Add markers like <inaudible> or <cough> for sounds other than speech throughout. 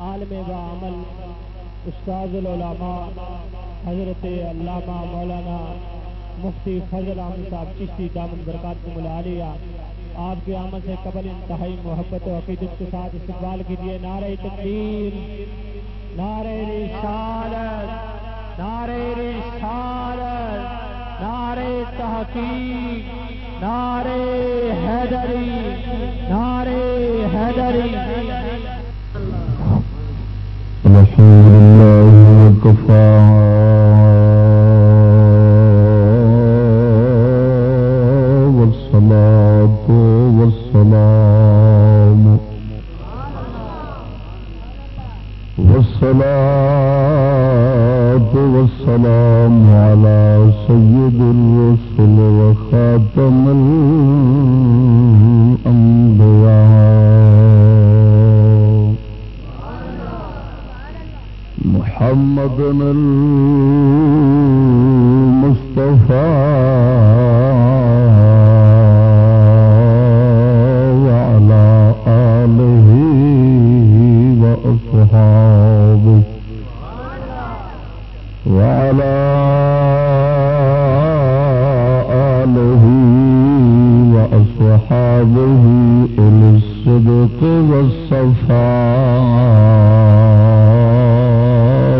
عالم و عمل استاد العلماء، حضرت علامہ مولانا مفتی فضل احمد صاحب، چشتی دامن برکات کو ملا لیا آپ کی آمد سے قبل انتہائی محبت و عقیدت کے ساتھ استقبال کیجیے نعرہ تقدیر، نعرہ رسالت نعرہ رسالت، نعرہ تحقیق، نعرہ حیدری نعرہ حیدری۔ الحمد لله وكفى والصلاة والسلام والصلاة والسلام على سيد الرسل وخاتم الأنبياء. محمد المصطفى وعلى آله وأصحابه وعلى آله وأصحابه أولي الصدق والصفاء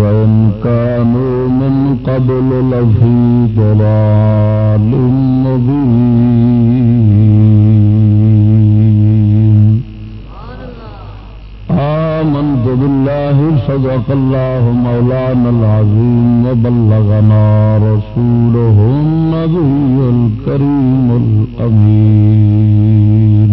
وإن كانوا من قبل لفي ضلال مبين آمنت بالله صدق الله مولانا العظيم وبلغنا رسوله النبي الكريم الأمين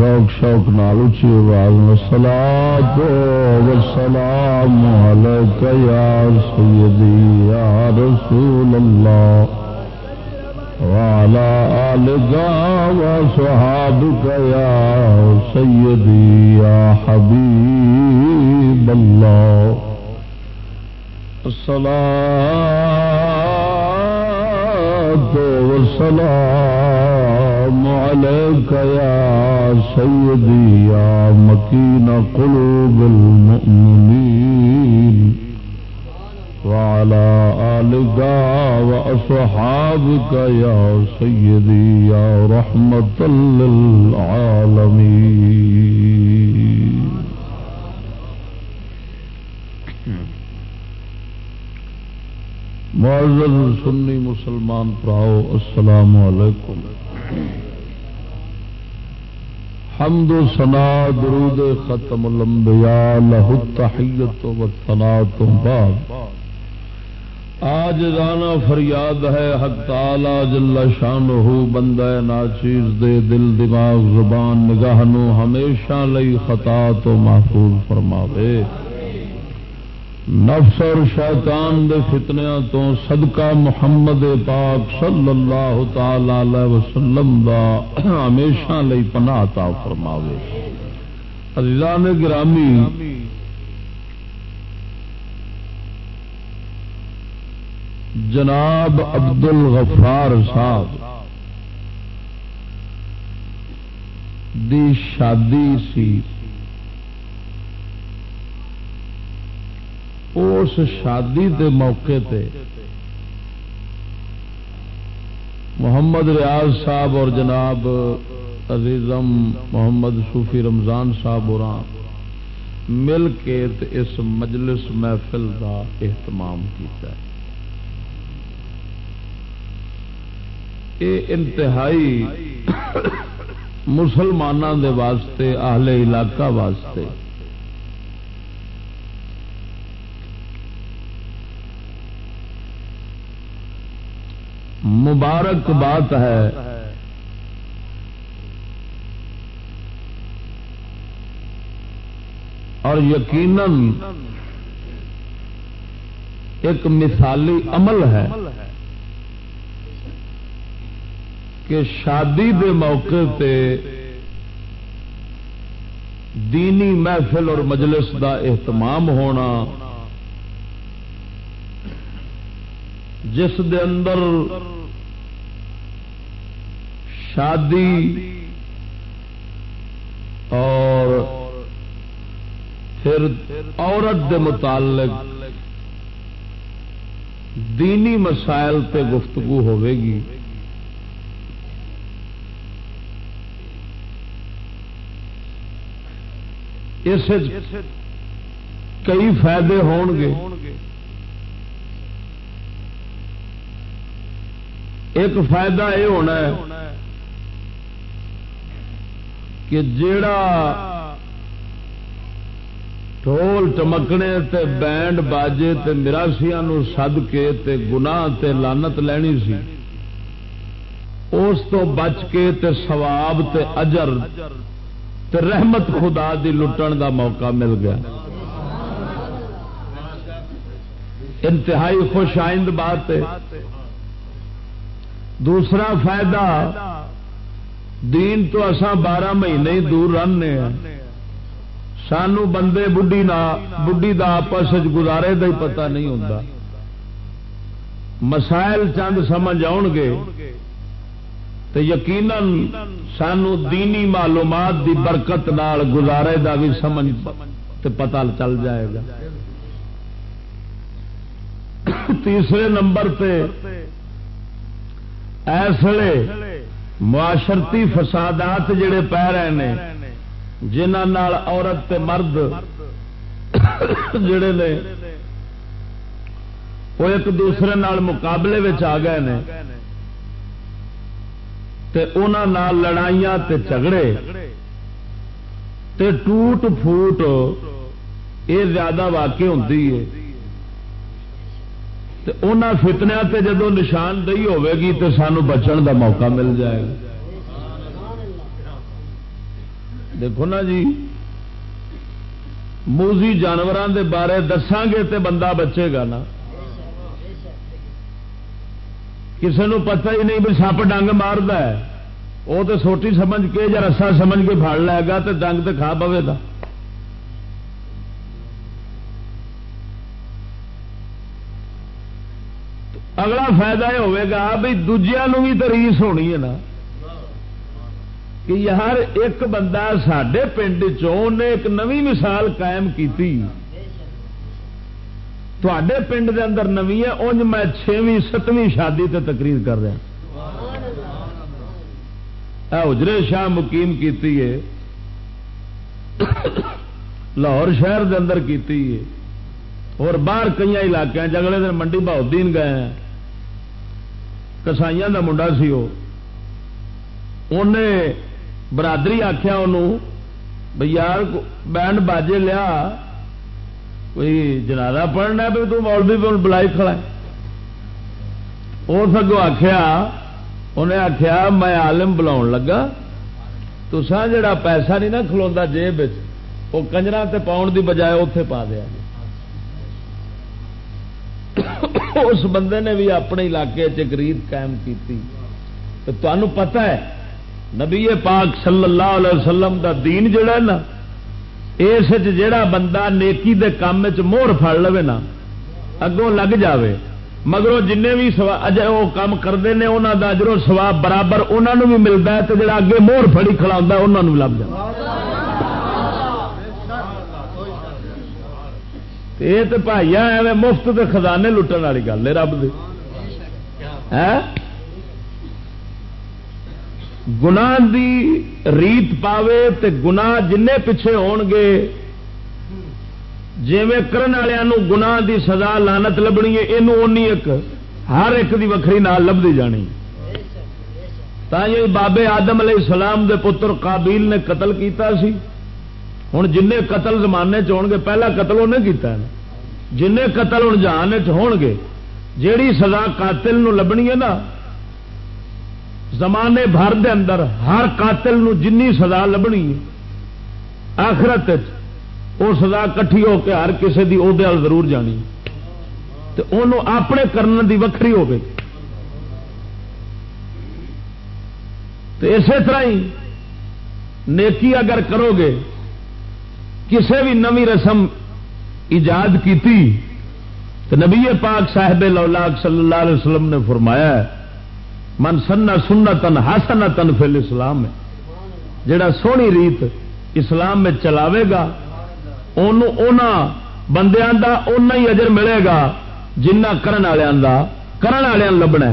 ذوق شوق نال اچھی آواز میں سلام والسلام عليك يا سيدي يا رسول الله وعلى آلك وصحابك يا سيدي يا حبيب الله الصلاة والسلام عليك يا سيدي، يا مكين قلوب المؤمنين. وعلى آلك وأصحابك يا سيدي، يا رحمة للعالمين. معزز سنی مسلمان پراؤ، السلام علیکم. حمد و سنا درود ختم الانبیاء لہ التحیت و ثنا تو بعد۔ آج رانا فریاد ہے، حق تعالی جل شان ہو بندہ ناچیز دے دل، دماغ، زبان، نگاہ نو ہمیشہ لئی خطا تو محفوظ فرماوے۔ نفس اور شیطان دے فتنیا تو صدقہ محمد پاک صلی اللہ تعالی علیہ وسلم دا ہمیشہ لئی پناہ عطا فرماوے۔ عزیزان گرامی، جناب عبد الغفار صاحب دی شادی سی۔ اس شادی دے موقع تے محمد ریاض صاحب اور جناب عزیزم محمد صوفی رمضان صاحب اور ہاں مل کے اس مجلس محفل کا اہتمام کیتا ہے۔ یہ انتہائی مسلمانوں دے واسطے، اہل علاقہ واسطے مبارک بات ہے۔ اور یقیناً ایک مثالی عمل ہے کہ شادی دے موقع پہ دینی محفل اور مجلس دا اہتمام ہونا جس دے اندر شادی اور پھر عورت دے متعلق دینی مسائل پہ گفتگو ہوے گی اس کئی فائدے ہون گے ایک فائدہ یہ ہونا ہے کہ جیڑا ٹول چمکنے تے بینڈ باجے تے مراسیا سد کے تے گناہ تے لانت لینی سی، اس تو بچ کے تے سواب تے اجر تے رحمت خدا دی لٹن دا موقع مل گیا۔ انتہائی خوش آئند بات ہے۔ دوسرا فائدہ دین تو اساں بارہ مہینے دور رہنے ہیں۔ سانو بندے بڈی بڈی دا آپس گزارے دا ہی پتہ نہیں ہوتا مسائل چند سمجھ آؤ گے۔ تو یقیناً سانو دینی معلومات دی برکت نال گزارے دا بھی سمجھ تے پتہ چل جائے گا۔ تیسرے نمبر پہ ایسے معاشرتی فسادات جڑے پی رہے ہیں جنہ عورت تے مرد جڑے نے، وہ ایک دوسرے نال مقابلے آ گئے نے، تے نال لڑائیاں تے جھگڑے، تے ٹوٹ فوٹ یہ زیادہ واقع ہوتی ہے۔ فتنیا تے جدو نشاندہی ہوے گی تو سانو بچن دا موقع مل جائے گا۔ دیکھو نا جی موزی جانوروں دے بارے دساں گے تے بندہ بچے گا نا۔ کسی نو پتہ ہی نہیں بھی سپ ڈنگ مارد وہ تو سوٹی سمجھ کے یا رسا سمجھ کے پڑ لے گا تو ڈنگ تو کھا پوے گا۔ اگلا فائدہ یہ ہوگا بھی دجیا بھی تو ریس ہونی ہے نا کہ یار ایک بندہ سڈے پنڈ نے ایک نوی مثال قائم کی تے پنڈ دے اندر نوی ہے انج میں چھویں ستویں شادی تے تقریر کر رہا اجرے شاہ مقیم کی لاہور شہر دے اندر کیتی ہے اور باہر کئی علاقے جگلے دن منڈی بہودین گئے ہیں کسائیاں دا منڈا سی وہ برادری آخیا بھائی یار بینڈ باجے لیا کوئی جنازہ پڑھنا بھی تو مولوی بلائی کھڑا وہ سگوں آخیا انہیں آخیا میں آلم بلا لگا تو سا جڑا پیسہ نہیں نا کھلوا جیب وہ کنجر تے پاؤن دی بجائے اتے پا دیا اس بندے نے بھی اپنے علاقے چریت قائم کی پتا ہے، نبی پاک صلی اللہ علیہ وسلم دا دین جڑا ہے نا، اس جڑا بندہ نیکی دے کام موہر پڑ لو نا، اگوں لگ جاوے۔ مگر جن بھی اجے وہ کام کرتے ہیں انہوں کا اجرو سواب برابر انہوں بھی ملتا ہے، تو جڑا اگے موہر فڑی کھڑا انہوں بھی لگ جائے یہ تو بھائی ایویں مفت کے خزانے لٹن والی گل ہے رب گنا دی ریت پاوے تے گنا جن پیچھے ہون گے جی کرن والوں گنا دی سزا لانت لبنی ہے یہ ایک، ہر ایک دی وکری نال لبھی جانی۔ بابے آدم علیہ السلام دے پتر قابیل نے قتل کیتا سی۔ ہوں جن قتل زمانے چ گے پہلا قتل انہیں کیتا ہے جن قتل ہوں جان گے جیڑی سزا قاتل نو لبنی ہے نا، زمانے بھر دے اندر ہر قاتل نو جنی سزا لبنی آخرت وہ سزا کٹھی ہو کے ہر کسی کی عہدے ضرور جانی تو انہوں اپنے کرن دی وکری ہو گئی تو اسی طرح ہی نیکی اگر کرو گے کسی بھی نوی رسم ایجاد کی تو نبی پاک صاحب لولاک صلی اللہ علیہ وسلم نے فرمایا ہے، من سننا سننا تن ہاسنا تن فل اسلام جڑا سونی ریت اسلام میں چلاوے گا بندیاں دا اُنہ ہی اجر ملے گا، جنہ کرن والوں کا کرن والوں لبنا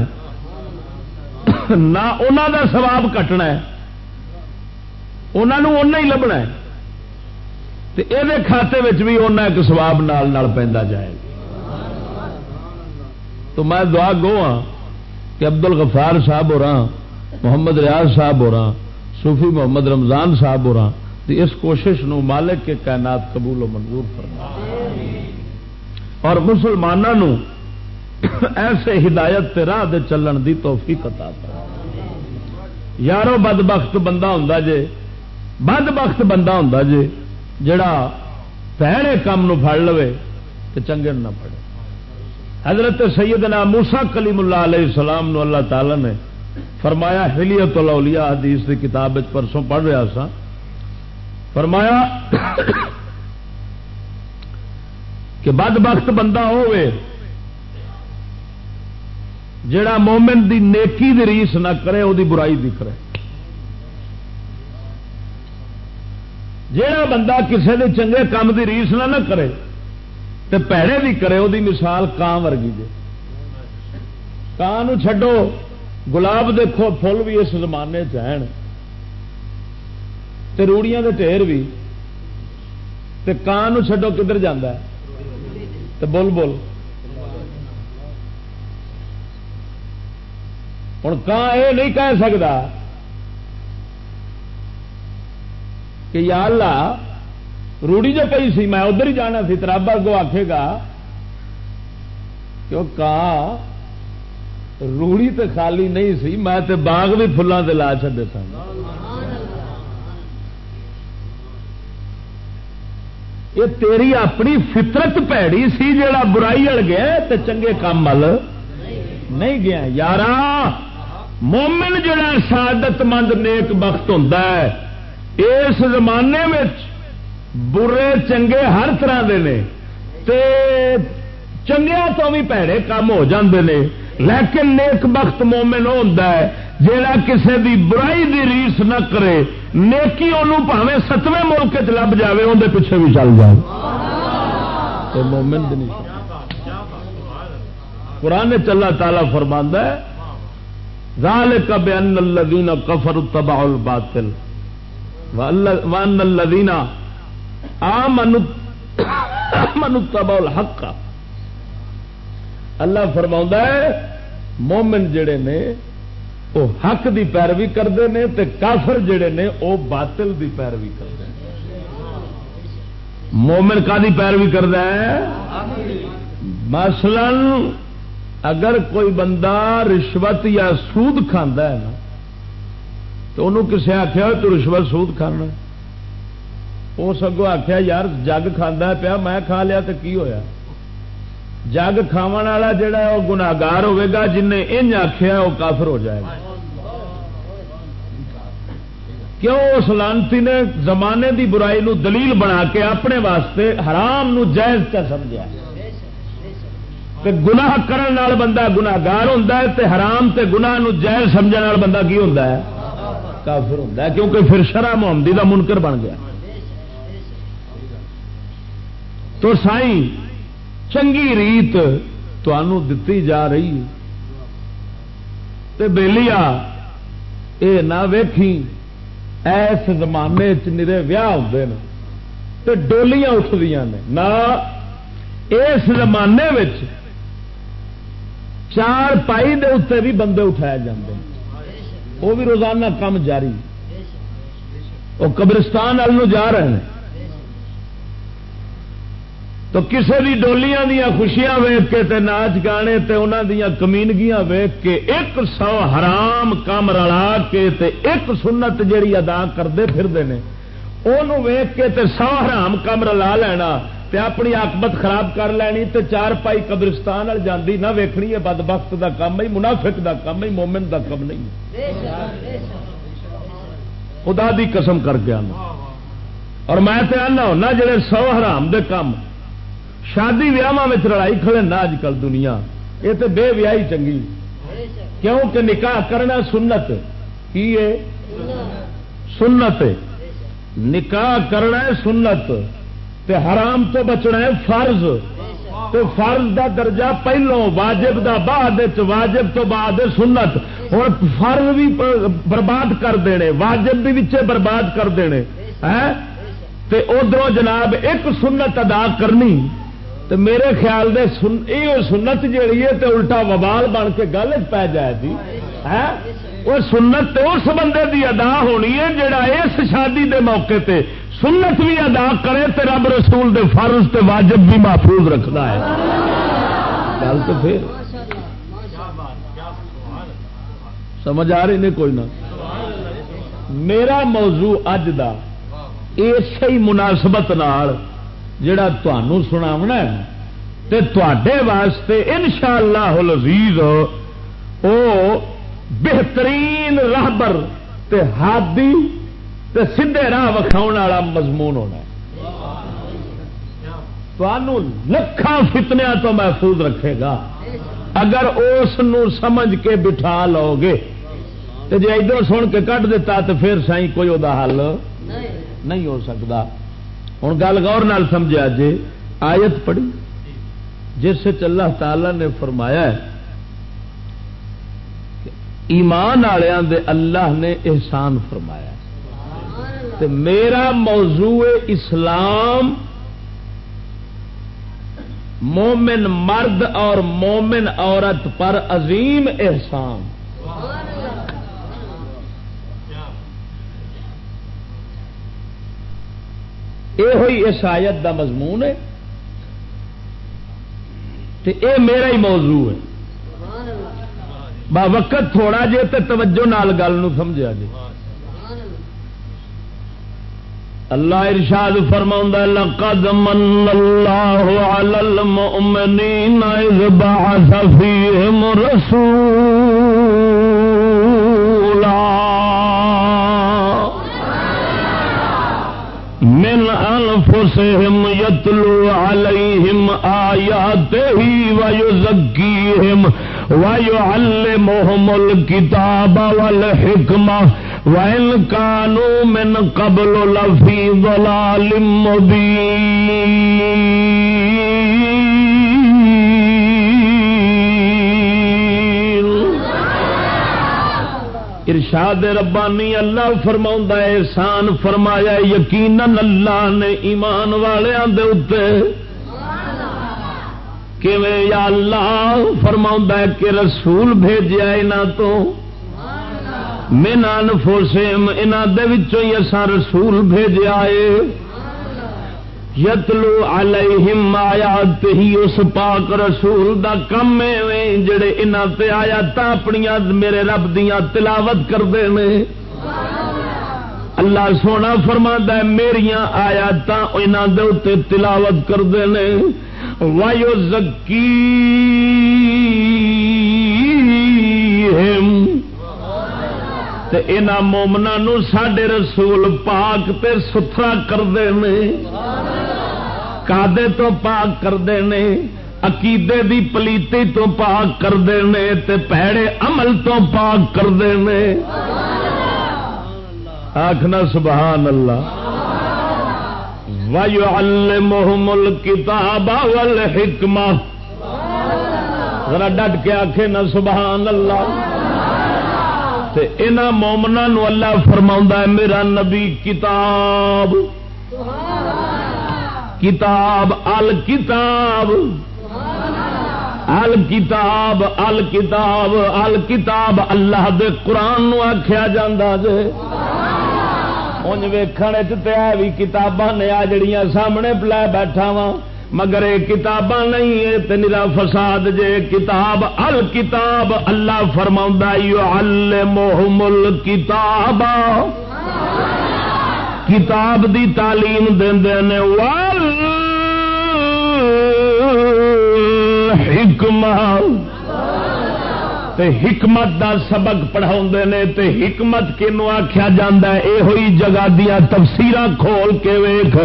نہ انہوں دا سواب کٹنا ہے انہوں اُنہ ہی لبنا ہے۔ یہ کھاتے بھی انہیں ایک سواب نال نال پہنتا جائے گا۔ تو میں دعا گو ہاں کہ ابدل غفار صاحب ہو رہا محمد ریاض صاحب ہو رہا صوفی محمد رمضان صاحب ہو رہا تو اس کوشش نو مالک کے کائنات قبول و منظور فرما اور مسلمانوں ایسے ہدایت تے راہ دے چلن دی توفیق عطا فرما یارو بد بخت بندہ ہوں جے بد بخت بندہ ہوں جے جڑا پیڑے کام پڑ لو تو چنگے نہ پڑے حضرت سیدنا موسا کلیم اللہ علیہ السلام نو اللہ تعالی نے فرمایا ہلیت الاولیاء حدیث کی کتاب پرسوں پڑھ رہا سا فرمایا کہ بد بخت بندہ ہوئے جڑا مومن دی نیکی دی ریس نہ کرے وہ برائی دی کرے۔ جہا بندہ کسی نے چنگے کام دی ریس نہ نہ کرے تو پیڑے بھی کرے وہ مثال کان ورگی جے کان چھڈو، گلاب دیکھو فل بھی اس زمانے چین روڑیاں دے ٹھیر بھی کان چھڈو کدھر جانا تو بول بول۔ ہوں کان یہ نہیں کہہ سکتا کہ یا اللہ، روڑی جو پی سی، میں ادھر ہی جانا سی، ترابا کو آخے گا کہ کہا روڑی تو خالی نہیں سی، میں تے باغ بھی فلان سے لا چڈے سن یہ تیری اپنی فطرت پیڑی سی جا برائی اڑ گیا تو چنگے کام مل نہیں گیا۔ یار مومن جڑا سعادت مند نیک بخت ہوتا ہے اس زمانے میں برے چنگے ہر طرح دے نے تے چنگیا تو بھی پیڑے کام ہو جاندے نے لیکن نیک بخت مومن ہوتا ہے جہاں کسی دی برائی دی ریس نہ کرے نیکی انہوں پاوے ستویں ملک چ لب جائے اندر پیچھے بھی چل جائے مومن دی نہیں قرآن چلا تالا فرماندہ ہے ذالک بان الذین کفروا تبعوا الباطل۔ وان الذین آمنوا آمنوا تبعوا الحق۔ اللہ فرماوندا ہے، مومن جڑے نے وہ حق دی پیروی کرتے ہیں تے کافر جڑے نے وہ باطل دی پیروی کرتے ہیں مومن کا دی پیروی کرتا ہے؟ مثلا اگر کوئی بندہ رشوت یا سود کھانا ہے نا تو انہوں کسے آخیا تو رشوت سود کھانا وہ سگوں آخیا یار جگ کھانا پیا، میں کھا لیا تو کی ہویا؟ جگ کھاو والا جڑا ہے، وہ گناگار جن ان آخیا وہ کافر ہو جائے گا۔ کیوں اس لانتی نے زمانے دی برائی نو دلیل بنا کے اپنے واسطے حرام نو جائز کا سمجھا کہ گناہ کرن نال بندہ گناگار ہوتا ہے تے حرام تے گناہ نو جائز سمجھنے والا بندہ کی ہوتا ہے؟ کافر ہوتا ہے کیونکہ پھر شرح محمدی کا منکر بن گیا۔ تو سائی چنگی ریت دتی جا رہی ہے۔ تے بےلیا یہ نہ ویکھی ایس زمانے چرے ویاہ ہوتے ہیں تو ڈولیاں اٹھدیا نے۔ نہ اس زمانے چار پائی دے اتنے بھی بندے اٹھائے جاندے وہ بھی روزانہ کام جاری۔ وہ قبرستان وال جا رہے ہیں۔ تو کسی بھی ڈولیاں دیا خوشیاں ویگ کے تے ناچ گانے تے انہاں دیا کمینگیاں ویگ کے ایک سو حرام کام رلا کے تے ایک سنت جیڑی ادا کرتے پھرتے ہیں وہ ویگ کے تے سو حرام کام رلا لینا۔ تے اپنی آکبت خراب کر لینی تے چار پائی قبرستان وال جاندی نہ ویکھنی ہے بد بخت کا کام ہی منافق دا کام ہی مومن دا کام نہیں۔ خدا دی قسم کر کے آنا اور میں تے آنا ہونا جڑے سو حرام دے کام شادی ویاہ لڑائی کھڑے نہ اج کل دنیا۔ یہ تو بے ویاہی چنگی۔ کیوں کہ نکاح کرنا سنت۔ کی ہے سنت۔ نکاح کرنا سنت۔ تے حرام تو بچنا ہے فرض۔ تو فرض دا درجہ پہلو، واجب دا بعد واجب تو بعد سنت۔ اور فرض بھی برباد کر دینے، واجب بھی برباد کر دینے۔ ادھر جناب ایک سنت ادا کرنی۔ تو میرے خیال دے سن یہ سنت جیڑی ہے تو الٹا وبال بن کے گل پی جائے گی وہ سنت اس بندے دی ادا ہونی ہے جڑا اس شادی دے موقع تے سنت بھی ادا کرے تے رب رسول دے فرض تے واجب بھی محفوظ رکھتا ہے۔ گل تو پھر سمجھ آ رہی نہیں کوئی نہ۔ میرا موضوع اج دا اسی مناسبت نال جڑا تنوع سناونا تے تے واسطے ان شاء اللہ لذیذ وہ بہترین راہبر تے ہادی تے سیدھے راہ وکھاؤ والا مضمون ہونا لکھان فتنیا تو محفوظ رکھے گا۔ اگر اس سمجھ کے بٹھا لو گے تو جی ادھر سن کے کٹ دیتا تو پھر سائی کوئی وہ حل نہیں ہو سکتا۔ ہوں گل گور نال سمجھا جی آیت پڑھی۔ جس اللہ تعالی نے فرمایا ہے ایمان والوں دے اللہ نے احسان فرمایا تے میرا موضوع اسلام مومن مرد اور مومن عورت پر عظیم احسان۔ یہ ہوئی اس آیت دا مضمون ہے۔ اے میرا ہی موضوع ہے۔ با وقت تھوڑا جے تے توجہ نال گل سمجھا جی اللہ ارشاد فرما لقد من اللہ علی المؤمنین اذ بعث فیہم رسولا. من انفسهم يتلو عليهم آياته ويزكيهم ويعلمهم الكتاب والحكمة وإن كانوا من قبل لفي ضلال مبين ارشاد ربانی اللہ فرما احسان فرمایا یقین اللہ نے ایمان والوں دے یا اللہ فرما کہ رسول بھیجا یہاں تو مینان فوسم انہوں اصا رسول بھیجا ہے یتلو علیہم آیات ہی، اس پاک رسول دا کم ہے جڑے انہاں تے آیات اپنی میرے رب دیاں تلاوت کردے نے۔ اللہ سونا فرماندا ہے، میریاں آیات انہاں دے اوتے تلاوت کردے نے۔ وایو زکی مومنا نو سڈے رسول پاک تے ستھرا کرتے ہیں کادے تو پاک کرتے ہیں عقیدے دی پلیتی تو پاک کرتے ہیں تے پیڑے عمل تو پاک کرتے ہیں آخنا سبحان اللہ۔ وَيُعَلِّمُهُمُ الْكِتَابَ وَالْحِكْمَةَ۔ ذرا ڈٹ کے آخے نا سبحان اللہ۔ تے انہاں مومنا نو اللہ فرما ہے، میرا نبی کتاب۔ کتاب ال کتاب ال کتاب ال کتاب ال کتاب اللہ دے قرآن نو آخیا جا جے۔ انج ویخن چیا بھی کتاباں نے آ جڑیاں سامنے پلا بیٹھا وا مگر یہ کتاباں نہیں ہے نرا فساد جے کتاب ال کتاب اللہ فرما محمل کتاب کتاب دی تعلیم دے حکمت حکمت دا سبق پڑھا نے، تے حکمت کنو آخیا جا یہ ہوئی جگہ دیا تفسیر کھول کے ویخ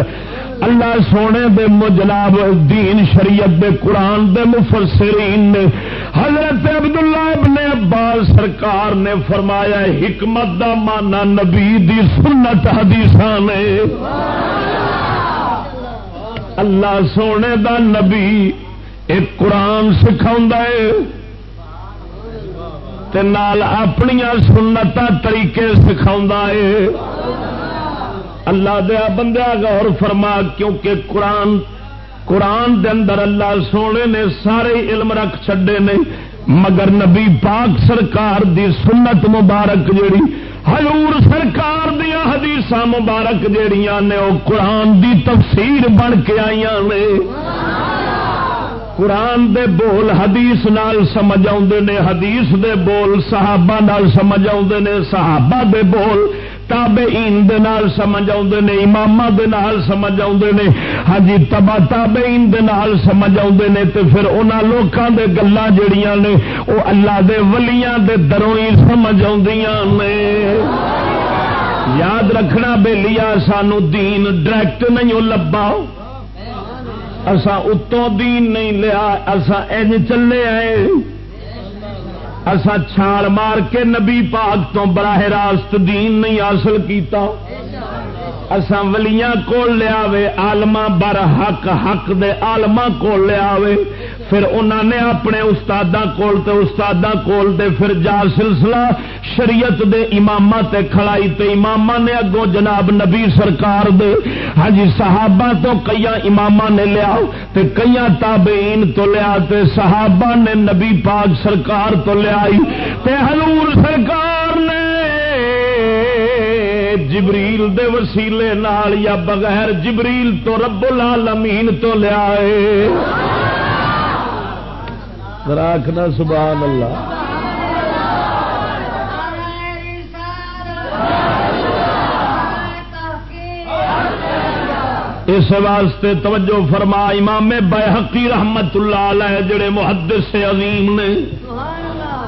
اللہ سونے دے مجلاب دین شریعت دے قرآن دے مفسرین نے، حضرت عبداللہ ابن عباس سرکار نے فرمایا، حکمت دا مانا نبی دی سنت حدیث نے۔ اللہ سونے دا نبی ایک قرآن سکھا نال اپنیا سنت طریقے سکھا ہے۔ اللہ دیا بندہ غور فرما، کیونکہ قرآن قرآن دے اندر اللہ سونے نے سارے علم رکھ چڈے نے، مگر نبی پاک سرکار دی سنت مبارک جیڑی، حضور سرکار دیا حدیث مبارک جیڑیاں نے وہ قرآن دی تفسیر بن کے آئی نے۔ قرآن دے بول حدیث نال سمجھ آدھے نے، حدیث دے بول صحابہ نال سمجھ آدھے نے، صحابہ دے بول تابعین دے نال سمجھ آتے نے امام دے نال سمجھ آتے نے۔ ہاں جی تبا تابعین دے نال سمجھ آتے نے تے پھر انہاں لوکاں دے گلاں جڑیاں نے، او اللہ دے ولیاں دے دروں ہی سمجھ آندیاں نے۔ یاد رکھنا بے لیا سانو دین ڈائریکٹ نہیں لبا۔ اسا اتوں دین نہیں لیا اسا این چلے آئے۔ اسا چھال مار کے نبی پاک تو براہ راست دین نہیں حاصل کیتا۔ اسا ولیاں کول لیا آلما بر حق حق دے آلما کول لیا پھر انہوں نے اپنے استاد کول تے استاد کول تے پھر جا سلسلہ شریعت دے امام تے کھڑائی تے امام نے اگوں جناب نبی سرکار دے۔ ہاں جی صحابہ تو کئی امام نے لیا تے کئی تابعین تو لیا تے صحابہ نے نبی پاک سرکار تو لیا آئی تے حضور سرکار نے جبریل دے وسیلے نال یا بغیر جبریل تو رب العالمین تو لیا راکھنا سبحان اللہ۔ اس واسطے توجہ فرما، امام بحقی رحمت اللہ علیہ، جڑے محدث عظیم نے۔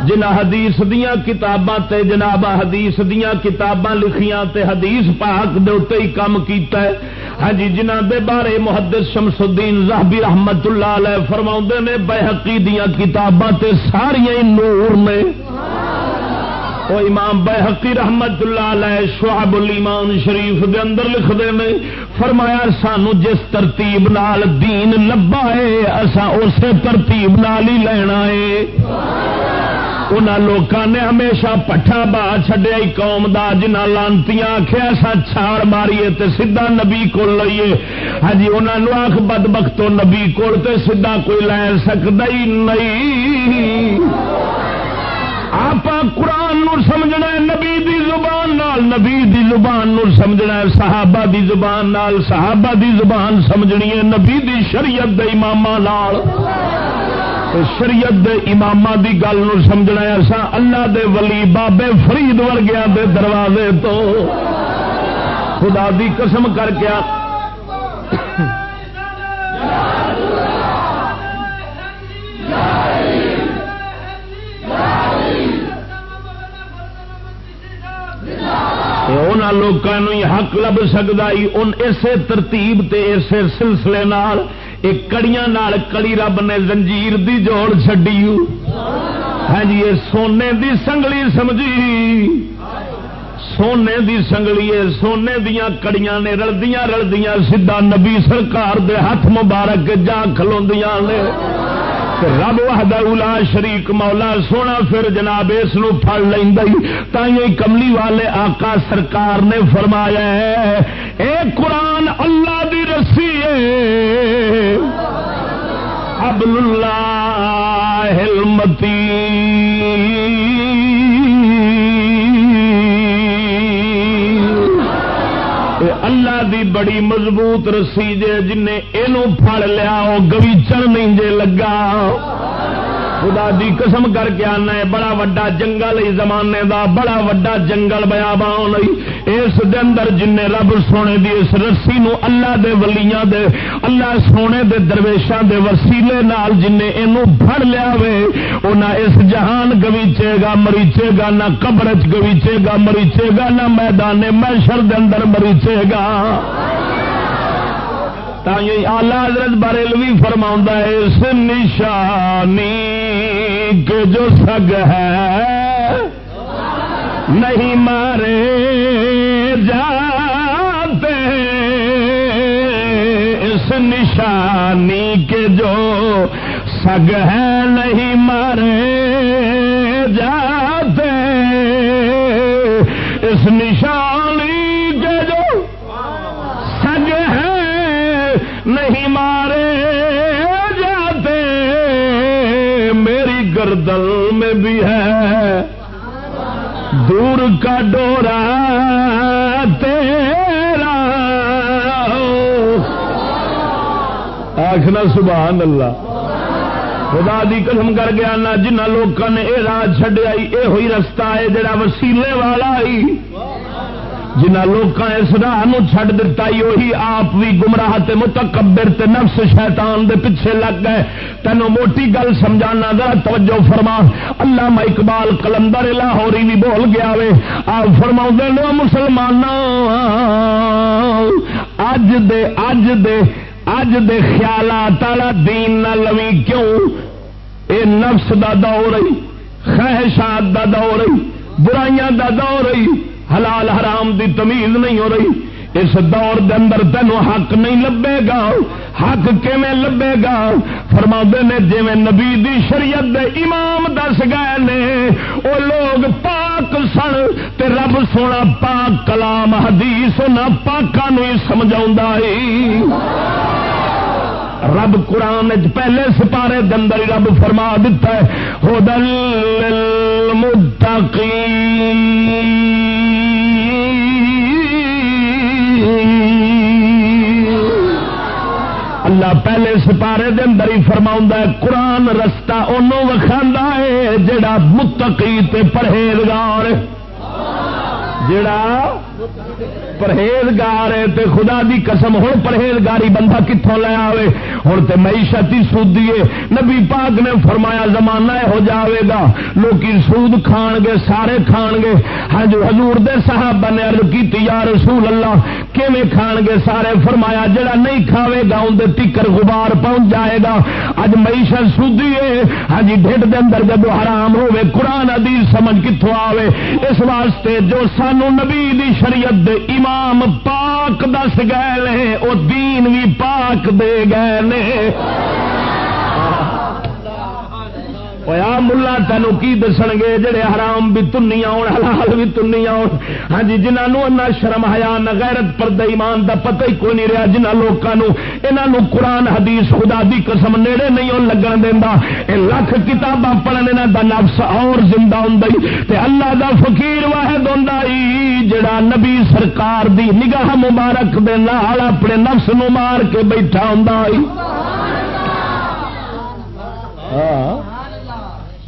جنہ حدیث دیا کتاباں تے جناب حدیث دیا کتاباں لکھیاں تے حدیث پاک دے اتنے ہی کام کیتا ہے۔ ہاں جی جنہ دے بارے محدث شمس الدین زہبی رحمت اللہ علیہ فرما نے بحقی دیا کتاباں تے ساری نور نے۔ وہ امام بحقی رحمت اللہ علیہ شعب الایمان شریف دے اندر لکھ دے میں فرمایا سانو جس ترتیب نال دین لبا ہے اسا اسی ترتیب نال ہی لینا ہے۔ لوگوں نے ہمیشہ پٹھا با چڈیا قوم دا جنہ لانتی آخیا سا چھاڑ ماریے تے سیدا نبی کو لئیے۔ ہاں جی انہوں آخ بد بخت نبی کو سیدا کوئی لے سکتا ہی نہیں۔ آپ قرآن نو سمجھنا ہے، نبی دی زبان نال، نبی دی زبان نو سمجھنا ہے، صحابہ دی زبان نال، صحابہ دی زبان سمجھنی ہے، نبی دی شریعت دے امام نال۔ شریعت دے امام دی گل نو سمجھنا ایسا اللہ دے ولی بابے فرید ورگیا دے دروازے تو خدا دی قسم کر کے لوگوں حق لب سکتا اسے ترتیب تے اسے سلسلے نال ایک کڑیاں نال کڑی رب نے زنجیر دی جوڑ چڈی ہاں جی یہ سونے دی سنگلی سمجھی۔ سونے دی سنگلی سونے دیا کڑیاں نے رلدیاں رلدیاں سیدا نبی سرکار دے ہاتھ مبارک جا کھلوندیاں نے۔ رب وحدہ اولا شریک مولا سونا پھر جناب اس پڑ لینا کملی والے آقا سرکار نے فرمایا ہے، اے قرآن اللہ دی رسی ہے ابل اللہ ہلمتی اللہ دی بڑی مضبوط رسی جے جن پھڑ لیا وہ گویچن نہیں جے لگا۔ خدا دی قسم کر کے آنا ہے، بڑا وڈا جنگل زمانے دا بڑا وڈا جنگل بیا باؤ اس دے اندر جن رب سونے دی اس رسی نو اللہ دے ولیاں دے، اللہ سونے دے درویشاں دے وسیلے نال جن اینو پھڑ لیا وے وہ نہ اس جہان گویچے گا، مریچے گا، نہ قبر چ گویچے گا، مریچے گا، نہ میدان محشر دے اندر مریچے گا۔ آلہ حضرت بریلوی فرما ہے، اس نشانی کے جو سگ ہے، نہیں مارے جاتے۔ اس نشانی کے جو سگ ہے، نہیں مارے۔ مارے جاتے، میری گردل میں بھی ہے۔ دور کا ڈورا تیرا۔ آخنا سبحان اللہ۔ خدا دی قسم کر گیا نا جنہ لوگوں نے یہ راہ چڈیا یہ ہوئی رستہ ہے، جڑا وسیلے والا ہی جنہ لوگ اس راہ چھڈ دتا وہی آپ بھی گمراہ تے متکبر تے نفس شیطان دے پیچھے لگ گئے۔ تینوں موٹی گل سمجھانا، ذرا توجہ فرما۔ اللہ میں اقبال کلندر لاہوری بھی بول گیا وے، آپ فرما لو مسلمان اج دے اج دے اج دے خیالات والا دین نہ لوی کیوں؟ اے نفس دا دور رہی خواہشات دا دور رہی برائیاں دا دور رہی حلال حرام دی تمیز نہیں ہو رہی۔ اس دور دے اندر تینوں حق نہیں لبے گا۔ حق کیویں لبے گا؟ فرما نے جی نبی دی شریعت دے امام دس گئے نے وہ لوگ پاک سن تے رب سونا پاک کلام، حدیث نہ پاکوں ہی سمجھا رب قرآن پہلے سپارے دندر رب فرما دیتا ہے ہو دل اللہ پہلے سپارے دے اندر ہی فرما قرآن رستہ انہوں وکھا ہے جڑا متقی تے پرہیزگار جڑا پرہیزگار ہے تے خدا دی قسم ہوں پرہیزگاری بندہ کتوں لے آئے ہوں تو معیشت ہی سود دیے نبی پاک نے فرمایا، زمانہ ہو جاوے گا۔ لوگ سود کھان گے، سارے کھان گے۔ ہاں جو حضور دے صاحب نے ارد کی یا رسول اللہ، کیویں کھان گے؟ سارے فرمایا، جڑا نہیں کھاوے گا اندر ٹکر غبار پہنچ جائے گا۔ اج معیشت سودی ہے۔ ہاں جی ڈھڈ دے اندر جب حرام ہوے قرآن حدیث سمجھ کتوں آوے؟ اس واسطے جو سانو نبی دی شریعت دے امام پاک دس گئے وہ دین بھی پاک دے گئے نے۔ ملا تینوں کی دس گے، جڑے حرام بھی تنی آن، حلال بھی تنی آن۔ ہاں جی جنہوں نہ شرم ہیا نہ غیرت پرد ایمان دا پتہ ہی کوئی نہیں رہا جنہ لوگوں یہاں قرآن، حدیث، خدا دی قسم نیڑے نہیں لگن دینا یہ لکھ کتاباں پڑھنے دا نفس اور زندہ ہوں تے اللہ دا فقیر واحد ہوں جڑا نبی سرکار دی نگاہ مبارک دے نال اپنے نفس نو مار کے بیٹھا ہوں ہاں۔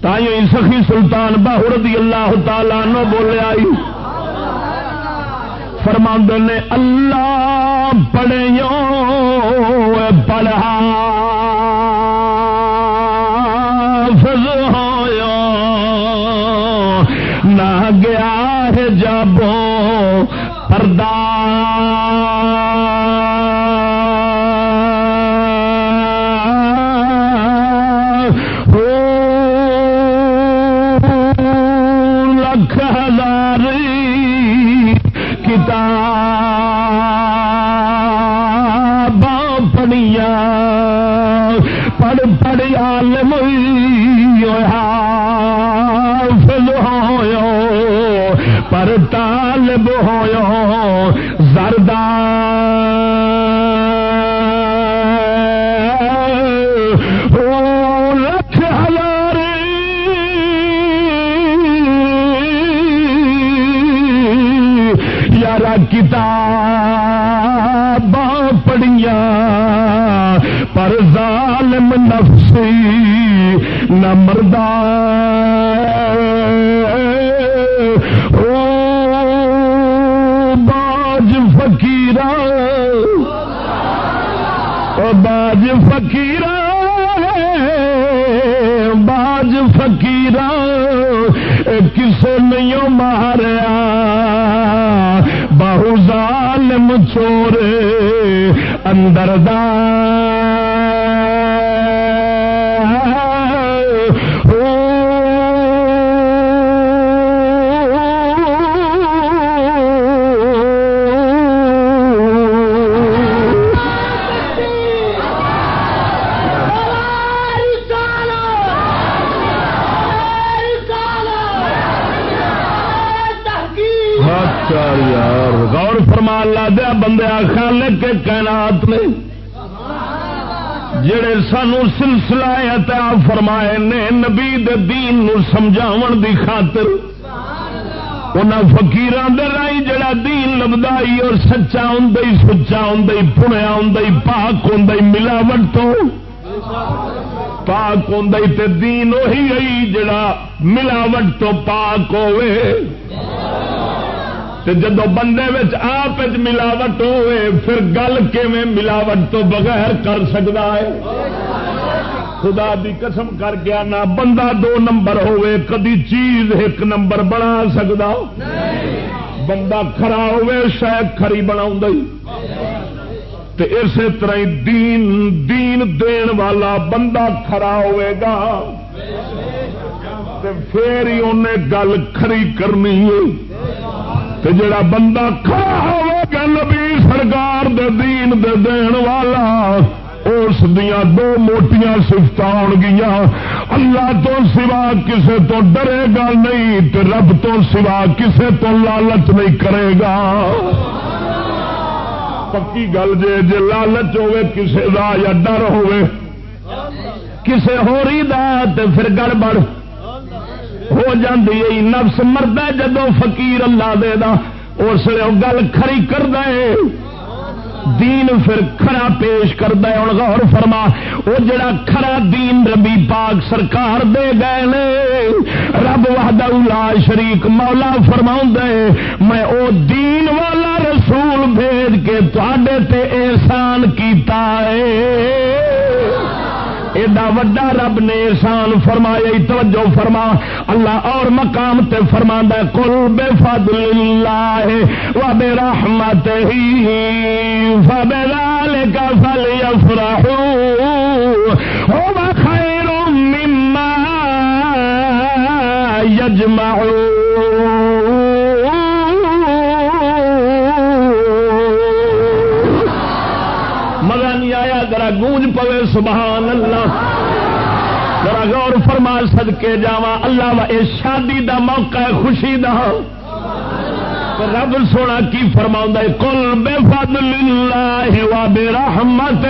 تھی سخی سلطان باہر دی اللہ تعالی نو بولیا فرما نے، اللہ پڑھو پڑھا۔ چورے اندر یار سانو سلسلہ عطا فرمائے نے نبی دے دین نو سمجھاون دی خاطر ان فقیران دے رائی جڑا دین لبدائی اور سچا ہوں سچا ہوں پنیا ہوں پاک ہوں ملاوٹ تو پاک ہوں تے دین وہی گئی جڑا ملاوٹ تو پاک ہوئے جدو بندے آپ ملاوٹ ہوئے پھر گل ملاوٹ تو بغیر کر سکتا ہے؟ خدا دی قسم کر گیا نہ بندہ دو نمبر ہوئے کدی چیز ایک نمبر بنا سکتا بندہ کھرا ہوئے شاید کھری بنا اسی طرح دین دین دین والا بندہ کھرا ہوئے گا۔ پھر ہی انہیں گل کھری کرنی ہے۔ کہ جڑا بندہ کھڑا ہوگا نبی سرکار دے دین دے دین والا اس دیا دو موٹیاں سفت آن گیا۔ اللہ تو سوا کسے تو ڈرے گا نہیں تے رب تو سوا کسے تو لالچ نہیں کرے گا۔ پکی گل جے جے لالچ ہوے کسے دا یا ڈر ہوے کسے ہو رہی دا تے پھر گڑبڑ ہو جاتی نفس مرد جدو فقیر اللہ دے دا، اس لیے گل کھری کر دے دین پھر کھرا پیش کرتا ہے۔ ہوں غور فرما وہ جڑا کھرا دین ربی پاک سرکار دے گئے نے، رب وحدہ لا شریک مولا فرما دے میں او دین والا رسول بھیج کے تے احسان کیتا ہے۔ ایڈا وڈا رب نے احسان فرمایا توجہ فرما۔ اللہ اور مقام تے فرما کل بے فضل اللہ و بے رحمت ہی فبے کا فل افراہ خیر مما یجمعون۔ پوے، سبحان اللہ۔ ذرا غور فرما سد کے جا اللہ اے شادی دا موقع ہے، خوشی دا۔ رب سونا کی فرما کل بے فضل اللہ و بے رحمت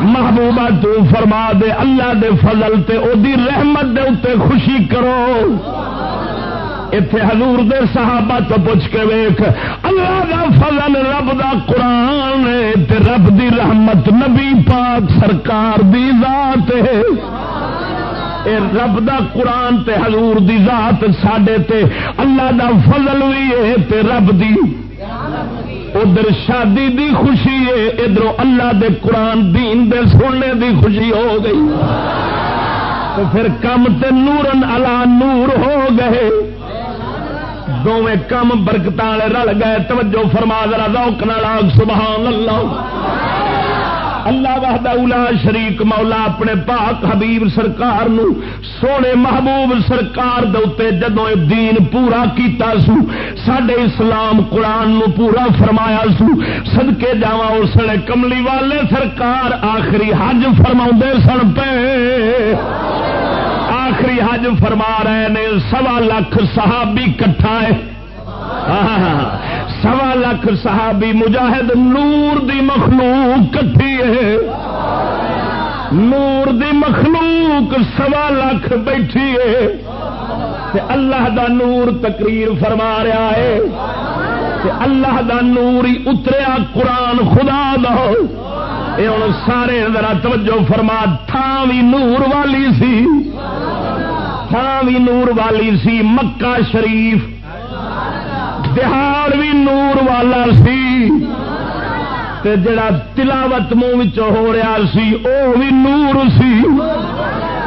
محبوبہ تو فرما دے، اللہ دے فضل تے، او دی رحمت دے اتے خوشی کرو۔ اتے حضور دے صحابہ تو پوچھ کے ویخ اللہ دا فضل رب دا قرآن تے رب دی رحمت نبی پاک سرکار دی ذات ہے۔ اے رب دا قرآن تے حضور دی ذات ساڈے تے اللہ دا فضل بھی ہے، تے رب دی۔ ادھر شادی دی خوشی ہے، ادھر اللہ دے قرآن دین دے سننے دی خوشی ہو گئی۔ تو پھر کم تے نورن الا نور ہو گئے۔ دونیں کم برکت والے رل گئے۔ توجہ فرما، ذرا روک نال سبحان اللہ اللہ وحدہ اولا شریک، مولا اپنے پاک حبیب سرکار نو، سونے محبوب سرکار دے جدو دین پورا کیتا سو سڈے اسلام قرآن نو پورا فرمایا سو۔ سدکے جا اس کملی والے سرکار آخری حج فرما سن پے۔ آخری حج فرما رہے نے، سوا لاکھ صحابی کٹھا ہے۔ سوا لاکھ صحابی مجاہد نور دی مخلوق کٹھی ہے۔ نور دی مخلوق سوا لاکھ بیٹھی ہے۔ تے اللہ دا نور تقریر فرما رہا ہے۔ تے اللہ دا نور ہی اتریا قرآن خدا دا۔ یہ ہوں سارے ذرا توجہ فرما تھان بھی نور والی سی۔ تھان بھی نور والی سی، مکہ شریف۔ دہاڑ بھی نور والا سی۔ تے جڑا تلاوت منہ ہو رہا سی، او بھی نور سی۔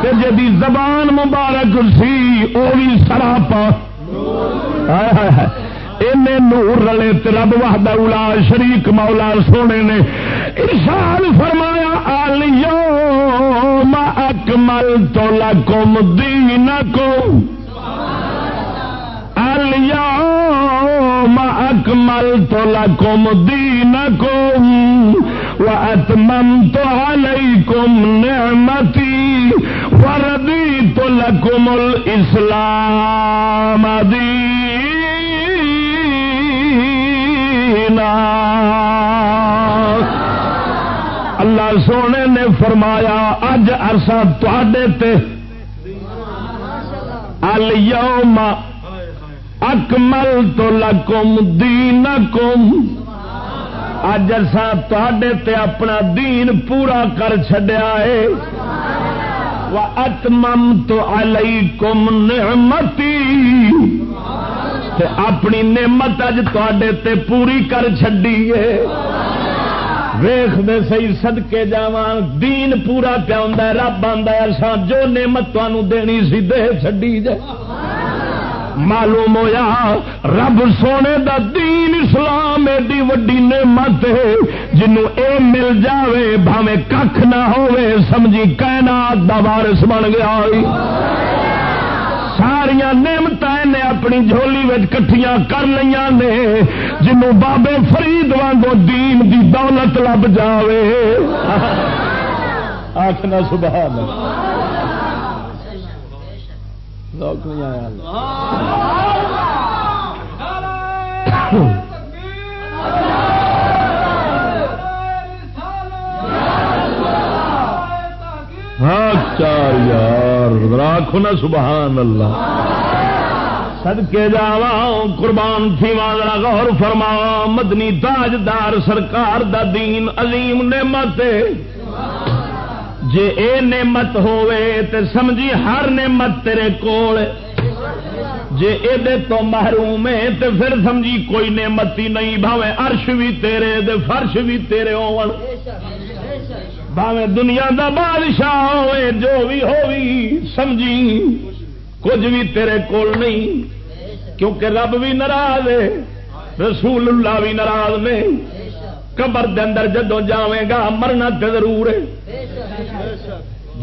تے جدی زبان مبارک سی، او بھی سراپا۔ نور رلے رب وحدہ اولا شریک مولا سونے نے ارشاد فرمایا آلیوم اکمل تو لکم دینکم. اليوم اکمل تو لکم دینکم واتممت علیکم نعمتی وردیت لکم الاسلام دینا اللہ سونے نے فرمایا، اج ارسا تے۔ اليوم اکمل تو لکم دینکم۔ اج اصا تے اپنا دین پورا کر چڈیا ہے۔ اتمم تو علیکم نعمتی تے اپنی نعمت اج تے پوری کر چڈی ہے ویخ دے سی سدکے جا دین پورا پیا رب آ جو نعمت تمہوں دینی سی دے چڈی جائے معلوم ہویا، رب سونے دا دین اسلام ایڈی وڈی نعمت ہے، جنوں اے مل جاوے بھاوے کھ نہ ہوئے سمجھی کائنات دا وارث بن گیا۔ ہوئی ساریا نعمت نے اپنی جھولی کٹھیاں کر لیا نے، جنوں بابے فرید وانگو دین دی دولت لب جاوے۔ آخنا سبحان اللہ۔ نہیں آیا۔ ہاں چار یار۔ اور راکھو نا سبحان اللہ۔ سد کے جا قربان تھی والا غور فرما، مدنی تاجدار سرکار دا دین عظیم نعمت جے اے نعمت ہوئے تے سمجھی ہر نعمت تیرے کول۔ جے اے دے تو محروم ہے تے پھر سمجھی کوئی نعمت ہی نہیں بھاوے عرش بھی تیرے دے، فرش بھی تیرے ہون۔ بھاوے دنیا دا بادشاہ ہوئے، جو بھی ہوئی، سمجھی۔ کچھ بھی تیرے کول نہیں، کیونکہ رب بھی ناراض ہے، رسول اللہ بھی ناراض نہیں قبر دے اندر جدو جاویں گا، مرنا تے ضرور ہے۔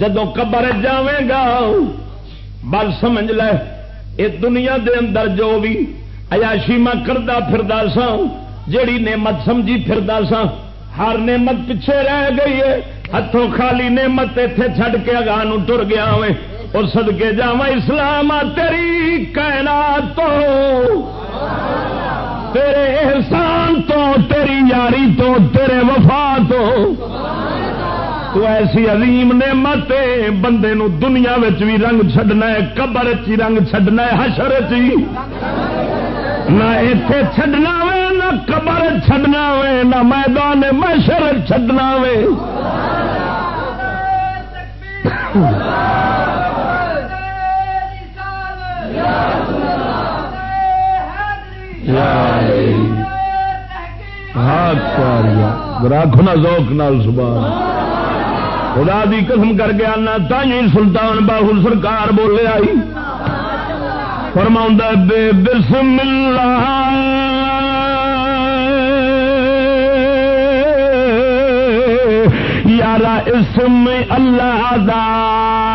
جدو قبر جاویں گا، بل سمجھ لے، اے دنیا دے اندر جو بھی ایاشی میں کردا پھردا سا جیڑی نعمت سمجھی پھردا سا ہر نعمت پیچھے رہ گئی ہے۔ ہاتھوں خالی نعمت اتنے چھڈ کے اگاہ ٹر گیا ہوئے۔ اور سدکے جا اسلام تیری کائنات تو۔ تیرے احسان تو، تیری یاری تو، تیرے وفا تو۔ تو ایسی عظیم نعمت بندے نو دنیا بھی رنگ چڈنا ہے، قبر چی رنگ چڈنا ہے، حشر چی نہ اتے چڈنا وے نہ قبر چڈنا وے نہ میدان محشر چڈنا وے راکھنا ذوق نال سبحان خدا دی قسم کر کے آنا تھی سلطان باہو سرکار بولے آئی فرما بے بسم اللہ تمہارا اسم اللہ آزاد۔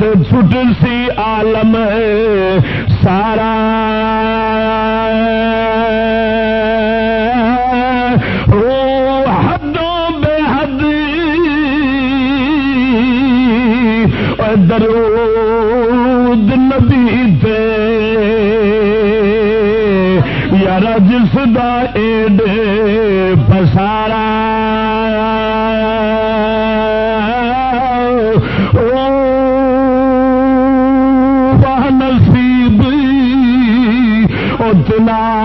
چھٹ سی عالم سارا۔ حدوں بے حد۔ درود نبی تے۔ یار جس دا ایڈ پسارا۔ اللہ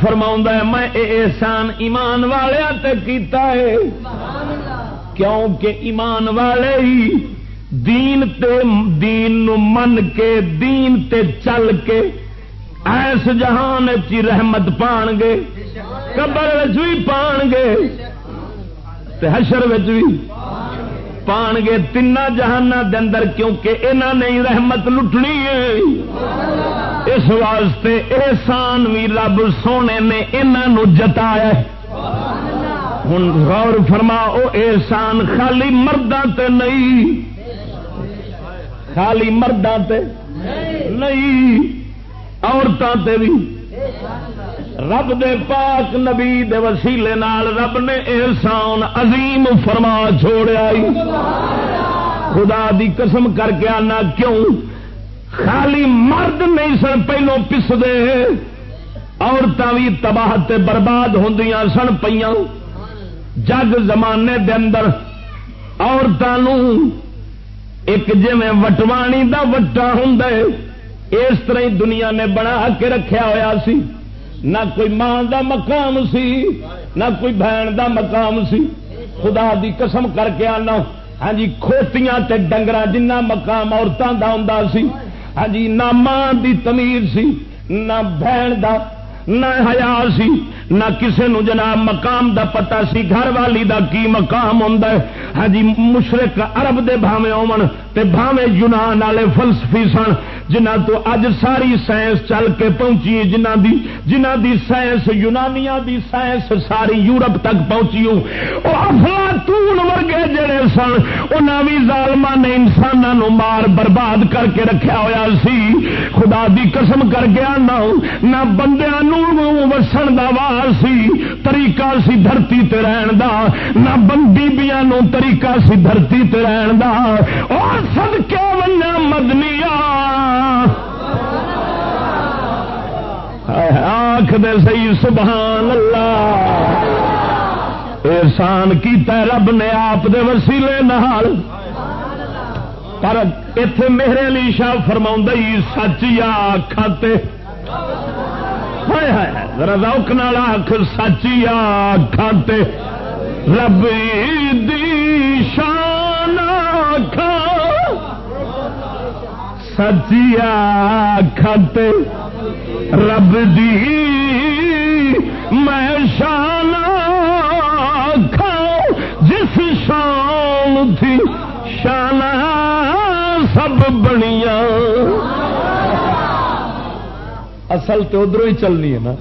فرما ہے، میں اے احسان ایمان والیا ہاں تے کیتا ہے۔ کیونکہ ایمان والے ہی دین تے دین نو من کے، دین تے چل کے ایس جہان چی رحمت پان گے قبر بھی پان گے تے حشر بھی پان گے تین جہان دے اندر کیونکہ انہوں نے رحمت لٹنی ہے۔ اس واسطے احسان بھی رب سونے نے انہوں جتایا ہوں غور فرما او احسان خالی مردوں تے نہیں۔ خالی مردوں تے نہیں عورتوں تے بھی۔ رب دے پاک نبی دے وسیلے نال رب نے احسان عظیم فرما چھوڑیا خدا دی قسم کر کے آنا کیوں؟ خالی مرد نہیں سن، پہلو پسدے عورتیں بھی تباہ تے برباد ہوں سن پہ جگ زمانے دے اندر عورتوں ایک جی وٹوانی دا وٹا ہوں اس طرح ہی دنیا نے بنا کے رکھیا ہوا سی۔ نہ کوئی ماں دا مقام سی، نہ کوئی بہن دا مقام سی۔ خدا دی قسم کر کے آنا۔ ہاں جی کھوتیاں تے ڈنگر جنہ مقام عورتوں دا ہوں سی۔ ہاں جی نہ ماں دی تمیز سی، نہ بہن دا، نہ حیا سی، نہ کسے نو جناب مقام دا پتا سی، گھر والی دا کی مقام ہوندا ہے۔ ہاں جی مشرق عرب دے بھاوے اومن تے بھاوے یونان والے فلسفی سن۔ جنہ تو اج ساری سائنس چل کے پہنچی، جنہ دی جنہ دی سائنس یونانیا دی سائنس ساری یورپ تک پہنچی افلاطون ورگے جڑے سن، انہاں بھی ظالما نے انسانوں مار برباد کر کے رکھیا ہوا سی۔ خدا دی قسم کر گیا نہ نہ بندیاں وسن دا وار سی، طریقہ سی دھرتی تے رہن دا۔ نہ بندی بیاں نو طریقہ سی دھرتی تے رہن دا۔ اور صدقے ونیا مدنیا آخ دے سی سبحان اللہ۔ احسان کیتا رب نے آپ دے وسیلے نال۔ پر اتے میرے علی شاہ فرما سچیا کھاتے ذرا روک نال آخ سچیا کھاتے رب دی شان کھا سچیا کھاتے رب دی میں شان کھاؤ جس شان تھی شان سب بنیا اصل تو ادھر ہی چلنی ہے نا۔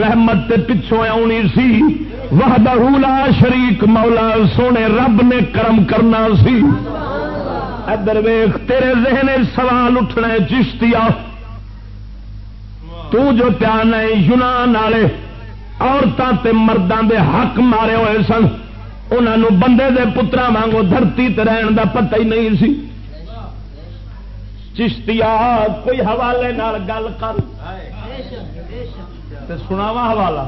رحمت پچھوں آنی سی۔ وحدہ لا شریک مولا سونے رب نے کرم کرنا سی۔ ادر ویخ، تیرے ذہن سوال اٹھنا چشتی تو جو پیان ہے، یونان والے عورتوں تے مردوں دے حق مارے ہوئے سن انہوں بندے دے پترا وانگو دھرتی تے رہن دا پتہ ہی نہیں سی۔ چشتیا کوئی حوالے نال گل کر۔ سناوا حوالہ۔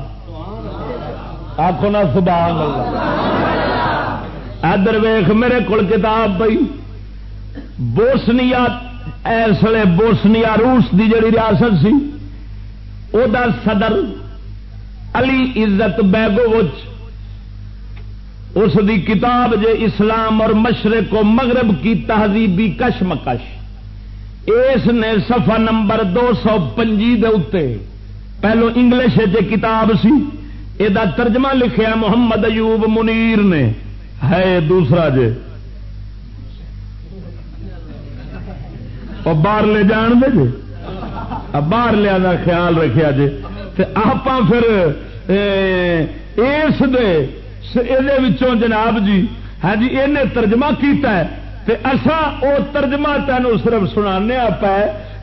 آخو نا، سبحان اللہ۔ ادر ویخ، میرے کو کتاب پی بوسنیا اس بوسنیا روس دی جڑی ریاست سی، او دا صدر علی عزت بیگوچ اس دی کتاب جے اسلام اور مشرق و مغرب کی تہذیبی کشمکش، اس نے صفحہ نمبر دو سو پنجی دے اتے پہلو انگلش کتاب سی یہ ترجمہ لکھیا محمد ایوب منیر نے، ہے دوسرا جے۔ اور باہر لے جان دے جی۔ جے باہر لیا کا خیال رکھا جے جی۔ آپ پھر اس جناب جی ہاں جی یہ ترجمہ کیتا ہے۔ تے اسا او ترجمہ تینوں صرف سنا پا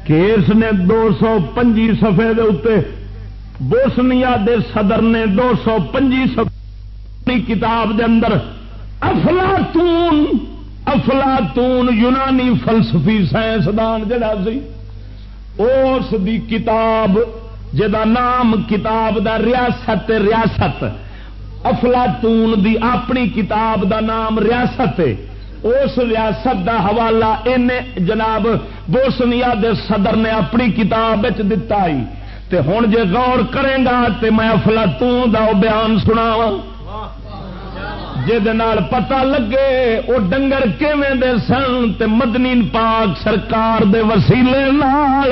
کہ اس نے دو سو پنجی سفے دے اتے بوسنیا دے صدر نے دو سو پنجی سفے کتاب دے اندر افلاطون افلاطون یونانی فلسفی سائنسدان جڑا سی، اس دی کتاب جدا نام کتاب دا ریاست ریاست۔ افلاطون دی اپنی کتاب دا نام ریاست۔ اس ریاست دا حوالہ ان جناب بوسنیا دے صدر نے اپنی کتاب دتا ہی تے ہوں جے غور کرے گا تے میں افلاطون دا بیان سنا جال پتا لگے وہ ڈنگر کیویں دے سن تے مدنی پاک سرکار دے وسیلے نال۔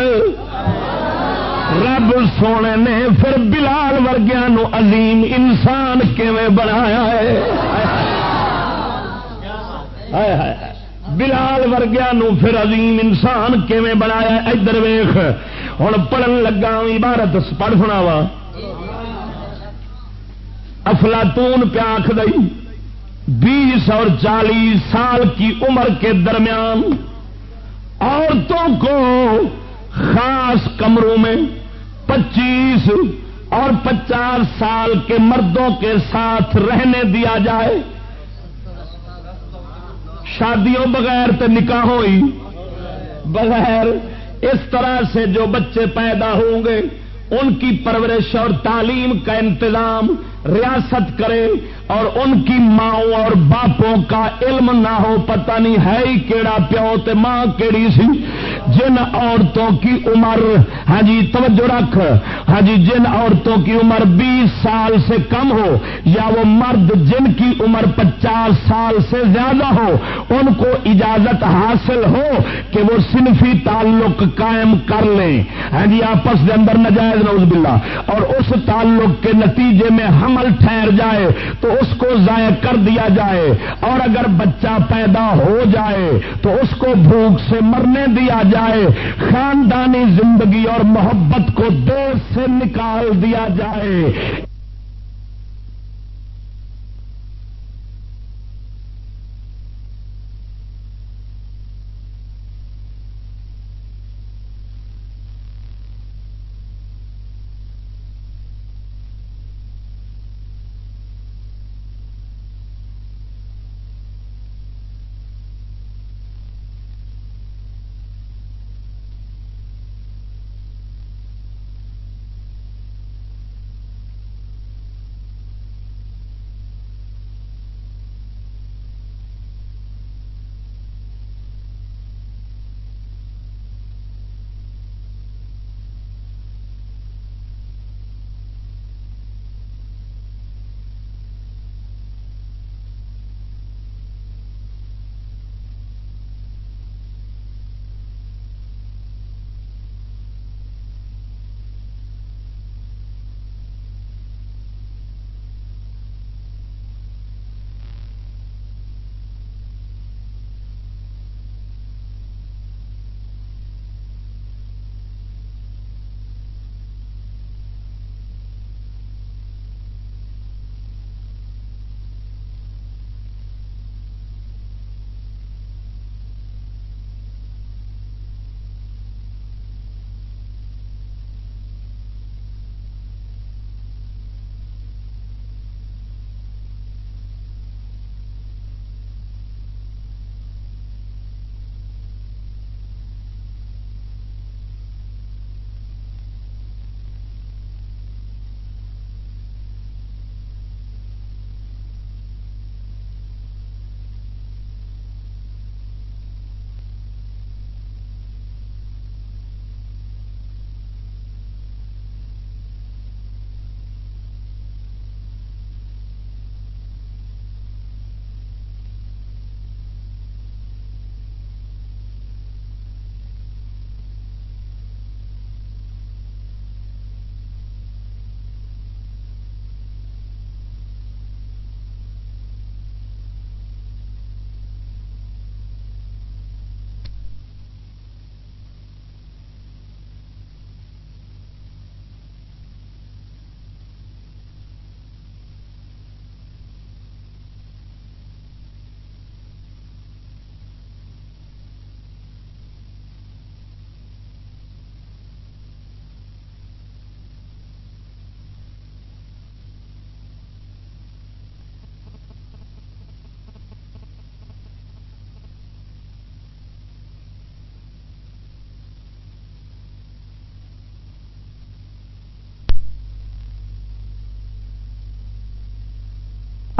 رب سونے نے پھر بلال ورگیا عظیم انسان کیویں بنایا ہے۔ بلال ورگیا پھر عظیم انسان کیویں بنایا ادھر ویخ ہوں پڑھن لگا عبارت پڑھ سنا وا افلاطون پیاکھ دئی بیس اور چالیس سال کی عمر کے درمیان عورتوں کو خاص کمروں میں پچیس اور پچاس سال کے مردوں کے ساتھ رہنے دیا جائے۔ شادیوں بغیر تو نکاح ہوئی۔ بغیر اس طرح سے جو بچے پیدا ہوں گے، ان کی پرورش اور تعلیم کا انتظام ریاست کرے۔ اور ان کی ماؤں اور باپوں کا علم نہ ہو، پتہ نہیں ہے ہی کیڑا پیو تے ماں کیڑی سی۔ جن عورتوں کی عمر ہاں جی توجہ رکھ۔ ہاں جی جن عورتوں کی عمر بیس سال سے کم ہو یا وہ مرد جن کی عمر پچاس سال سے زیادہ ہو، ان کو اجازت حاصل ہو کہ وہ صنفی تعلق قائم کر لیں۔ ہاں جی آپس کے اندر نجائز نوز باللہ۔ اور اس تعلق کے نتیجے میں حمل ٹھہر جائے تو اس کو ضائع کر دیا جائے اور اگر بچہ پیدا ہو جائے تو اس کو بھوک سے مرنے دیا جائے، خاندانی زندگی اور محبت کو دیر سے نکال دیا جائے۔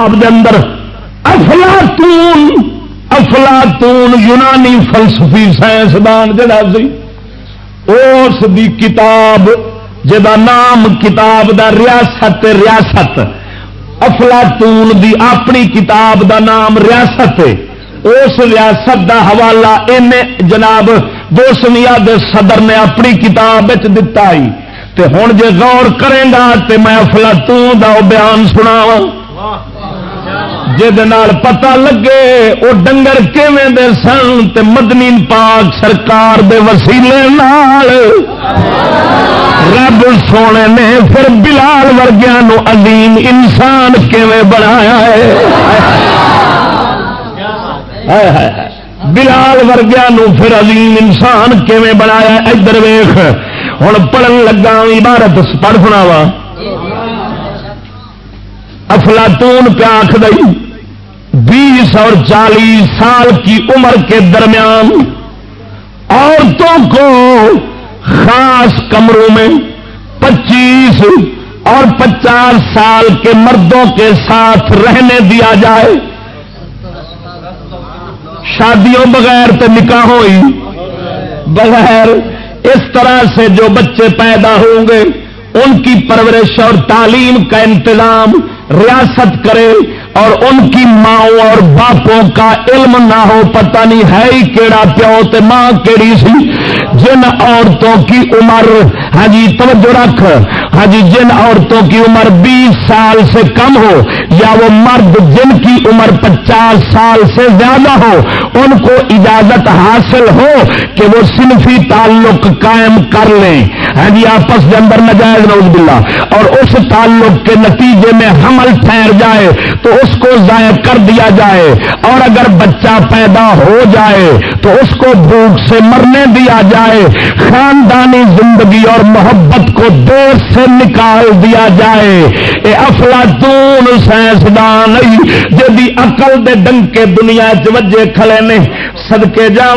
اب اندر افلاطون افلاطون یونانی فلسفی سائنسدان جڑا سی، اس دی کتاب جا نام کتاب دا ریاست ریاست، افلاطون دی اپنی کتاب دا نام ریاست، اس ریاست دا حوالہ ان جناب دوسمیا دے صدر نے اپنی کتاب دتا ہی تے ہوں جے غور کرے گا تے میں افلاطون دا بیان سناواں۔ پتا لگے وہ ڈنگر دے سن تے مدنی پاک سرکار دے وسیلے نال۔ رب سونے نے پھر بلال ورگیا عظیم انسان کیویں بنایا ہے؟ بلال ورگیا پھر عظیم انسان کیویں بنایا ادھر ویخ ہوں پڑھن لگا عبارت، پڑھ سنا وا افلاطون پہ آخ دئی۔ بیس اور چالیس سال کی عمر کے درمیان عورتوں کو خاص کمروں میں پچیس اور پچاس سال کے مردوں کے ساتھ رہنے دیا جائے۔ شادیوں بغیر تو نکاح ہوئی۔ بغیر اس طرح سے جو بچے پیدا ہوں گے، ان کی پرورش اور تعلیم کا انتظام ریاست کرے اور ان کی ماں اور باپوں کا علم نہ ہو، پتہ نہیں ہے ہی کیڑا پیو تے ماں کیڑی سی، جن عورتوں کی عمر۔ ہاں جی توجہ رکھ۔ ہاں جی جن عورتوں کی عمر بیس سال سے کم ہو یا وہ مرد جن کی عمر پچاس سال سے زیادہ ہو، ان کو اجازت حاصل ہو کہ وہ صنفی تعلق قائم کر لیں۔ ہاں جی آپس کے اندر نجائز نوز بلا اور اس تعلق کے نتیجے میں حمل ٹھہر جائے تو اس کو ضائع کر دیا جائے۔ اور اگر بچہ پیدا ہو جائے تو اس کو بھوک سے مرنے دیا جائے، خاندانی زندگی اور محبت کو دیر سے نکال دیا جائے۔ اے افلاطون سائنسدان جی اقل دے ڈنکے دنیا چجے کھلے نے۔ سدکے جا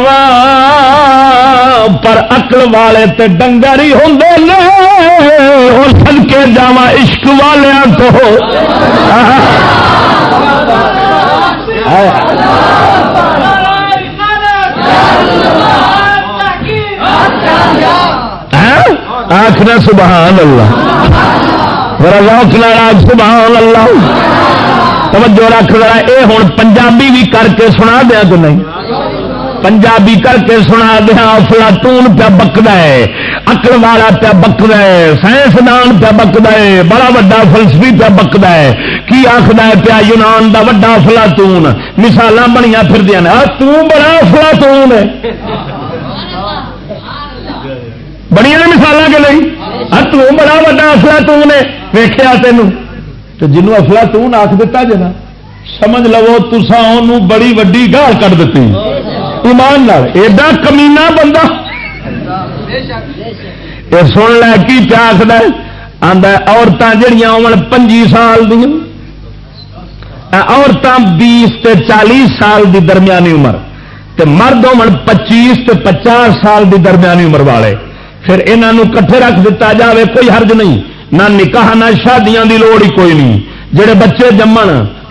پر اقل والے تے ڈنگر ہی ہوں اور سدکے جا عشق والوں تو۔ ہاں؟ آخر سبحان اللہ۔ روک ناراض سبحان اللہ۔ توجہ رکھ ذرا، اے ہوں پنجابی بھی کر کے سنا دیا تو نہیں؟ پنجابی کر کے سنا دیا فلاٹون پیا بکد ہے اکل والا پیا بکد ہے، سائنسدان پیا بکد ہے، بڑا وا فلسفی پیا بکد ہے۔ کی آخر پیا یونان دا وا فلاٹون مثال بنیا پھر دیا تڑا فلاٹون ہے بڑی مثال کے لیے بڑا وا افلا تون ہے ویخیا تینوں تو جنوب افلا تون آخ دتا جنا سمجھ لو تسا بڑی وڈی گال کر دیتی ایمان ایڈا کمینا بندہ یہ سن لے کی آخر آدھا عورتیں جہیا ہو پنجی سال دیا عورتیں بیس تے چالیس سال دی درمیانی عمر تے مرد ہو پچیس تے پچاس سال دی درمیانی عمر والے۔ پھر یہاں کٹھے رکھ دیتا جاوے، کوئی حرج نہیں۔ نہ نکاح، نہ شادیاں دی لوڑ ہی کوئی نہیں۔ جڑے بچے جمن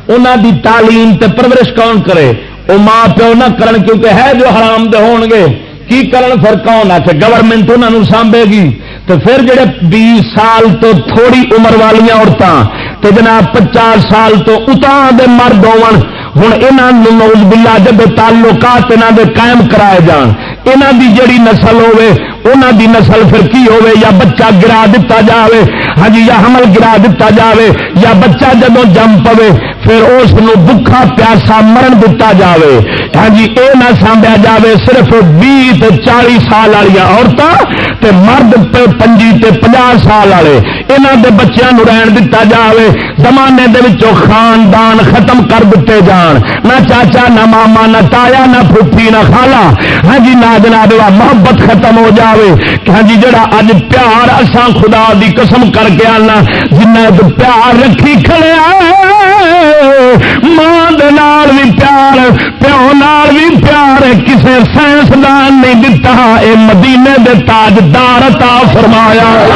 انہوں دی تعلیم تے پرورش کون کرے؟ وہ ماں پیو نہ کرن کیونکہ ہے جو حرام دے ہون گے۔ کی کرن پھر کون؟ آ کے گورنمنٹ انہوں سانبے گی۔ تو پھر جڑے بیس سال تو تھوڑی عمر والی عورتیں تو جناب پچاس سال تو اتان دے مرد ہون ہوں یہاں نوز بلا جب تعلقات یہاں دے قائم کرائے جان۔ یہاں دی جڑی نسل ہوے انہوں دی نسل پھر کی ہوے یا بچہ گرا دیتا جاوے ہاں جی یا حمل گرا دیتا جاوے، یا بچہ جدو جم پوے، پھر اس بکھا پیاسا مرن دتا جاوے۔ ہاں جی اے نہ سانبیا جاوے صرف بھی چالی سال والی عورتیں مرد پنجی تے پناہ سال والے۔ یہاں کے بچوں رہن دتا جاوے۔ زمانے دے وچوں خاندان ختم کر دیتے جان۔ نہ چاچا، نہ ماما، نہ تایا، نہ پھوپھی، نہ خالا ہاں جی نہ جناب محبت ختم ہو جاوے۔ کہ ہاں جی جڑا اج پیار اساں خدا دی قسم کر کے آنا جنہیں پیار رکھی کھڑے ماں نال بھی پیار، پیو نال بھی پیار، کسے سائنسدان نہیں دتا۔ اے مدینے دے تاجدار تا فرمایا۔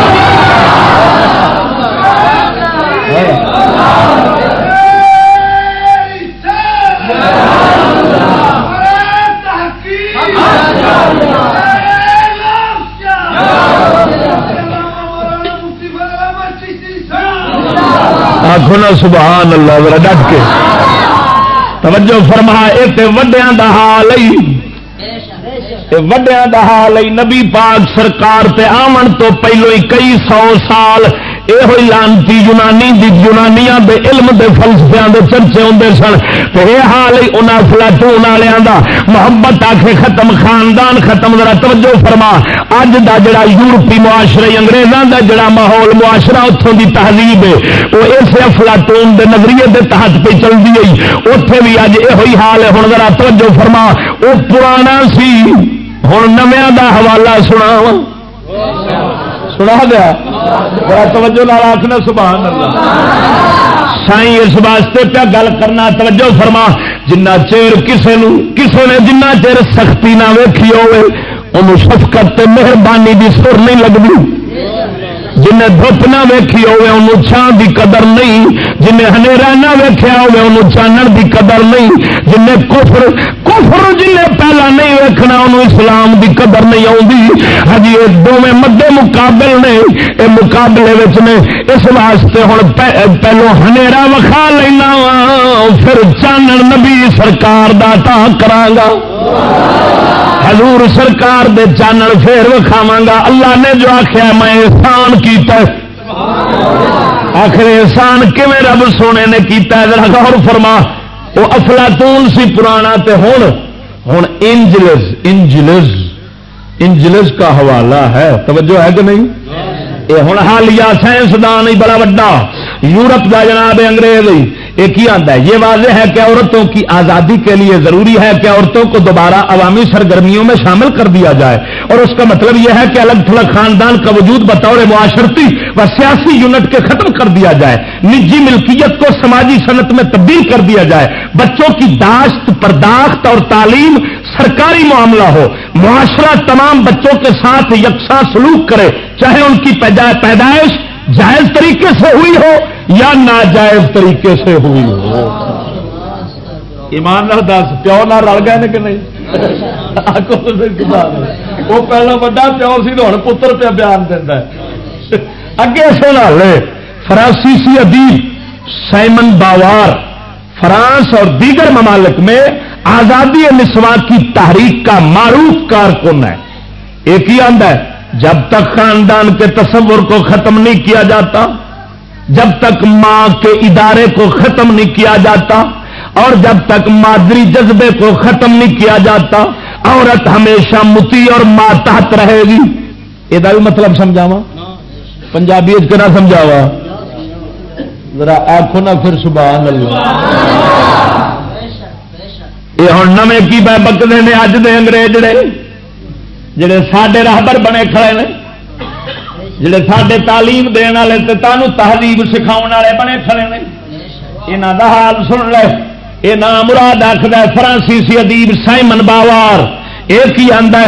آخو سبحان اللہ ڈٹ کے۔ توجہ فرما یہ وڈیا کا حال ہی۔ وڈیا کا حال نبی پاک سرکار تے آمن تو پہلو ہی کئی سو سال یہ لانتی یونانی دی یونانیاں دے علم دے فلسفیاں دے چرچے ہوندے سن تے اے حال ہی انہاں فلاٹون والےاں دا محبت آکھے ختم، خاندان ختم، ذرا توجہ فرما۔ اج دا جڑا یورپی معاشرے انگریزاں دا جڑا ماحول، معاشرہ اتھوں دی تہذیب ہے، وہ اس افلاطون دے نظریے دے تحت پہ چلدی ہے اوتھے بھی اج یہ حال ہے۔ ہن ذرا توجہ فرما او پرانا سی۔ ہن نویاں دا حوالہ سناواں۔ سنا دیا۔ بڑا توجہ لال آخنا سبحان اللہ۔ سائی اس واسطے پہ گل کرنا، توجہ فرما۔ جنہ چیر کسے نو، کسے نے جنہ چیر سختی نہ ویکھی ہوئے، انہوں شفقت مہربانی دی سر نہیں لگتی جنہیں دھوپ نہ ویکھی ہوے انہوں چھان دی قدر نہیں۔ جنہیں ہنیرا نہ ویکھیا ہوے انہوں چانن دی قدر نہیں۔ جنہیں کفر کفر جنہیں پہلا نہیں ویکھنا، انہوں اسلام دی قدر نہیں آتی ہجی ہاں یہ دونوں مدے مقابل نے، یہ مقابلے نے اس واسطے ہوں پہلو ہنیرا وکھا لینا وا، پھر چانن نبی سرکار دا تا کرانگا۔ حضور سرکار دے چانل پھر وکھاوا گا اللہ نے جو آخیا میں احسان کیتا آخر احسان کیون رب سونے نے کیتا ذرا غور فرما۔ وہ افلاطون سی پرانا تے ہوں ہوں انجلز انجلز انجلز کا حوالہ ہے۔ توجہ ہے کہ نہیں؟ یہ ہوں حالیہ سائنسدان ہی بڑا وڈا۔ یورپ کا جناب انگریز۔ ایک ہی آتا ہے؟ یہ واضح ہے کہ عورتوں کی آزادی کے لیے ضروری ہے کہ عورتوں کو دوبارہ عوامی سرگرمیوں میں شامل کر دیا جائے۔ اور اس کا مطلب یہ ہے کہ الگ تھلگ خاندان کا وجود بطور معاشرتی و سیاسی یونٹ کے ختم کر دیا جائے۔ نجی ملکیت کو سماجی صنعت میں تبدیل کر دیا جائے۔ بچوں کی داشت، پرداخت اور تعلیم سرکاری معاملہ ہو۔ معاشرہ تمام بچوں کے ساتھ یکساں سلوک کرے، چاہے ان کی پیدائش جائز طریقے سے ہوئی ہو یا ناجائز طریقے سے ہوئی ہو۔ ایمان دس، پیو نہ رل گئے کہ نہیں؟ وہ پہلے بڑا پیو سی تو ہوں پتر پہ بیان دینا اگے سوال فرانسیسی ادیب سائمن باوار فرانس اور دیگر ممالک میں آزادی نسواں کی تحریک کا معروف کارکن ہے۔ ایک ہی آدھا ہے، جب تک خاندان کے تصور کو ختم نہیں کیا جاتا، جب تک ماں کے ادارے کو ختم نہیں کیا جاتا، اور جب تک مادری جذبے کو ختم نہیں کیا جاتا، عورت ہمیشہ متی اور ماتحت رہے گی۔ یہ مطلب سمجھاوا پنجابی نہ سمجھاوا ذرا آخو نا پھر سبحان اللہ۔ یہ ہوں نمے کی بہ بکتے ہیں اج دے انگریز جڑے جڑے سڈے راہبر بنے کھڑے نے جڑے سڈے تعلیم دن والے تمہوں تہذیب سکھاؤ والے بنے کھڑے نے یہاں کا حال سن لے یہ نام مراد آخر فرانسیسی ادیب سائمن باوار یہ کی آدھا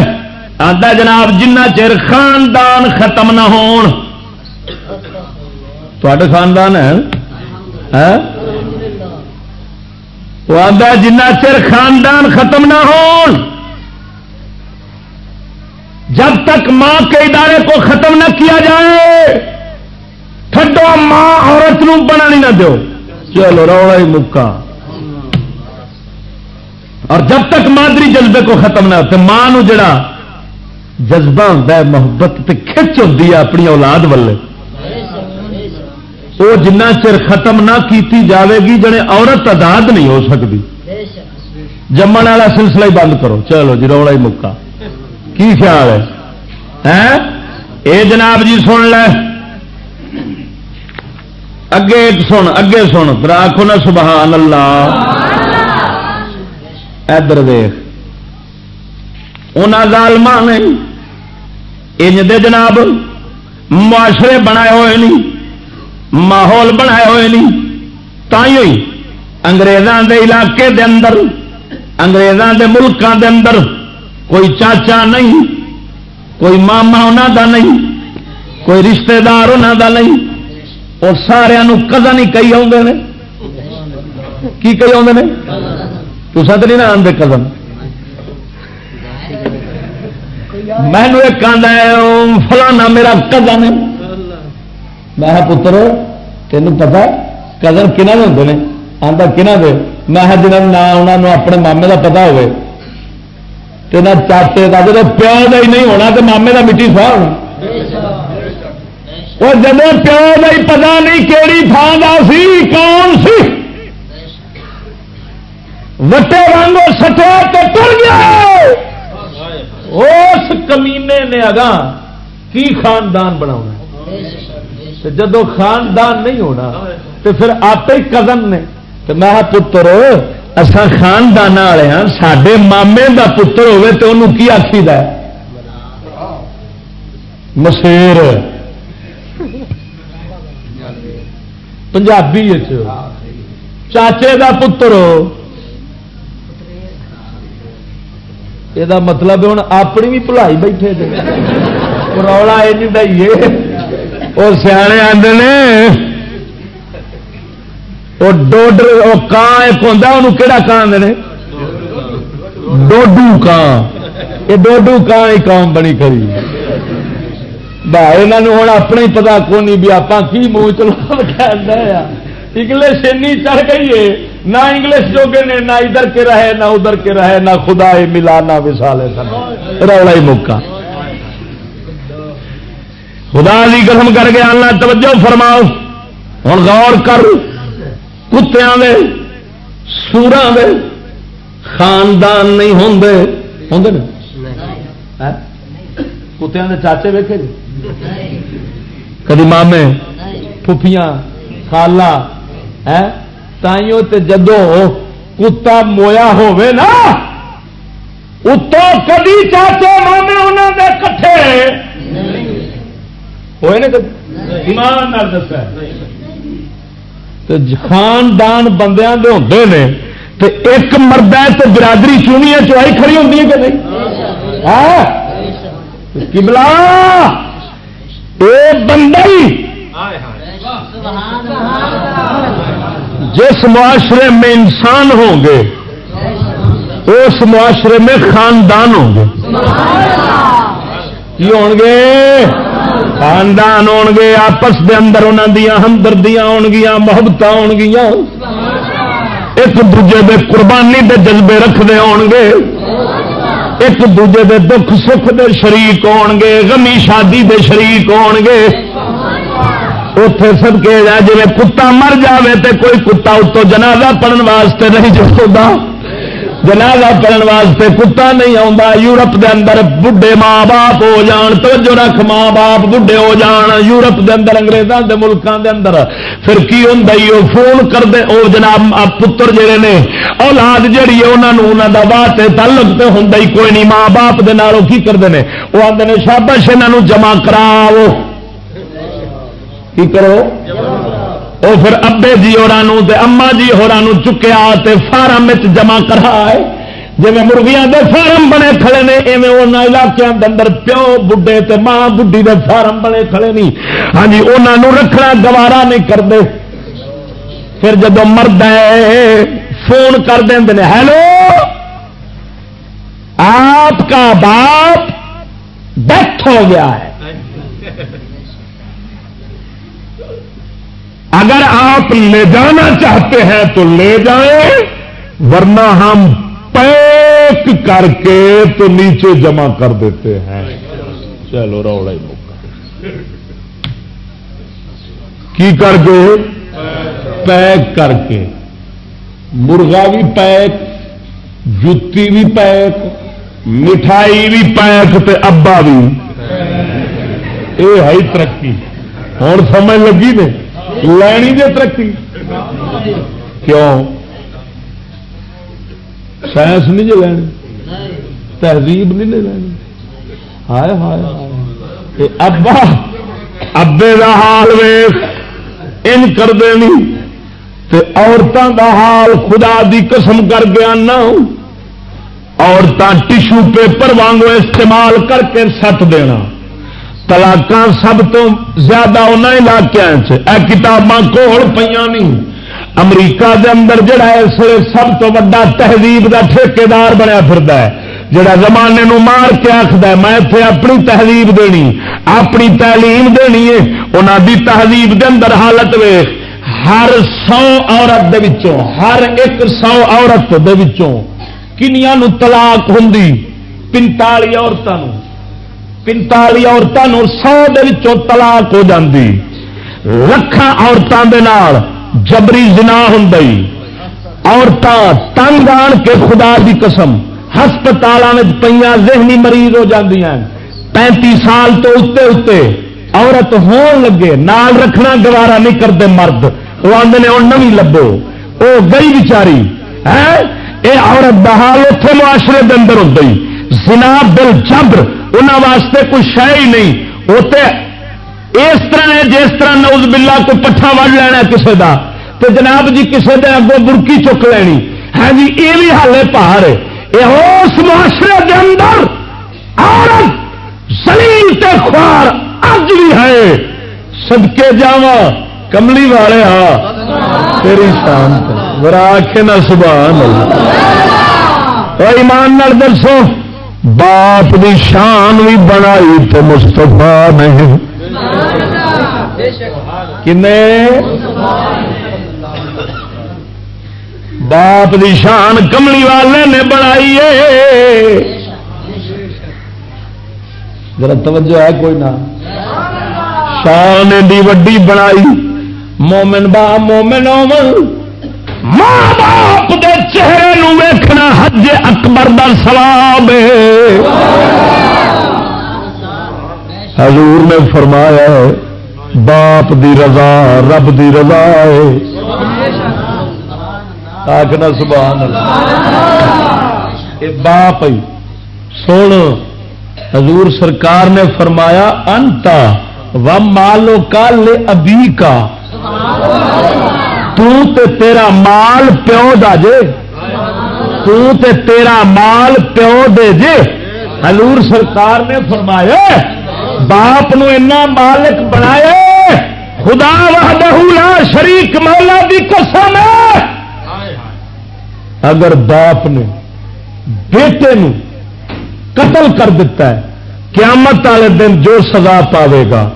آدھا جناب جنہ چر خاندان ختم نہ ہون خاندان ہے وہ آدھا جنہ چر خاندان ختم نہ ہون، جب تک ماں کے ادارے کو ختم نہ کیا جائے تھڈو ماں عورت نو بنا نہیں نہ دو چلو روڑا ہی مکا اور جب تک مادری جذبے کو ختم نہ ہوتے ماں نو جڑا جذبہ ہوتا ہے محبت تے کھچ ہوتی ہے اپنی اولاد والے۔ وہ جنہ چر ختم نہ کیتی جاوے گی، جڑے عورت آزاد نہیں ہو سکتی۔ جمن والا سلسلہ ہی بند کرو۔ چلو جی روڑا ہی مکا۔ کی خیال ہے؟ اے جناب جی سن لے۔ اگے سن اگے سن۔ آخو نا، سبحان اللہ۔ ادھر دیکھ ظالم نے، انج دے جناب، معاشرے بنائے ہوئے نہیں۔ ماحول بنائے ہوئے نہیں۔ تھی انگریزوں دے علاقے دے اندر انگریزوں دے ملکوں دے اندر کوئی چاچا نہیں، کوئی ماما انہوں دا نہیں، کوئی رشتہ دار انہوں دا نہیں۔ اور سارا کزن ہی کئی آدھے کی کئی آدھے تو سد نہیں نہ آدھے کزن مینو ایک آدھا فلانا میرا کزن ہے میں پتر تین پتا کزن کنہ دے ہوں آتا کنہ دے میں جنہوں نہ انہوں اپنے مامے کا پتا ہوئے تو نہ چاچے کا جب پیو کا ہی نہیں ہونا تو مامے کا مٹی سوا ہونا اور جب پیو کا ہی پتا نہیں کہڑی تھان کا سی کون سی وٹے وانگو سٹیا تو ٹر گیا اس کمینے نے اگاں کی خاندان بنا جدو خاندان نہیں ہونا تو پھر آپ ہی کزن نے۔ تو میں پتر اصا خاندان والے ہاں سڈے مامے کا پتر ہوے تو انہوں کی آخی د مسیر۔ پنجابی چاچے کا پتر۔ یہ مطلب ہوں اپنی بھی بھلائی بیٹھے رولا یہ وہ سیانے آدھے وہ ڈوڈر، وہ کان ایک ہوتا انہوں کہڑا کان آدھے ڈوڈو کان۔ یہ ڈوڈو کان ہی قوم بنی کری۔ بھائی ہوں اپنا ہی پتا کون بھی آپ کی منہ چلا انگلش اینی چڑھ گئی ہے، نہ انگلش جو کہ نے، نہ ادھر کے رہے، نہ ادھر کے رہے، نہ خدا ملا، نہ وسال رولا ہی موقع۔ خدا لی قسم کر کے آنا توجہ فرماؤ۔ ہوں غور کر۔ کتیا دے سورا دے خاندان نہیں ہوں ہوں کتیا دے چاچے ویکے جی؟ کدی مامے؟ پھوپیاں خالہ؟ تائیوں تے جدو کتا مویا ہوئے نا اتو کدی چاچے مامے انہوں دے کٹھے ہوئے نا ایمان دسا خاندان بندیاں دے ہوندے نے تے ایک مرد ہے تو برادری چونی ہے چوائی کھڑی ہوتی ہے کہ نہیں؟ کبلا اے بندہ ہی! جس معاشرے میں انسان ہوں گے اس معاشرے میں خاندان ہوں گے۔ کی ہو گے؟ خاندان ہو گے آپس دے اندر انہوں دیا ہمدردیاں ہو گیا محبت ہو گیا ایک دوجے دے قربانی دے جذبے رکھتے ہو گے ایک دوجے دے دکھ سکھ دے شریک ہو گے غمی شادی دے شریک ہو گے اتے سب کے جی کتا مر جائے تو کوئی کتا اتو جنازہ پڑھن واسطے نہیں چکتا جنازہ پڑھن واسطے کتا نہیں آتا یورپ دے اندر بڈھے ماں باپ ہو جان، توجہ رکھ ماں باپ بڈھے ہو جان، یورپ دے اندر انگریزوں دے ملکوں دے اندر۔ پھر کی ہوں وہ فون کرتے وہ جناب پتر جڑے نے، اولاد جہی ہے انہوں کا واہ تعلق تو ہوں کوئی نہیں۔ ماں باپ دے نالوں کی کرتے ہیں وہ آتے ہیں شابش یہاں جمع کراؤ۔ کی کرو؟ وہ پھر ابے جی ہو اما جی ہو چکیا فارم جمع کرا جی مرغیاں دے فارم بنے کھڑے نے، ایویں ان علاقوں کے اندر پیو بڈے تے ماں بڈی دے فارم بنے کھڑے نہیں ہاں جی انہوں رکھنا گوارا نہیں کرتے۔ پھر جب مرد ہے، فون کر دیں ہیلو، آپ کا باپ ڈیتھ ہو گیا ہے۔ اگر آپ لے جانا چاہتے ہیں تو لے جائیں، ورنہ ہم پیک کر کے تو نیچے جمع کر دیتے ہیں۔ چلو روڑا ہی موقع کی کر کے؟ پیک کر کے۔ مرغا بھی پیک، جتی بھی پیک، مٹھائی بھی پیک تے ابا بھی۔ یہ ہے ترقی۔ ہوں سمجھ لگی نے؟ لینی دے ترقی کیوں سائنس نہیں جو لینی تہذیب نہیں لینی ہائے ہائے ابا ابے کا حال ویخ ان کر دینی عورتوں کا حال خدا دی قسم کر گیا نہ عورتیں ٹشو پیپر وانگو استعمال کر کے سٹ دینا تلاک سب تو زیادہ ان علاقوں کتاباں کول پہ نہیں۔ امریکہ دے اندر جڑا اس سب تو وا تہذیب کا ٹھیکار بنیا پھر جڑا زمانے نو مار کے آخد میں اتنے اپنی تہذیب دینی، اپنی تعلیم دینی ہے۔ انہوں دی تہذیب دے اندر حالت ویخ ہر سو عورت دے وچوں، ہر ایک سو عورت دے وچوں کنیا نو طلاق ہوں پنتالی عورتوں پنتالی عورتوں سو دے وچوں طلاق ہو جاندی۔ لکھان عورتوں دے نال جبری زنا ہوں عورتیں تنگ آن کے خدا دی قسم ہسپتال پہ ذہنی مریض ہو جاندی ہیں پینتی سال تو اتنے اتنے عورت ہون لگے، نال رکھنا گوارا نہیں کرتے مرد۔ وہ آدھے نے ہوں نمی لبو۔ وہ گئی بچاری ہے ہاں، یہ عورت بحال اتنے معاشرے کے اندر ہو گئی سنا دل جبر۔ انہوں واسطے کوئی شہ ہی نہیں۔ وہ اس طرح ہے جس طرح نوز بلا کو پٹھا وڑ لینا کسی کا تو جناب جی کسی دے اگوں برکی چک لینی۔ ہاں جی یہ بھی حال ہے۔ پہاڑ یہ اس معاشرے کے اندر عورت زلیل تے خوار اج بھی ہے۔ سدکے جاوا کملی والے ہاں۔ تیری شان ذرا آخے نہ سبحان اللہ۔ ایمان نال دسو۔ باپ دی شان بھی بنائی تو مستفا نہیں۔ باپ دی شان کملی والے نے بنائی ہے۔ ذرا توجہ ہے کوئی نہ۔ شان دی وڈی بنائی۔ مومن با مومن ماں باپ دے چہرے نو ویکھنا حج اکبر دا سواب حضور نے فرمایا باپ دی رضا، رب دی رضا ہے۔ آخنا سبحان اللہ۔ اے باپ سن حضور سرکار نے فرمایا، انتا و مالو کا لے ابھی کا۔ تو تے تیرا مال پیو دا جے۔ تو تے تیرا مال پیو دے جے۔ حضور سرکار نے فرمایا، باپ نو اینا مالک بنایا۔ خدا وحدہ لا شریک مولا دی قسم ہے۔ اگر باپ نے بیٹے نو قتل کر دیتا ہے، قیامت والے دن جو سزا پاوے گا،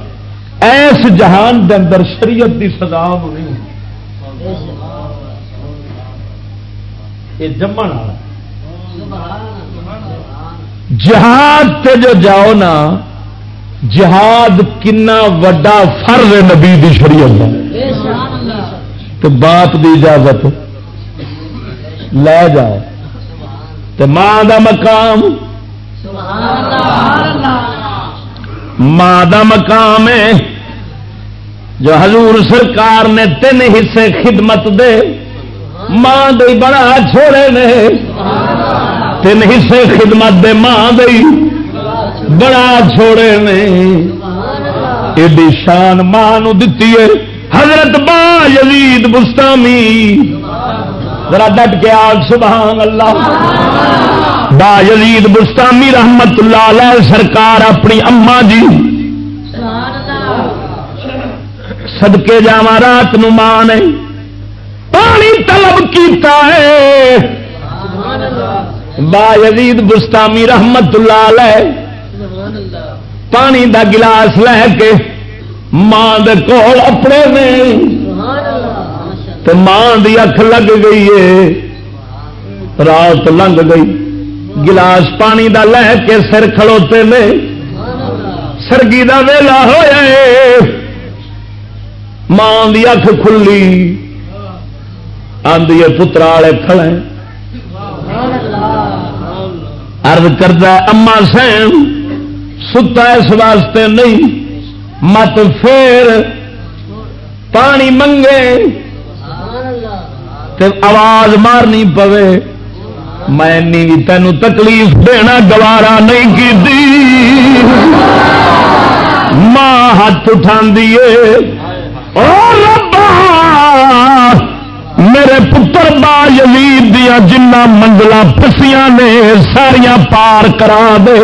ایس جہان دے اندر شریعت دی سزا نہیں یہ جمن جہاد تے جو جاؤ نا، جہاد کنا وڈا فرض ہے نبی دی شریعت تو باپ دی اجازت۔ لے جاؤ۔ تو ماں دا مقام۔ ماں کا مقام ہے۔ جو حضور سرکار نے تین حصے خدمت دے۔ ماں دے بڑا چھوڑے نے تین حصے خدمت دے ماں دے بڑا چھوڑے نے۔ ایڈی شان ماں دتی ہے۔ حضرت با یزید بستامی۔ ذرا ڈٹ کے آگ سبحان اللہ۔ با یزید بستامی رحمت اللہ علیہ سرکار اپنی اما جی۔ سدکے جا رات نو ماں نے۔ پانی طلب کیتا ہے۔ با یزید بستامی رحمت اللہ علیہ پانی دا گلاس لے کے ماں دے کول اپنے میں تو ماں دی اکھ لگ گئی ہے۔ رات لنگ گئی۔ گلاس پانی دا لے کے سر کھڑوتے نے۔ سرگی دا ویلا ہوا ماں دی اکھ کھلی۔ آدھی پترا والے کھڑے ارد کردہ اما سین ستا اس واسطے نہیں، مت پھر پانی منگے آواز مارنی پوے۔ میں بھی تینوں تکلیف دینا گوارا نہیں کی ماں ہاتھ اٹھا دیے اور میرے پتر با یزید دیا جنہ منزل پسیاں نے ساریا پار کرا دے۔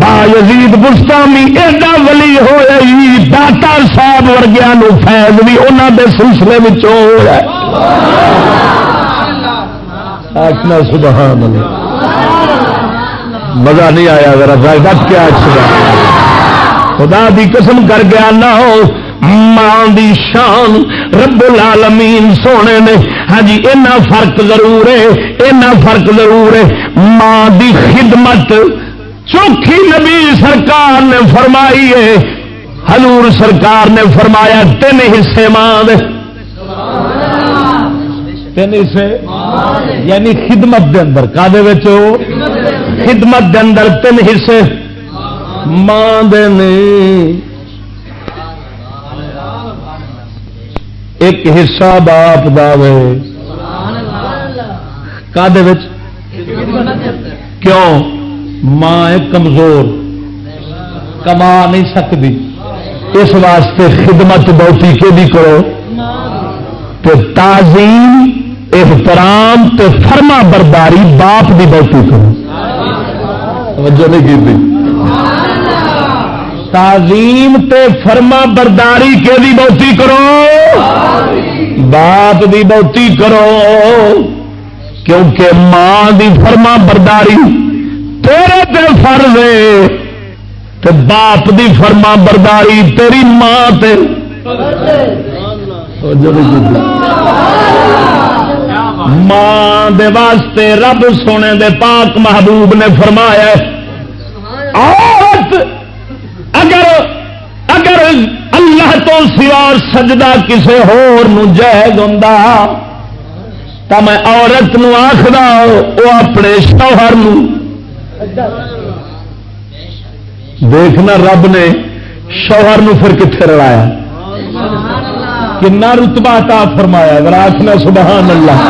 با یزید بستامی ایڈا ولی ہوئی داتا صاحب ورگیا فیض بھی انہوں کے سلسلے میں ہو آخنا سبحان اللہ۔ مزہ نہیں آیا ذرا بچ کے آج خدا دی قسم کر گیا نہ ہو۔ دی شان رب العالمین سونے نے۔ ہاں جی اینا فرق ضرور ہے، اینا فرق ضرور ہے۔ ماں دی خدمت چوکھی نبی سرکار نے فرمائی ہے۔ حضور سرکار نے فرمایا، تین حصے ماں دے۔ تین حصے؟ یعنی خدمت دے اندر۔ کا خدمت دے اندر تین حصے۔ ماں دے نے۔ ایک حصہ باپ دے کا کیوں؟ ماں کمزور۔ کما نہیں سکتی اس واسطے خدمت بہتی کہ بھی کرو؟ تو تعظیم، احترام تے فرما برداری باپ کی بہتی کرو۔ توجہ نہیں کی تعظیم تے فرما برداری کے بھی بہتی کرو؟ باپ دی بہتی کرو۔ کیونکہ ماں دی فرما برداری تیرے تے فرض تے باپ دی فرما برداری تیری ماں تے۔ ماں دے واسطے رب سونے دے پاک محبوب نے فرمایا عورت اگر اگر اللہ تو سوا سجدہ کسی ہوج ہوں تو میں عورت نو آخر وہ اپنے شوہر دیکھنا رب نے شوہر نو پھر کتنے رلایا؟ کنا رتبا تا فرمایا؟ آخنا سبحان اللہ۔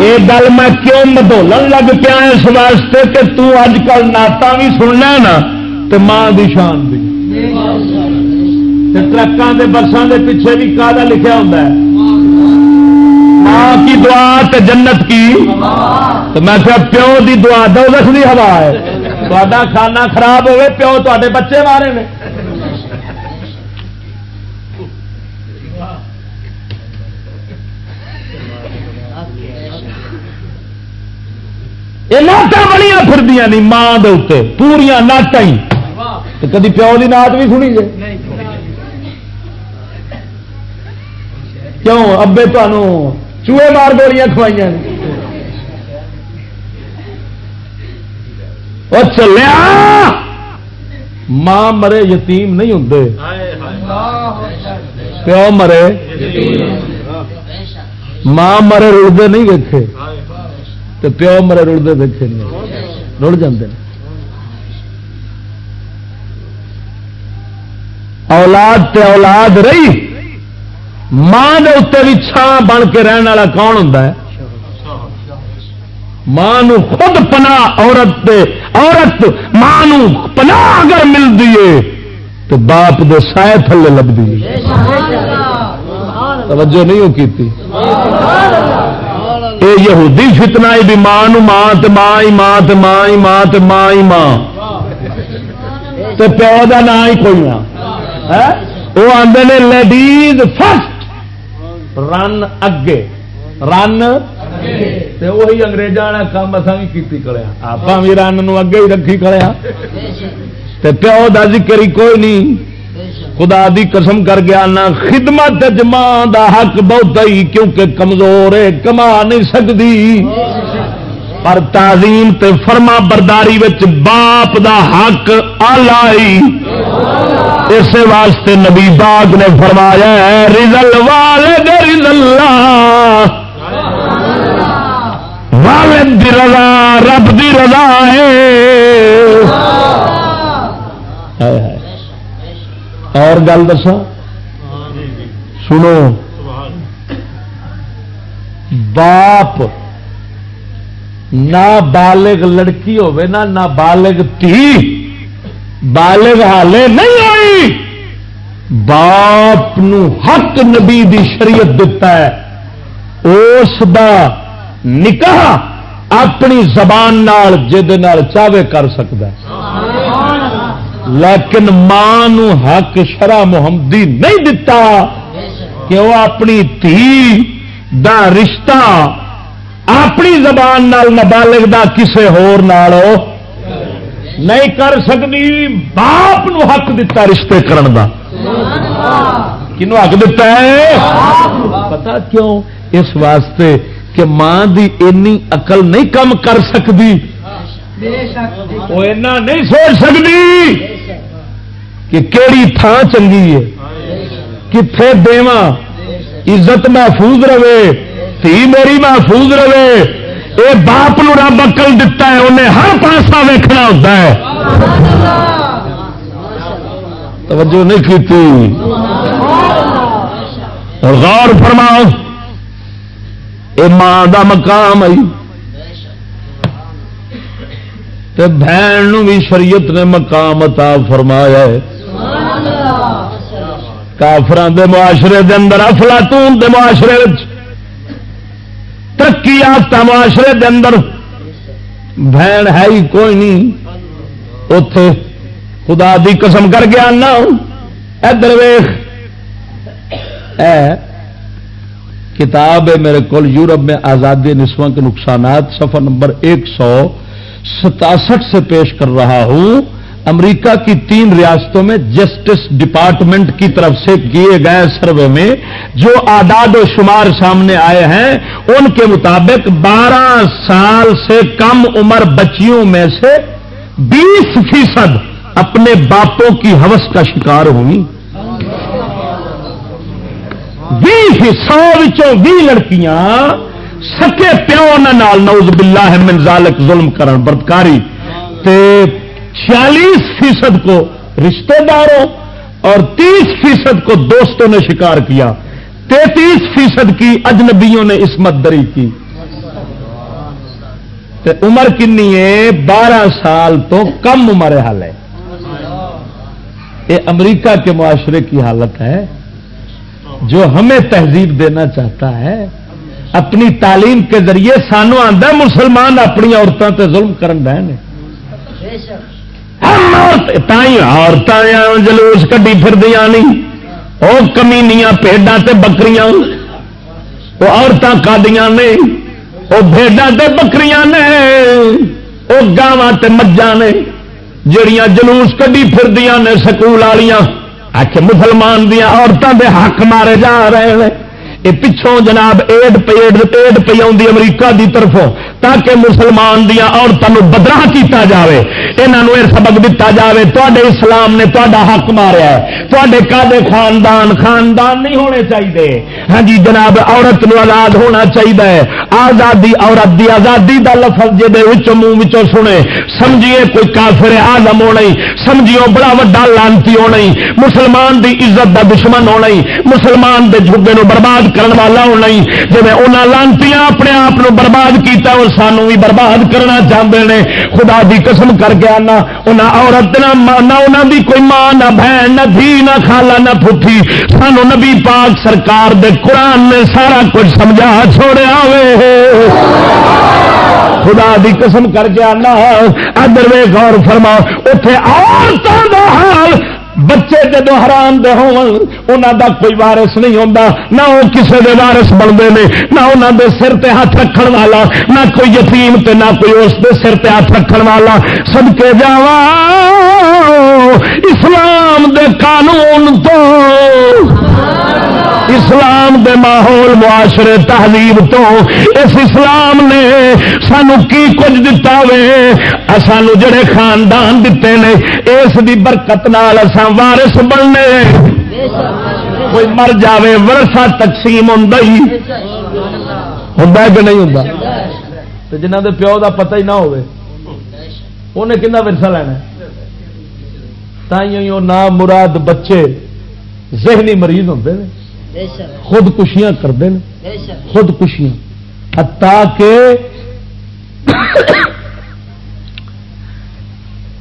یہ گل میں کیوں مدولن لگ پیا اس واسطے کہ تج کل نعت بھی سننا نا تو ماں دی شان دی. ٹرکوں کے بسان کے پیچھے بھی کا لکھا ہوتا ہے. ماں کی دعا تے جنت کی. تو میں کیا پیو دی دعا دو دی ہوا ہے. تا کھانا خراب ہوئے، پیو تے بچے مارے نے. یہ لاٹا بڑی پھر نہیں ماں دے پوریا لاٹا ہی. کدی پیو کی نات بھی سنی جائے کیوں ابے تمہوں چوہے مار گولیاں کھوائی چلیا ماں مرے یتیم نہیں ہوں پیو مرے ماں مرے رڑتے نہیں ویکھے تو پیو مرے رڑتے ویکھے نہیں رڑ جاتے ہیں اولاد تے اولاد رہی۔ ماں دے اتنے بھی چھان بن کے رہن والا کون ہوں ماں خود پنا عورت دے عورت ماں پنا اگر ملتی ہے تو باپ دے سائے تھلے لگتی توجہ نہیں کی یہودی فتنا بھی ماں ماں تے ماں ہی ماں تے ماں ہی ماں تے ماں ہی ماں۔ تے پیو کا نام ہی کوئی نہ وہ آدھے نے لیڈیز فسٹ رن اگے۔ رن وہی اگریزوں والا کام اصا بھی کی کڑیا ہاں۔ آپ بھی رن اگے ہی رکھی کڑیا ہاں۔ پیو کا ذکر ہی کوئی نہیں۔ خدا دی قسم کر گیا نہ خدمت جمان دا حق بہت ہی، کیونکہ کمزور ہے، کما نہیں سکتی پر تعظیم تے فرما برداری وچ باپ دا حق آلائی اس واسطے نبی باغ نے فرمایا رزل والد اللہ۔ والد دی رضا، رب دی رضا ہے۔ اور گل دسا سنو۔ باپ نہ بالغ لڑکی ہوے نہ تھی۔ بالغ حالے نہیں آئی باپ نو حق نبی دی شریعت دتا ہے۔ اس دا نکاح اپنی زبان نال نال چاہے کر سکتا ہے۔ لیکن ماں نو حق شرع محمدی نہیں دتا۔ کہ وہ اپنی تھی دا رشتہ اپنی زبان نال نبالغ دا کسے ہور نالو نہیں کر سکتی باپ نو حق دتا رشتے کرن دا۔ کنو حق دتا ہے؟ پتا کیوں؟ اس واسطے کہ ماں دی اینی اقل نہیں کم کر سکتی وہ اینا نہیں سوچ سکتی کہ کیڑی تھان چنگی ہے کتنے دیواں، عزت محفوظ رہے، تھی میری محفوظ رہے۔ یہ باپ نو رب اکل دتا ہے، انہیں ہر پاسا ویکنا ہوتا ہے۔ توجہ نہیں کی غور فرماؤ یہ ماں کا مقام آئی بہن بھی شریعت نے مقام عطا فرمایا ہے۔ کافران دے معاشرے دے اندر، افلاطون دے معاشرے ترقی یافتہ معاشرے دے اندر بہن ہے ہی کوئی نہیں۔ اتے خدا دی قسم کر گیا نا ادھر ویخ کتاب ہے میرے کو یورپ میں آزادی نسواں کے نقصانات، صفحہ نمبر ایک سو ستاسٹھ سے پیش کر رہا ہوں۔ امریکہ کی تین ریاستوں میں جسٹس ڈپارٹمنٹ کی طرف سے کیے گئے سروے میں جو آداد و شمار سامنے آئے ہیں، ان کے مطابق بارہ سال سے کم عمر بچیوں میں سے بیس فیصد اپنے باپوں کی حوث کا شکار ہوئی سو بھی لڑکیاں سکے پیو نال نوز باللہ من ذالک ظلم کرن برتکاری تے چھیالیس فیصد کو رشتہ داروں اور تیس فیصد کو دوستوں نے شکار کیا۔ تینتیس فیصد کی اجنبیوں نے اسمت دری کی۔ تے عمر کنی ہے؟ بارہ سال تو کم عمر حال ہے یہ امریکہ کے معاشرے کی حالت ہے۔ جو ہمیں تہذیب دینا چاہتا ہے، اپنی تعلیم کے ذریعے سانو آدھا مسلمان اپنی عورتوں سے ظلم کرن رہے ہیں عورتیں جلوس کٹی پھر دیا نہیں۔ وہ کمینیاں پیڈا تے بکریاں۔ وہ عورتیں کادیاں نے۔ وہ بھیڈا تے بکریاں نے۔ وہ گاواں تے مجھا نے۔ جڑیاں جلوس کڈی پھر دیا نے سکول والیاں آخ مسلمان دیا عورتوں دے حق مارے جا رہے ہیں۔ یہ پچھوں جناب ایڈ پیڈ، ایڈ پی امریکہ دی طرفوں۔ تاکہ مسلمان دیا عورتوں بدراہ کیتا جاوے۔ یہاں یہ سبق دتا جاوے تے اسلام نے تا حق ماریا تے کدے خاندان خاندان نہیں ہونے چاہیے ہاں جی جناب، عورت نو آزاد ہونا چاہیے آزادی عورت دی آزادی کا لفظ جی منہ سنے، سمجھیے کوئی کافر آزم ہونا سمجھیو بڑا وا لانتی ہونا مسلمان دی عزت دا دشمن ہونا مسلمان دے جھگے نو برباد کرن والا ہونا جی انہوں لانتی اپنے آپ برباد کیتا اور سانو بھی برباد کرنا چاہتے ہیں خدا دی قسم کر کے آنا۔ انہیں عورت نہ انہوں دی کوئی ماں، نہ بہن، نہ دھی، نہ خالا نہ پھوٹھی سانو نبی پاک سرکار دے قرآن نے سارا کچھ سمجھا چھوڑیا ہوئے خدا دی قسم کر کے آنا۔ ادر وے غور فرماؤ اتے عورتوں کا حال بچے جدو حرام دے ہون دا کوئی وارس نہیں ہوتا نہ وہ کسی دے وارس بنتے ہیں نہ انہوں دے سر تے ہاتھ رکھن والا، نہ کوئی یتیم تے نہ کوئی اس دے سر تے ہاتھ رکھن والا۔ سب کے جا اسلام دے قانون تو اسلام دے ماحول معاشرے تہذیب تو اس اسلام نے سانو کی کچھ دتا وے؟ سانو جڑے خاندان دیتے ہیں اس دی برکت نال اساں وارث بننے۔ کوئی مر جاوے، ورثہ تقسیم ہوں ہوں کہ نہیں ہوں جنہ دے پیو دا پتہ ہی نہ ہوئے انہیں کنا ورثہ لینا تھی نام مراد بچے ذہنی مریض ہوتے ہیں خودکشیاں کرتے ہیں خودکشیاں۔ کہ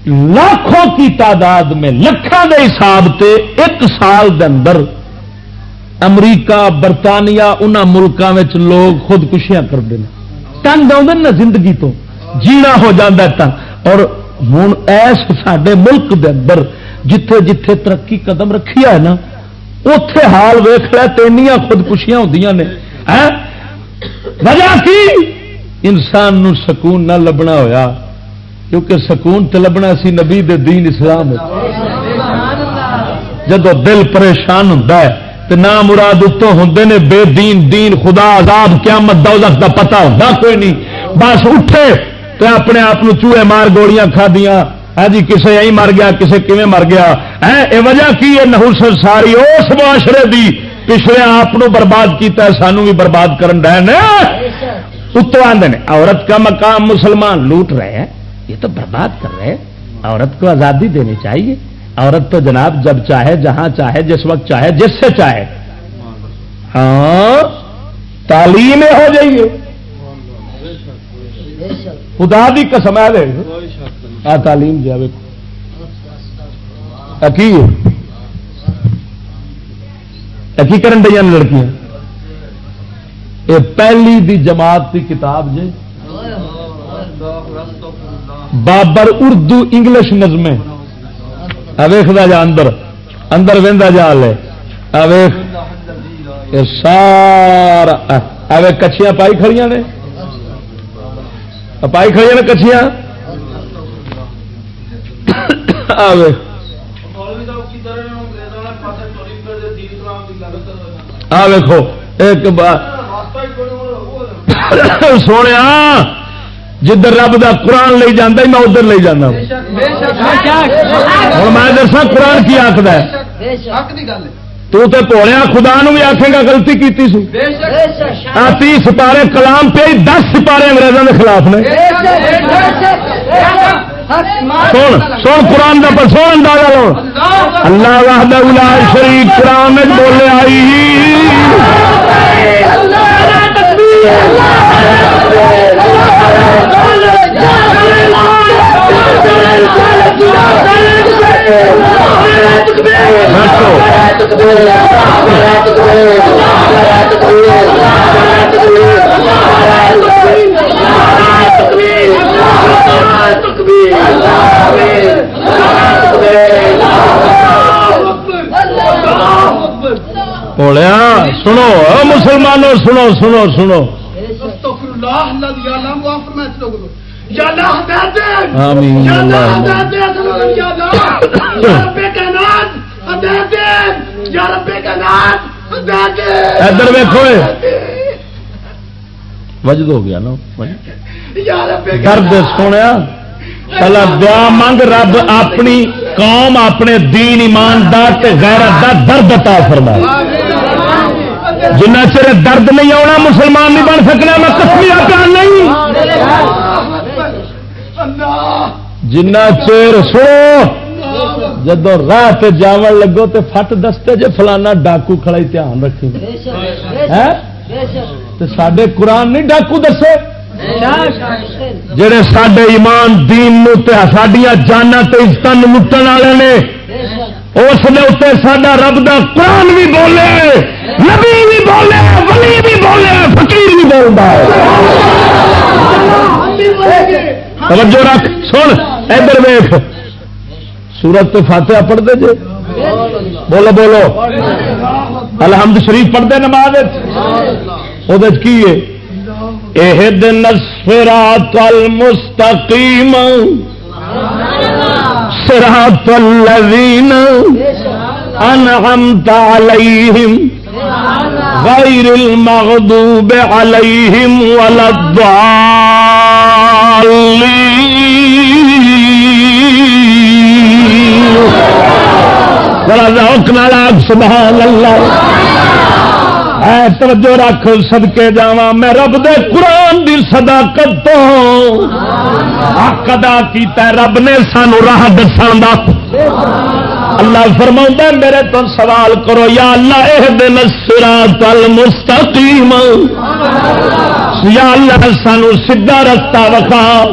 لاکھوں کی تعداد میں لکھان کے حساب سے ایک سال دے اندر امریکہ برطانیہ ان ملکوں لوگ خودکشیاں کرتے ہیں تنگ آدھے نا زندگی تو۔ جینا ہو جاتا تنگ۔ اور ہوں ایس سڈے ملک دے اندر جتھے جتھے ترقی قدم رکھی ہے نا اتے حال ویخ لیا تینیا خودکشیاں ہوں نے۔ وجہ کی؟ انسان نو سکون نہ لبنا ہویا، کیونکہ سکون تو لبنا سی نبی دے دین اسلام جدو دل پریشان ہوں تو نہ مراد اتوں ہوں نے بے دین دین خدا، عذاب، قیامت، دوزخ دا پتا ہوتا کوئی نہیں۔ بس اٹھے تو اپنے آپ چوہے مار گولیاں کھا دیا ہاں جی کسے یہی مر گیا، کسے کیویں مر گیا؟ ہاں، اے وجہ کی ہے نہوسر ساری؟ اس معاشرے دی۔ پچھلے آپ برباد کیتا ہے، سانو بھی برباد کرن رہے اتو آدھے عورت کا مقام مسلمان لوٹ رہے ہیں۔ یہ تو برباد کر رہے ہیں۔ عورت کو آزادی دینی چاہیے۔ عورت تو جناب جب چاہے، جہاں چاہے، جس وقت چاہے، جس سے چاہے۔ ہاں تعلیم ہو جائیے خدا بھی قسم ہے۔ آ تعلیم جی، دیا کی کرن ڈیا لڑکیاں؟ یہ پہلی دی جماعت کی کتاب جی۔ بابر اردو انگلش نظمیں اویخا جا اندر۔ اندر وہدا جا لے۔ اویخ سارا۔ اوے کچھیاں پائی کھڑیاں نے۔ پائی کھڑی نے کچھیاں؟ آوے ویکو ایک سونے ہاں۔ جدھر رب دا قرآن لے جانا میں ادھر لے جانا ہوں۔ میں دسا قرآن کی آخر تو تے پوڑیا خدا نو بھی آخے گا گلتی کی تی سپارے کلام پہ دس سپارے انگریزوں کے خلاف نے۔ سن سن قرآن کا پر سو اندازہ لو۔ اللہ واہد شریف قرآن بولے آئی۔ بولیا سنو مسلمانوں سنو سنو سنو۔ ادھر ویکو وجد ہو گیا نا۔ درد سونے چلا دعا منگ رب اپنی قوم اپنے دین ایماندار غیرت دا درد عطا فرما جنہ چر درد نہیں آنا مسلمان نہیں بن سکنا میں کسمیا پیار نہیں۔ جنہ چیر سو جدو راہ جاون لگو تو فٹ دستے جے فلانا ڈاکو کھڑا دھیان رکھی سڈے قرآن نہیں ڈاکو دسے۔ جڑے سڈے ایمان دین سڈیا جانا عزت لٹن والے نے، اس اتنے سڈا رب دا قرآن بھی بولے، نبی بھی بولے، ولی بھی بولے، فقیر بھی بولتا توجہ رکھ، سن، ادھر ویخ سورت فاتحہ پڑھتے جی بولو بولو۔ الحمد شریف پڑھتے نماز وہ کی ہے؟ دن سرات المستقیم۔ سرات الذین انعمت علیہم۔ غیر المغضوب علیہم ولا الضالین۔ ذرا ذوق نال سبحان اللہ۔ اے توجہ رکھ، صدقے جاواں۔ میں رب دے قرآن دی صداقت تو حق ادا کیتا رب نے سانو راہ دسان دا۔ اللہ فرما میرے تو سوال کرو، یا اللہ اہ دن سرات المستقیم۔ یا اللہ سانو سیدھا رستہ وکھا۔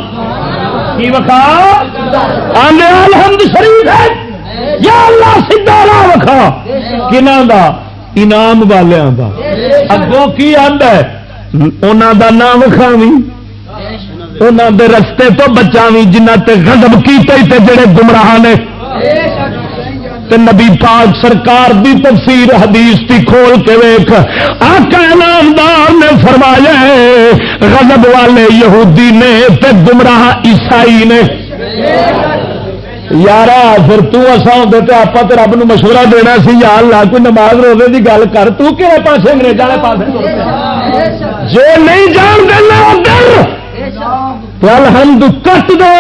کی وکھا؟ آنے الحمد شریف ہے۔ یا اللہ سیدھا راہ وکھا۔ کنا دا؟ انعام والوں کا اگوں کی آد ہے؟ انہوں دا نام وکھاوی انہوں دے رستے تو بچا بھی جنہ تے غضب کیتے تے جڑے گمراہ نے۔ تے نبی پاک سرکار دی تفسیر حدیث تی کھول کے ویخ آقا نامدار نے فرمایا غضب والے یہودی نے تے گمراہ عیسائی نے۔ یار پھر تسا ہوتے تو آپ تو رب نو مشورہ دینا سی یا اللہ کوئی نماز روزے کی گل کر تو کہڑے پاس انگریز والے پاس جو نہیں جان دینا ادھر الحمد کٹ دے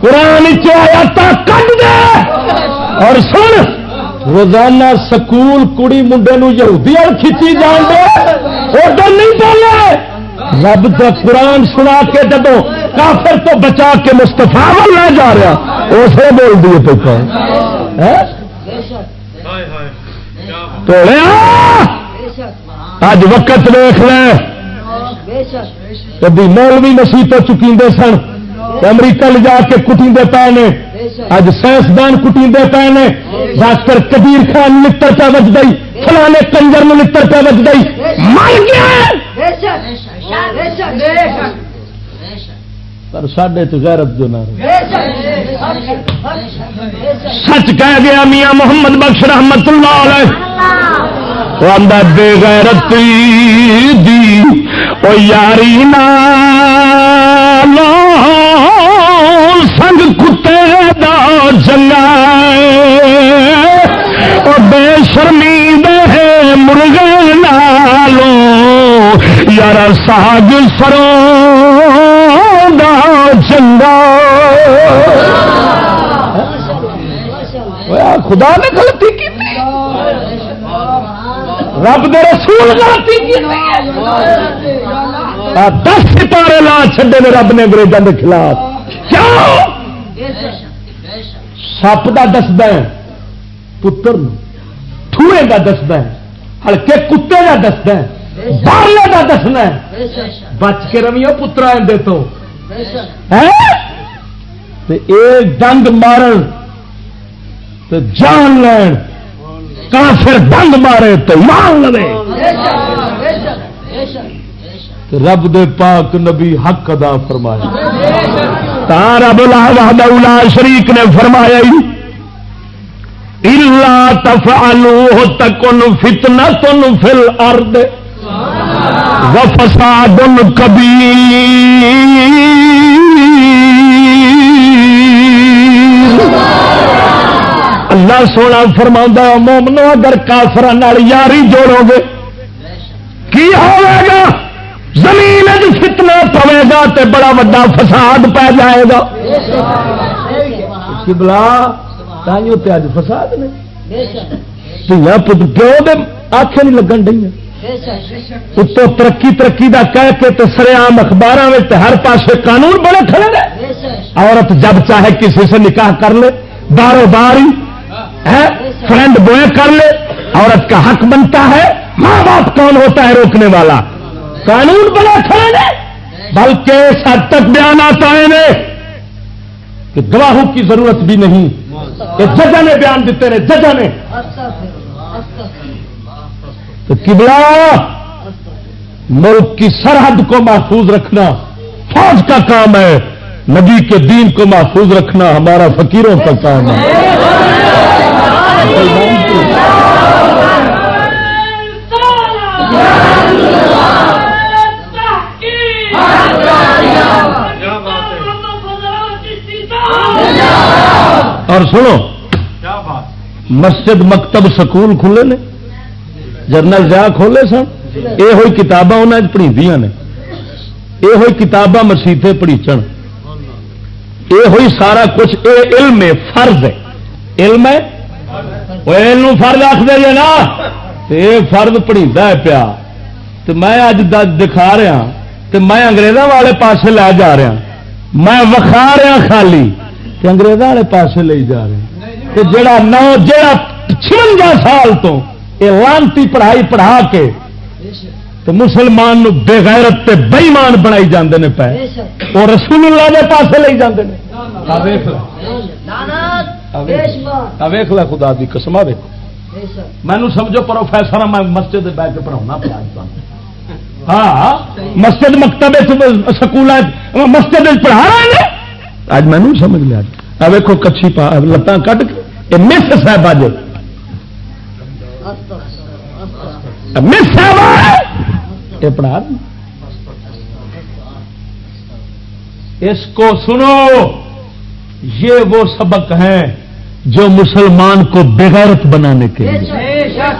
قرآن آیا کٹ دے اور سن روزانہ سکول کڑی منڈے نو یہودی کھچی جان دے ادھر نہیں بولے رب کا قرآن سنا کے جب کافر تو بچا کے مستفا لے جا رہا اسے بول دیے تو اج وقت دیکھ لیں مولوی مسیح تو چکی سن۔ امریکہ لے جا کے کٹی پے نے۔ اج سائنسدان کٹی پے نے۔ ڈاکٹر کبیر خان لڑ پہ بچ گئی۔ فلانے کنجر لڑ پہ بچ گئی۔ مر گیا! پر سڈے تو غیرت جو نہ سچ کہہ گیا میاں محمد بخش رحمت اللہ علیہ بے غیرت دی او یاری نالو سنگ کتے دا چنگا بے شرمی دے مرغے نالو۔ یار ساگ سرو خدا نے غلطی کی رب دے رسول غلطی کی دس ستارے لا چھڈے نے رب نے انگریزوں کے خلاف۔ سپ کا دستا ہے پتر ٹوئے کا دستا ہے ہلکے کتے کا دستا ہے باہر کا دسنا بچ کے رویو پترا اندر تو۔ ڈنگ مارن تو جان لین، کافر ڈنگ مارے تو مان لے رب دے پاک نبی حق ادا فرمایا۔ تا رب لا شریک نے فرمایا تفعلوه تکن فتنة في الارض وفساد کبھی اللہ سونا فرما مومنو، اگر کافر یاری جوڑو گے، کی ہوگا زمین فتنا پوے گا تے بڑا وا فساد پی جائے گا۔ بلا اج فساد نے۔ پیو آخ نہیں لگن ڈی اتو ترقی ترقی دا کہہ کے تو سریام اخبار ہر پاسے قانون بڑے کھڑے رہے عورت جب چاہے کسی سے نکاح کر لے، بارو بار فرینڈ بوئے کر لے، عورت کا حق بنتا ہے، ماں باپ کون ہوتا ہے روکنے والا؟ قانون بڑے کھڑے رہے بلکہ اس حد تک بیان آتا ہے کہ گواہوں کی ضرورت بھی نہیں ججا نے بیان دیتے رہے ججا نے۔ تو کبلا ملک کی سرحد کو محفوظ رکھنا فوج کا کام ہے، نبی کے دین کو محفوظ رکھنا ہمارا فقیروں کا کام ہے۔ اور سنو، مسجد مکتب سکول کھلے نے؟ جرنل جا کھولے سن؟ یہ ہوئی کتاباں انہیں پڑھی نے۔ یہ ہوئی کتاباں مسیطے پڑھیچن۔ یہ ہوئی سارا کچھ، اے علم ہے فرض ہے۔ علم ہے علم فرض آخ دے نا یہ فرض پڑھی ہے پیا تو میں اج دکھا رہا تو میں انگریزوں والے پاسے لے جا رہا میں وکھا رہا خالی انگریزوں والے پاسے لے جا رہے جڑا نو جڑا چونجا سال تو یہ لانتی پڑھائی پڑھا کے تو مسلمان نو بے غیرت تے بےمان بنائی جاندے نے پے اور رسول اللہ دے پاسے لے جاندے نے ویخ لا خدا کی قسم ویکو مینو سمجھو پروفیسر میں مسجد بہ کے پڑھا پیا جی ہاں مسجد مکتبے سکول مسجد پڑھا رہے میں اج مینو سمجھ لیا جی۔ ویکو کچھی پا لتاں کٹ کے۔ مس صاحب مس صاحب یہ پڑھا اس کو سنو یہ وہ سبق ہیں جو مسلمان کو بغیرت بنانے کے لیے۔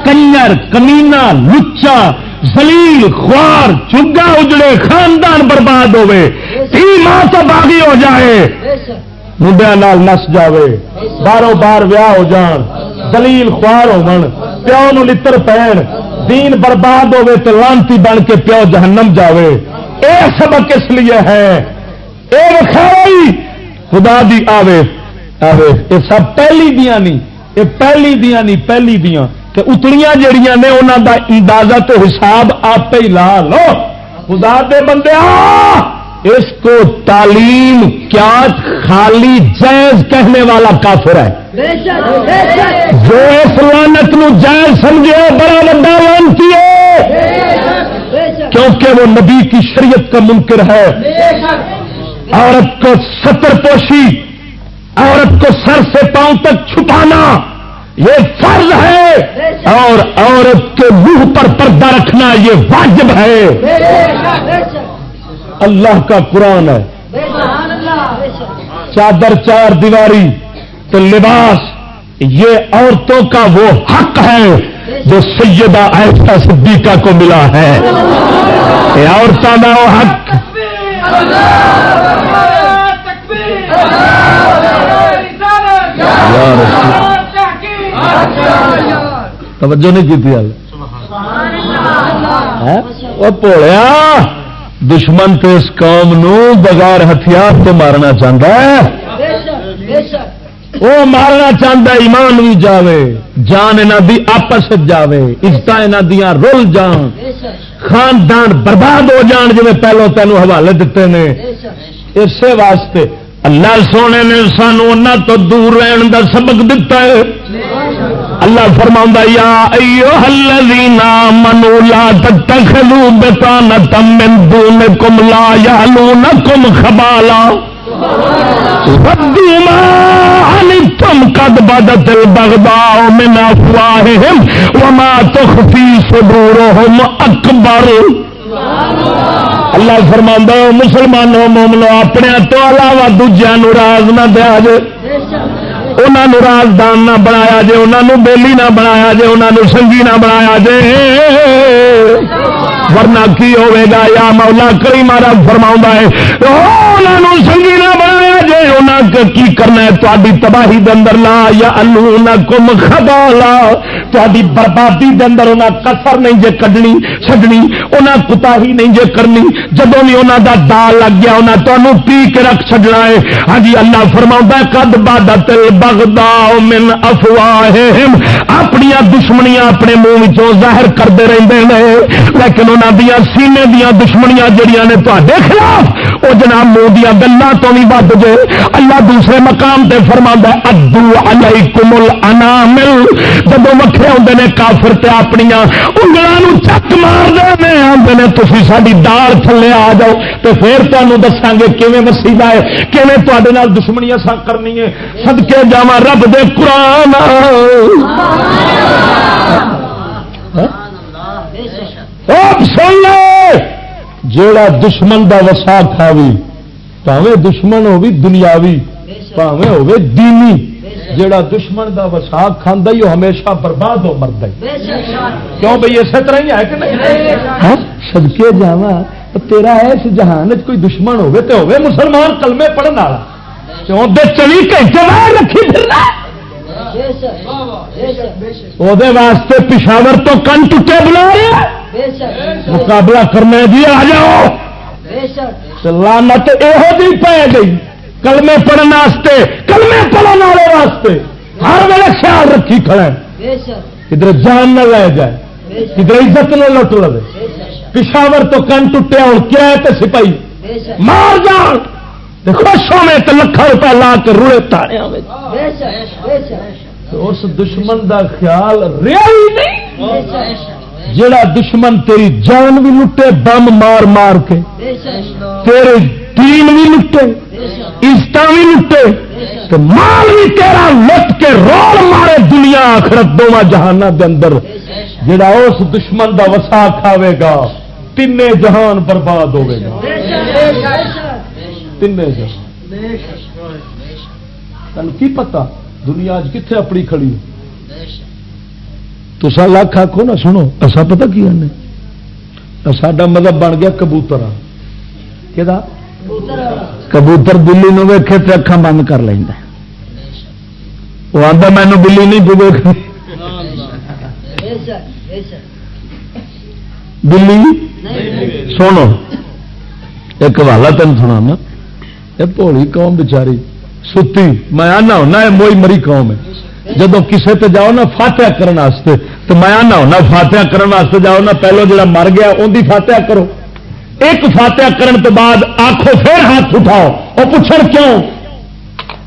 کنر کمینا لچا زلیل خوار، چگا، اجڑے، خاندان برباد ہوئے۔ تھی ماں تو باغی ہو جائے۔ منڈیا نال نس جائے بارو بار ویاہ ہو جان۔ دلیل خوار پیو نو لتر پہن۔ دین برباد ہوے تو لانتی بن کے پیو جہنم جاوے۔ اے سبق اس لیے ہے۔ اے خدا دی آوے یہ سب پہلی دیا نہیں یہ پہلی دیا نہیں پہلی دیا تے اتلیاں جڑیاں نے انہوں دا اندازہ تو حساب آپ ہی لا لو خدا دے بندے اس کو تعلیم کیا خالی جائز کہنے والا کافر ہے جو اس لانت نائز جائز سمجھے بڑا وڈا لانتی ہے کیونکہ وہ نبی کی شریعت کا منکر ہے عورت کو ستر پوشی کو سر سے پاؤں تک چھپانا، یہ فرض ہے۔ اور عورت کے منہ پر پردہ رکھنا، یہ واجب ہے۔ اللہ کا قرآن ہے۔ چادر، چار دیواری تو لباس، یہ عورتوں کا وہ حق ہے جو سیدہ آہستہ صدیقہ کو ملا ہے۔ یہ وہ حق۔ توجہ نہیں کی بولیا دشمن تو اس قوم بغیر ہتھیار تو مارنا چاہتا ہے۔ وہ مارنا چاہتا ایمان بھی جاوے جان یہاں دی آپس جاوے عزت یہاں دیا رول جان۔ خاندان برباد ہو جان جی پہلو تینوں حوالے دیتے ہیں اسی واسطے اللہ سونے نے سانو تو دور رہن دا سبق دتا ہے۔ اللہ فرما یا ایو الذین آمنوا لا تتخذوا بطانة من دونکم لا یعلونکم خبالا۔ ودوا ما عنتم قد بدت البغضاء من وما تخفي صدورهم اکبر سبحان اللہ اللہ فرما مسلمانوں مومنو اپنے تو علاوہ دوجیا راز نہ دیا جے۔ انہوں رازدان نہ بنایا جے انہوں بیلی نہ بنایا جے انہوں سنگھی نہ بنایا جے۔ ورنہ کی ہوے گا؟ یا مولا کئی مارا فرما ہے انہوں سنگھی نہ بنایا جے انہیں کی کرنا ہے؟ تاری تباہی دندر لا یا الو نہ کم خدا لا تاری بربادی دے اندر انہیں کسر نہیں جے کڈنی چڈنی انہیں کتا ہی نہیں جے کرنی۔ جدو بھی انہوں دا دال لگ گیا انہیں تمہوں پی کے رکھ چڈنا ہے۔ ہاں جی اللہ فرما کد بادہ تل بغدا من افواہم اپنی دشمنیاں اپنے منہ ظاہر کرتے رہتے ہیں لیکن انہوں دیا سینے دیا دشمنیاں جہیا نے تے خلاف وہ جناب منہ دیا گلوں تو بھی بد جے۔ اللہ دوسرے مقام تے فرما ادو علیکم الانامل۔ جب وقت پہ آتے ہیں کافر تے اپنی انگلوں چک مار دے آتے ساری دال تھلے آ جاؤ تو پھر تمہیں دسا گے کیون وسیلا ہے کیون تے دشمنی اصا کرنی ہے سدکے جا رب دے قرآن سن جیڑا دشمن دا وسا کھاوی پہ دشمن ہوگی دنیاوی پہ ہو دینی جیڑا دشمن دا وساق کھانا ہی وہ ہمیشہ برباد ہو مرد کیوں بھائی اسی طرح ہی ہے کہ نہیں؟ سدکے ہاں، جا تیرا اس جہان کوئی دشمن ہوے تے ہوے مسلمان کلمے پڑھن والا۔ کیوں؟ دے چلی گھنٹے باہر رکھی وہ واسطے پشاور تو کن ٹوٹے بلا مقابلہ کرنے جی آ جاؤ۔ لانت یہ پی گئی۔ کلمے پڑھنے واسطے کلمے پڑھنے والے واسطے۔ ہر ویل خیال رکھی کھڑا کدھر جان نہ لے جائے۔ کدھر عزت نہ لٹ لو پشاور تو کن ٹوٹیا ہوں کیا ہے تو سپاہی؟ مار جان۔ خوش ہونے تو لکھا روپیہ لا کے روئے تارے اس دشمن دا خیال ریال نہیں۔ جڑا دشمن تیری جان بھی لٹے بم مار مار کے۔ تیرے دین بھی لٹے عزت بھی لٹے مال بھی تیرا لٹ کے رول مارے دنیا آخرت دونوں جہان دے اندر۔ جڑا اس دشمن دا وسا کھاوے گا تین جہان برباد ہوے گا۔ تین جہان۔ تین کی پتا دنیا اج کتنے اپنی کھڑی تو سا لکھ آکو نا، سنو اصا پتا کی ساڈا مطلب بن گیا کبوتر کہ کبوتر بلی نو ویکے تو اکھان بند کر لینا وہ آتا مینو بلی نہیں پو بلی سنو، ایک والا تین سنا یہ پولی قوم بچاری ستی، میں آنا ہونا، یہ موئی مری قوم ہے۔ جب کسے تے جاؤ نا، فاتحہ کرنے تو میں آنا ہونا، فاتحہ کرنے جاؤ نا، پہلو جڑا مر گیا ان کی فاتحہ کرو۔ ایک فاتحہ کرن تو بعد آخو پھر ہاتھ اٹھاؤ وہ پوچھ کیوں؟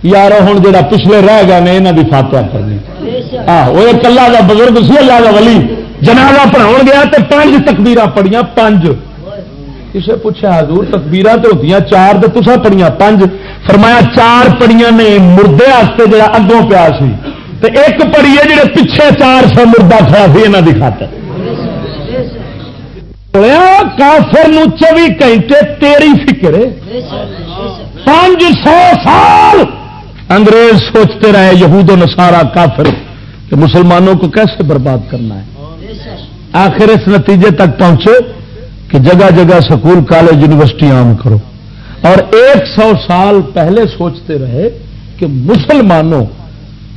یار ہوں جا پچھلے رہ گئے نے یہاں کی فاتحہ کرنی۔ وہ کلا کا بزرگ سی، اللہ کا ولی۔ جنازہ پڑھاؤ گیا تو پانچ تکبیر پڑھیا پانچ کسے پوچھا حضور تکبیر تو ہوتی ہیں چار تو تصا پڑھیا پانچ فرمایا، چار پڑھیا نے مردے جڑا اگوں پیا سی۔ ایک پڑھی ہے جڑے پچھے چار سو مردہ کھڑا سی یہاں کی خاطر۔ کافر چوبی گھنٹے تیری فکر پانچ سو سال انگریز سوچتے رہے یہود و نسارا کافر کہ مسلمانوں کو کیسے برباد کرنا ہے؟ آخر اس نتیجے تک پہنچے کہ جگہ جگہ سکول، کالج یونیورسٹی عام کرو۔ اور ایک سو سال پہلے سوچتے رہے کہ مسلمانوں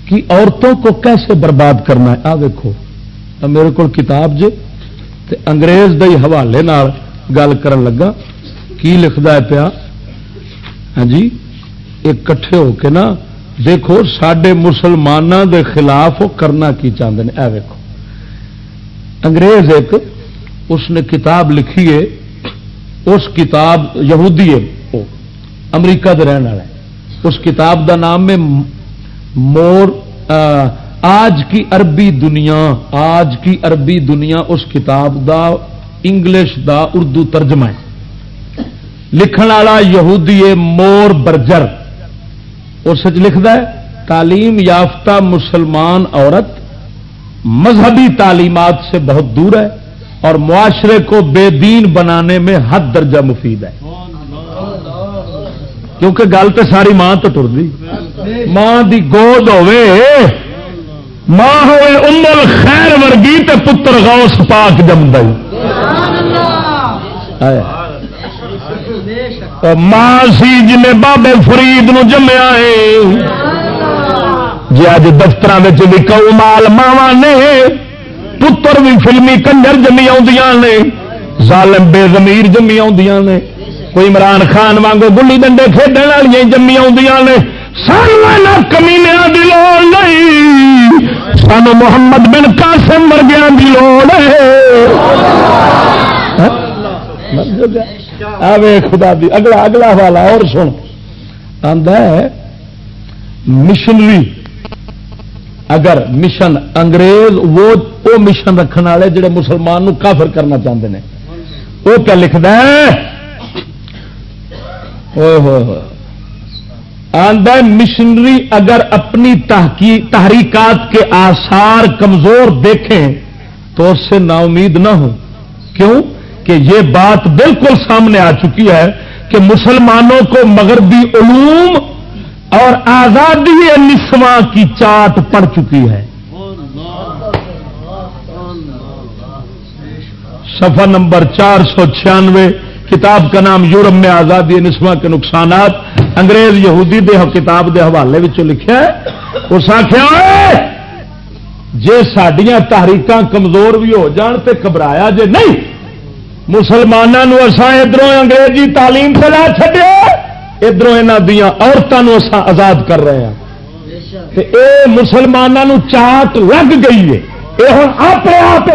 کی عورتوں کو کیسے برباد کرنا ہے؟ آ دیکھو میرے کو کتاب جے۔ تے انگریز دے حوالے گل کر لگا۔ کی لکھتا ہے پیا؟ ہاں جی ایک کٹھے ہو کے نا، دیکھو سڈے مسلمانوں دے خلاف وہ کرنا کی چاہتے ہیں اے دیکھو انگریز ایک، اس نے کتاب لکھی ہے، اس کتاب یہودی ہے، وہ امریکہ کے رہن والا ہے اس کتاب دا نام ہے مور آج کی عربی دنیا، آج کی عربی دنیا اس کتاب دا، انگلش دا اردو ترجمہ ہے۔ لکھن والا یہودی مور برجر، اس لکھتا ہے، تعلیم یافتہ مسلمان عورت مذہبی تعلیمات سے بہت دور ہے اور معاشرے کو بے دین بنانے میں حد درجہ مفید ہے۔ کیونکہ گل تو ساری ماں تو ٹر دی۔ ماں دی گود ہوے ماں ہوئے امل خیر ورگی تے پتر غوث پاک جم ماں سی جن بابے فرید نو جمیا ہے۔ جی اج دفتر بھی کو مال ماوا نے۔ پتر بھی فلمی کنجر جمی نے۔ ظالم بے زمیر جمی نے۔ کوئی عمران خان وانگو گلی ڈنڈے کھیڈن والی جمی نے۔ سانو کمینیا کی لوڑ نہیں۔ سانو محمد بن قاسم مرگیا کی لوڑ ہے۔ ہاں؟ خدا دی، اگلا اگلا والا اور سن۔ آدھا مشنری اگر مشن انگریز، وہ وہ مشن رکھنے والے جڑے مسلمان نو کافر کرنا چاہتے ہیں وہ کیا لکھتا ہے؟ آدھا مشنری اگر اپنی تحریکات کے آثار کمزور دیکھیں تو اس سے نا امید نہ ہو کیوں؟ کہ یہ بات بالکل سامنے آ چکی ہے کہ مسلمانوں کو مغربی علوم اور آزادی نسواں کی چاٹ پڑ چکی ہے۔ سفر نمبر چار سو چھیانوے، کتاب کا نام یورپ میں آزادی نسواں کے نقصانات۔ انگریز یہودی دے کتاب دے حوالے لکھا ہے، اس آخیا جی سڈیا تحریک کمزور بھی ہو جان تے گھبرایا جے نہیں مسلمانوں اسان ادھر انگریزی تعلیم سے لا چڈیا ادھر یہاں دیا عورتوں اسان آزاد کر رہے ہیں اے مسلمانوں چاٹ لگ گئی ہے یہ ہوں اپنے آپ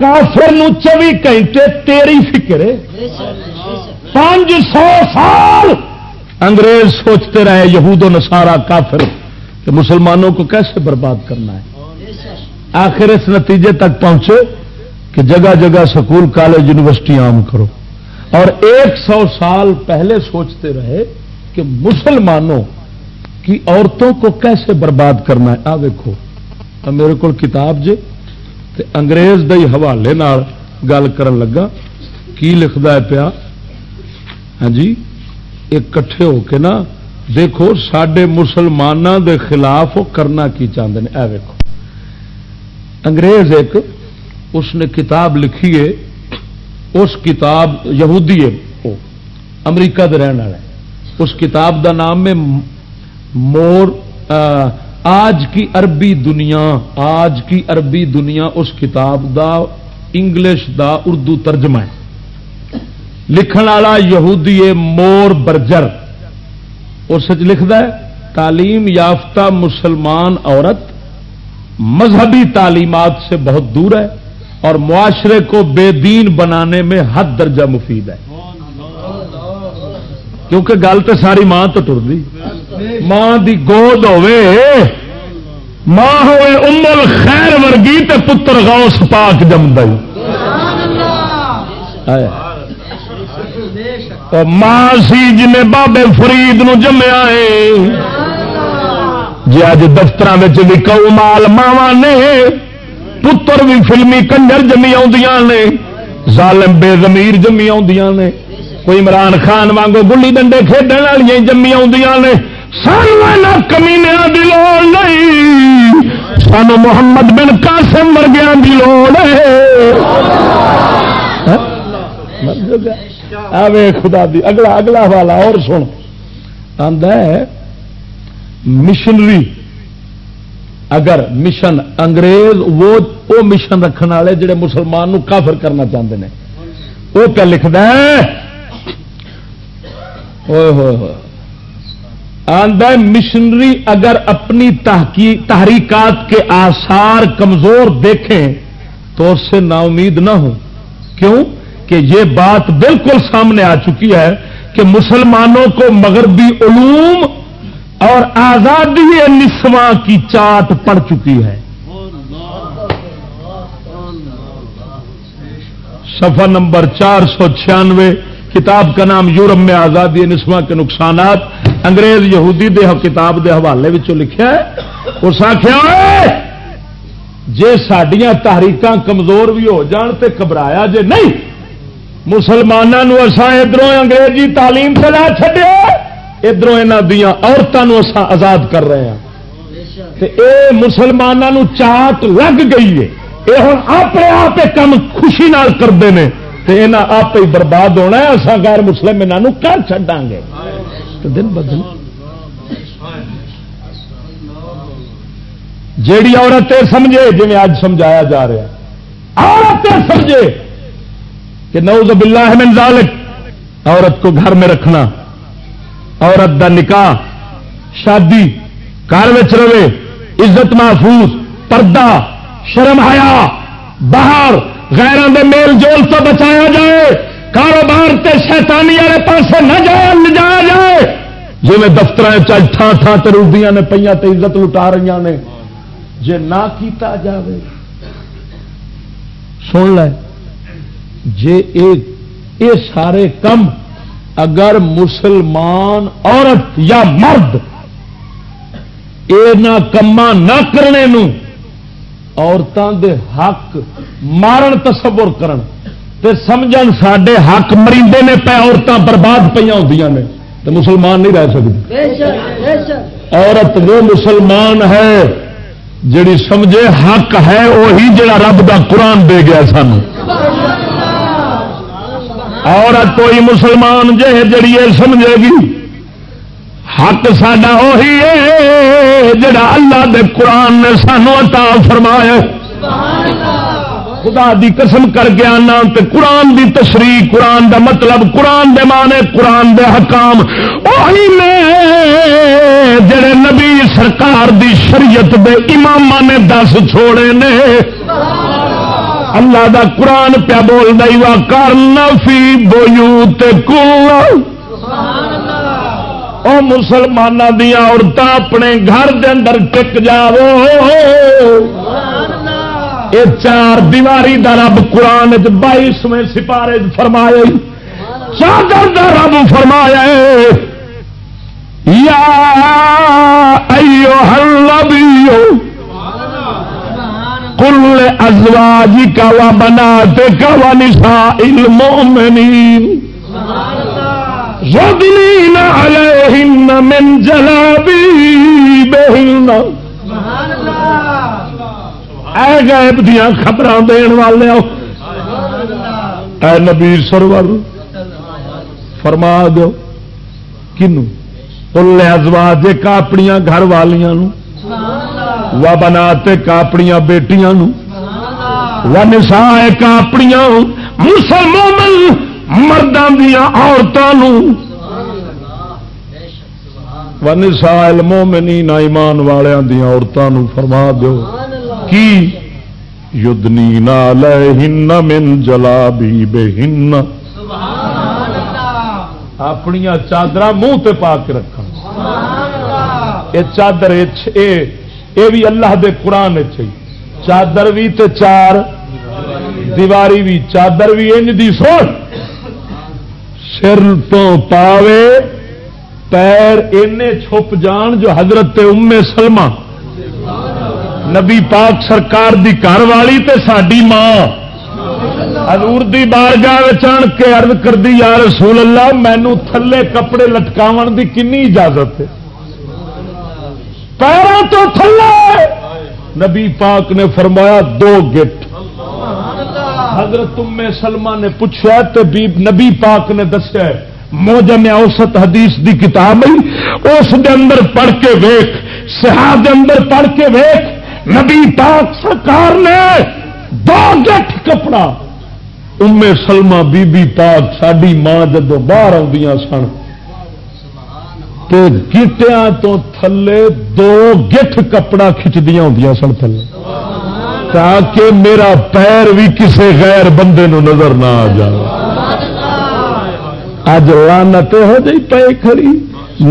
کافر چوبی گھنٹے تیری فکر پانچ سو سال انگریز سوچتے رہے یہود و نسارا کافر کہ مسلمانوں کو کیسے برباد کرنا ہے؟ آخر اس نتیجے تک پہنچے کہ جگہ جگہ سکول، کالج، یونیورسٹی عام کرو۔ اور ایک سو سال پہلے سوچتے رہے کہ مسلمانوں کی عورتوں کو کیسے برباد کرنا ہے؟ آ دیکھو میرے کو کتاب جے تے انگریز دے حوالے گل کر لگا۔ کی لکھتا ہے پیا؟ ہاں جی ایک کٹھے ہو کے نا، دیکھو سڈے مسلمانوں دے خلاف وہ کرنا کی چاہتے ہیں اے دیکھو انگریز ایک، اس نے کتاب لکھی ہے، اس کتاب یہودی ہے وہ، امریکہ دے رہن والا اس کتاب دا نام ہے مور آج کی عربی دنیا، آج کی عربی دنیا اس کتاب دا، انگلش دا اردو ترجمہ ہے۔ لکھن والا یہودی مور برجر، اس لکھتا ہے، تعلیم یافتہ مسلمان عورت مذہبی تعلیمات سے بہت دور ہے اور معاشرے کو بے دین بنانے میں حد درجہ مفید ہے۔ کیونکہ گل تو ساری ماں تو ٹر دی ماں دی گود ہوے ماں ہوئے امل خیر ورگی تے پتر غوث پاک جمد ماں سی جن بابے فرید نو جمیا ہے جی اج دفتر بھی کو مال ماوا نے پتر بھی فلمی کنجر جمی آدی ظالم بے زمیر جمی نے۔ کوئی عمران خان وانگو گلی ڈنڈے کھیڈن والی جمی آدی نے سانو کمینیا کی لوڑ نہیں۔ سانو محمد بن قاسم ورگیا کی لوڑ ہے۔ ہاں؟ خدا دی، اگلا اگلا والا اور سن۔ ہے مشنری اگر مشن انگریز، وہ وہ مشن رکھنے والے جڑے مسلمان نو کافر کرنا چاہتے ہیں وہ کیا لکھتا ہے؟ مشنری اگر اپنی تحریکات کے آثار کمزور دیکھیں تو اس سے نا امید نہ ہو کیوں؟ کہ یہ بات بالکل سامنے آ چکی ہے کہ مسلمانوں کو مغربی علوم اور آزادی نسواں کی چاٹ پڑ چکی ہے۔ سفر نمبر چار سو چھیانوے۔ کتاب کا نام یورپ میں آزادی نسواں کے نقصانات انگریز یہودی دے کتاب دے حوالے لکھا ہے۔ اس آخیا جے سڈیا تحریک کمزور بھی ہو جان تے گھبرایا جے نہیں مسلمانوں ادھر انگریزی تعلیم سے لا چڈیا ادھر یہاں دیا عورتوں آزاد کر رہے ہیں اے مسلمانوں چاٹ لگ گئی ہے۔ یہ ہوں اپنے آپ کام خوشی نال کرتے ہیں آپ ہی برباد ہونا ہے اصا غیر مسلم یہاں کر چڈا گے۔ دن بدل جیڑی عورت سمجھے جی اج سمجھایا جا رہا عورت سمجھے کہ نوز باللہ من ذالک، عورت کو گھر میں رکھنا، عورت دا نکاح، شادی، گھر رہے، عزت محفوظ، پردہ، شرم حیا باہر غیروں دے میل جول تو بچایا جائے، کاروبار تے شیطانی والے پاس نہ جائے نہ جایا جائے۔ جی میں دفتر چل تھان تھان تروبیاں نے پہ عزت لٹا رہی نے۔ جے نہ کیتا جاوے۔ سن لے، جے اے سارے کم اگر مسلمان عورت یا مرد یہ کما نہ کرنے نو عورتوں دے حق مارن تصور کرن۔ تے سمجھن سڈے حق مریندے نے پہ عورتیں برباد پہ ہوں تو مسلمان نہیں رہ سکتی عورت وہ مسلمان ہے جڑی سمجھے حق ہے وہی جڑا رب دا قرآن دے گیا سن عورت کوئی مسلمان جے جڑی سمجھے گی۔ حق سڈا وہی ہے جڑا اللہ دے قرآن نے سانو عطا فرمایا خدا دی قسم کر کے آنا تے قرآن دی تشریح، قرآن دا مطلب قرآن دے مانے قرآن دے حکام۔ وہی نے جڑے نبی سرکار دی شریعت دے امام نے دس چھوڑے نے۔ اللہ دا قرآن پیا بول دئی وا کرنا فی بویوت کل او مسلمانوں دیا عورتیں اپنے گھر دے اندر ٹک جاو یہ چار دیواری دا رب قرآن بائیسویں سپارے فرمائے چادر دا رب فرمایا۔ یا ایو النبیو کل ازواجی کا و بناتے کا و نساء المؤمنین۔ یدنین علیہن من جلابیبہن اے غیب دیا خبر دین والے اے نبی سرور فرما دو کنو؟ کل ازواج کا گھر والیاں و بناتے کا اپنی بیٹیاں و نسا کا اپنی مسلمان مردوں دیا عورتوں و نسا المومنین ایمان والوں دیا عورتوں فرما دو کی؟ یدنی علیہن من جلابی بہن اپنی چادر منہ تے پا کے رکھ یہ چادر یہ بھی اللہ دے قرآن چاہیے چادر بھی تے چار، دیواری بھی، چادر بھی انج دی سوچ سر تو پاوے، پیر اینے چھپ جان جو حضرت ام سلمہ۔ نبی پاک سرکار دی گھر والی تے ساڈی ماں۔ حضور دی بارگاہ چڑھ کے عرض کر دی یا رسول اللہ مینو تھلے کپڑے لٹکاو دی کنی اجازت ہے؟ پیروں تو تھلے۔ نبی پاک نے فرمایا، دو گٹ حضرت ام سلمہ نے پوچھا تو نبی پاک نے دسیا موجم اوسط حدیث دی کتاب اس دے اندر پڑھ کے ویخ سہا دے اندر پڑھ کے ویخ نبی پاک سرکار نے دو گٹ کپڑا۔ ام سلمہ بی بی پاک ساری ماں جدو باہر آدی سن تو گیٹیا تو تھلے دو گٹھ کپڑا کھچدیا ہوں سن تھلے۔ تاکہ میرا پیر بھی کسی غیر بندے نو نظر نہ آ جائے۔ اج لانت ہو جی پے کھڑی۔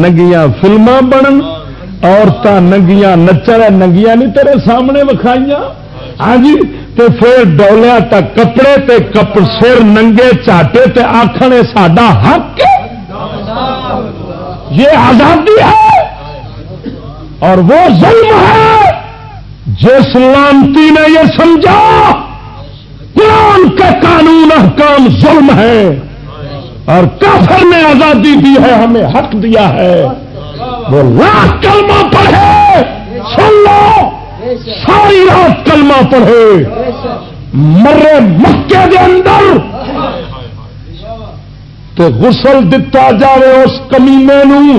نگیاں فلما بنن عورتیں نگیاں نچر نگیاں نہیں تیرے سامنے وکھائیاں۔ ہاں جی تے پھر ڈولیا تک کپڑے، تے کپ سر ننگے، چاٹے تے آخر ساڈا حق یہ آزادی ہے اور وہ ظلم ہے۔ جس لانتی نے یہ سمجھا، قرآن کا قانون احکام ظلم ہے اور کافر نے آزادی دی ہے، ہمیں حق دیا ہے۔ وہ لاکھ کلمہ پڑھے، سن لو، ساری رات کلمہ پڑھے۔ مرے مکے دے اندر تو غسل دتا جائے اس کمینے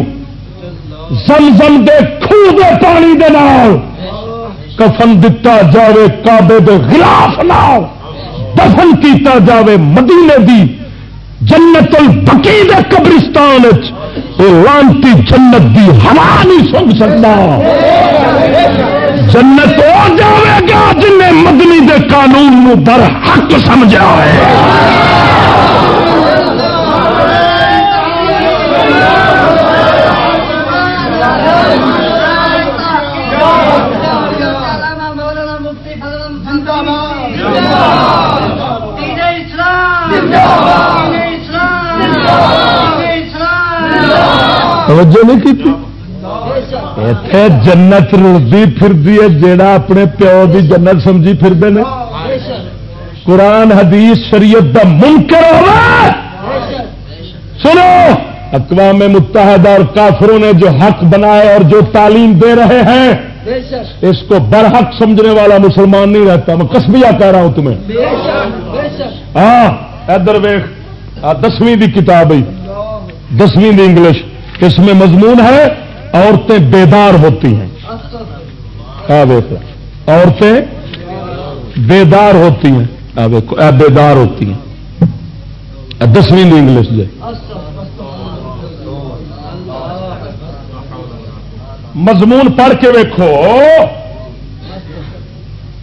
زمزم دے خو دے پانی دے نال۔ کفن دتا جائے کابے دے خلاف نال، دفن کیتا جائے مدینے دی جنت البقی دے قبرستان لانتی جنت دی ہوا نہیں سن سکتا۔ جنت ہو جاوے گا جن مدنی دے قانون نو پر حق سمجھا ہے۔ توجہ نہیں کی اتے جنت رلتی پھرتی ہے، جیڑا اپنے پیو کی جنت سمجھی پھرتے ہیں قرآن، حدیث، شریعت کا منکر ہو سنو، اقوام متحدہ اور کافروں نے جو حق بنائے اور جو تعلیم دے رہے ہیں، اس کو برحق سمجھنے والا مسلمان نہیں رہتا۔ میں کسبیا کہہ رہا ہوں تمہیں۔ ہاں ادھر ویخ دسویں کی کتاب دسویں انگلش۔ اس میں مضمون ہے، عورتیں بیدار ہوتی ہیں۔ عورتیں بیدار ہوتی ہیں۔ بیدار ہوتی ہیں۔ دسویں انگلش جی مضمون پڑھ کے ویکو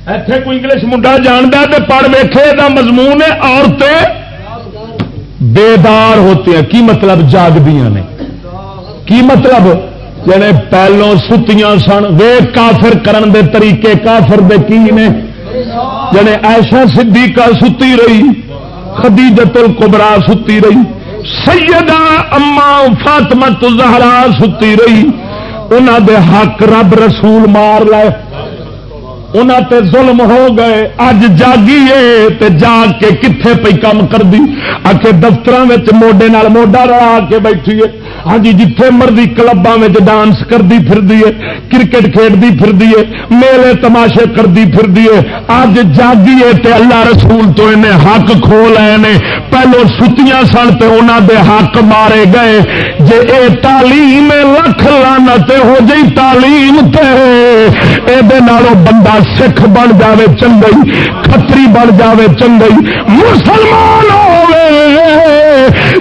ایتھے کوئی انگلش منڈا جانتا تو پڑھ ویکھے، دا مضمون ہے عورتیں بیدار ہوتی ہیں۔ کی مطلب؟ جاگدیاں نے۔ کی مطلب؟ جڑے پہلوں ستیاں سن، وے کافر کرن دے طریقے، کافر دے کی نے؟ جڑے ایسا صدیقہ ستی رہی خدیجت القبرا ستی رہی، سیدہ اما فاطمہ زہرا ستی رہی انہوں دے حق رب رسول مار لائے انہوں تے ظلم ہو گئے، اج جاگیے تے جاگ کے کتنے پی کام کر دی؟ آ کے دفتر موڈے نال موڈا رلا کے بیٹھیے ہاں جی جتھے مرضی کلبا ڈانس کرتی پھر دیے کرکٹ کھیڈتی پھر دیے میلے تماشے کرتی پھر دیے اج جاگیے تے اللہ رسول تو انہیں حق کھو لے پہلو ستیاں سن تے انہوں دے حق مارے گئے۔ جے اے تعلیم لکھ لانا تے ہو جی تعلیم تے۔ اے دے نالوں بندہ سکھ بن جاوے چنگئی کتری بن جاوے چنگئی، مسلمان ہوئے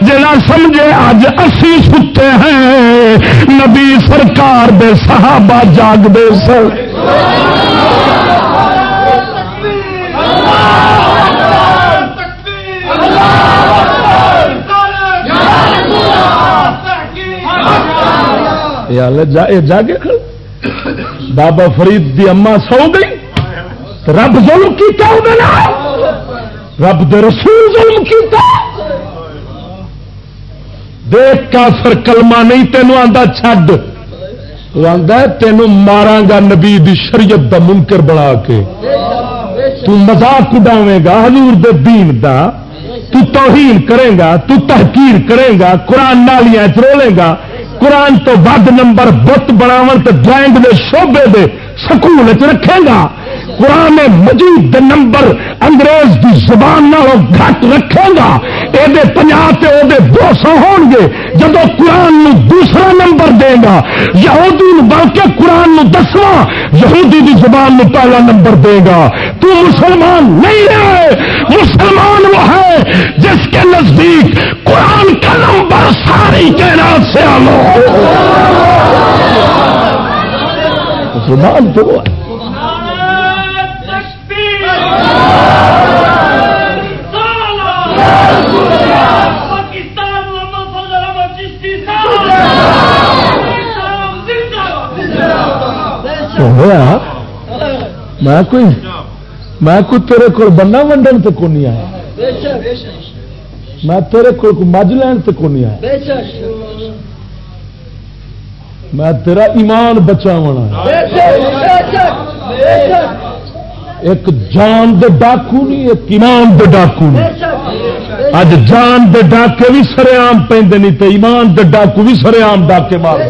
جنا سمجھے اج اسی ستے ہیں۔ نبی سرکار دے صحابہ جاگ دے سر جاگے۔ بابا فرید دی اما سو گئی۔ رب ظلم کیتا رب دے رسول ظلم کیتا۔ دیکھ کافر کلمہ نہیں تینوں آندا چھڈ وہ آندا تینوں ماراں گا نبی دی شریعت دا منکر بنا کے تو مذاق اڈاویں گا حضور دے دین دا تو توہین کرے گا تو تحقیر کرے گا قرآن نالیاں چرولے گا قرآن تو ود نمبر بت بناو ڈرائنگ دے شعبے دے سکول رکھے گا۔ قرآن مجید نمبر انگریز کی زبان گھٹ رکھے گا۔ یہ پنجاب سے دو سو ہو گے۔ جب قرآن نو دوسرا نمبر دے گا، یہودی بلکہ قرآن نو دسواں، یہودی کی زبان نو پہلا نمبر دے گا۔ تو مسلمان نہیں ہے، مسلمان وہ ہے جس کے نزدیک قرآن کا نمبر ساری کائنات سے آلو۔ مسلمان تو ہے۔ ہوا میں کوئی میں کوئی تیرے کو بننا ونڈن تو کون نہیں آیا؟ میں تیرے کو مجھ لین تو کون نہیں آیا؟ میں تیرا ایمان بچاونا ایک جان دے ڈاکو نہیں ایک ایمان دے ڈاکو نہیں۔ اج جان دے ڈاکے بھی سرے آم پہ نہیں ایمان دے ڈاکو بھی سرے آم ڈاکے مار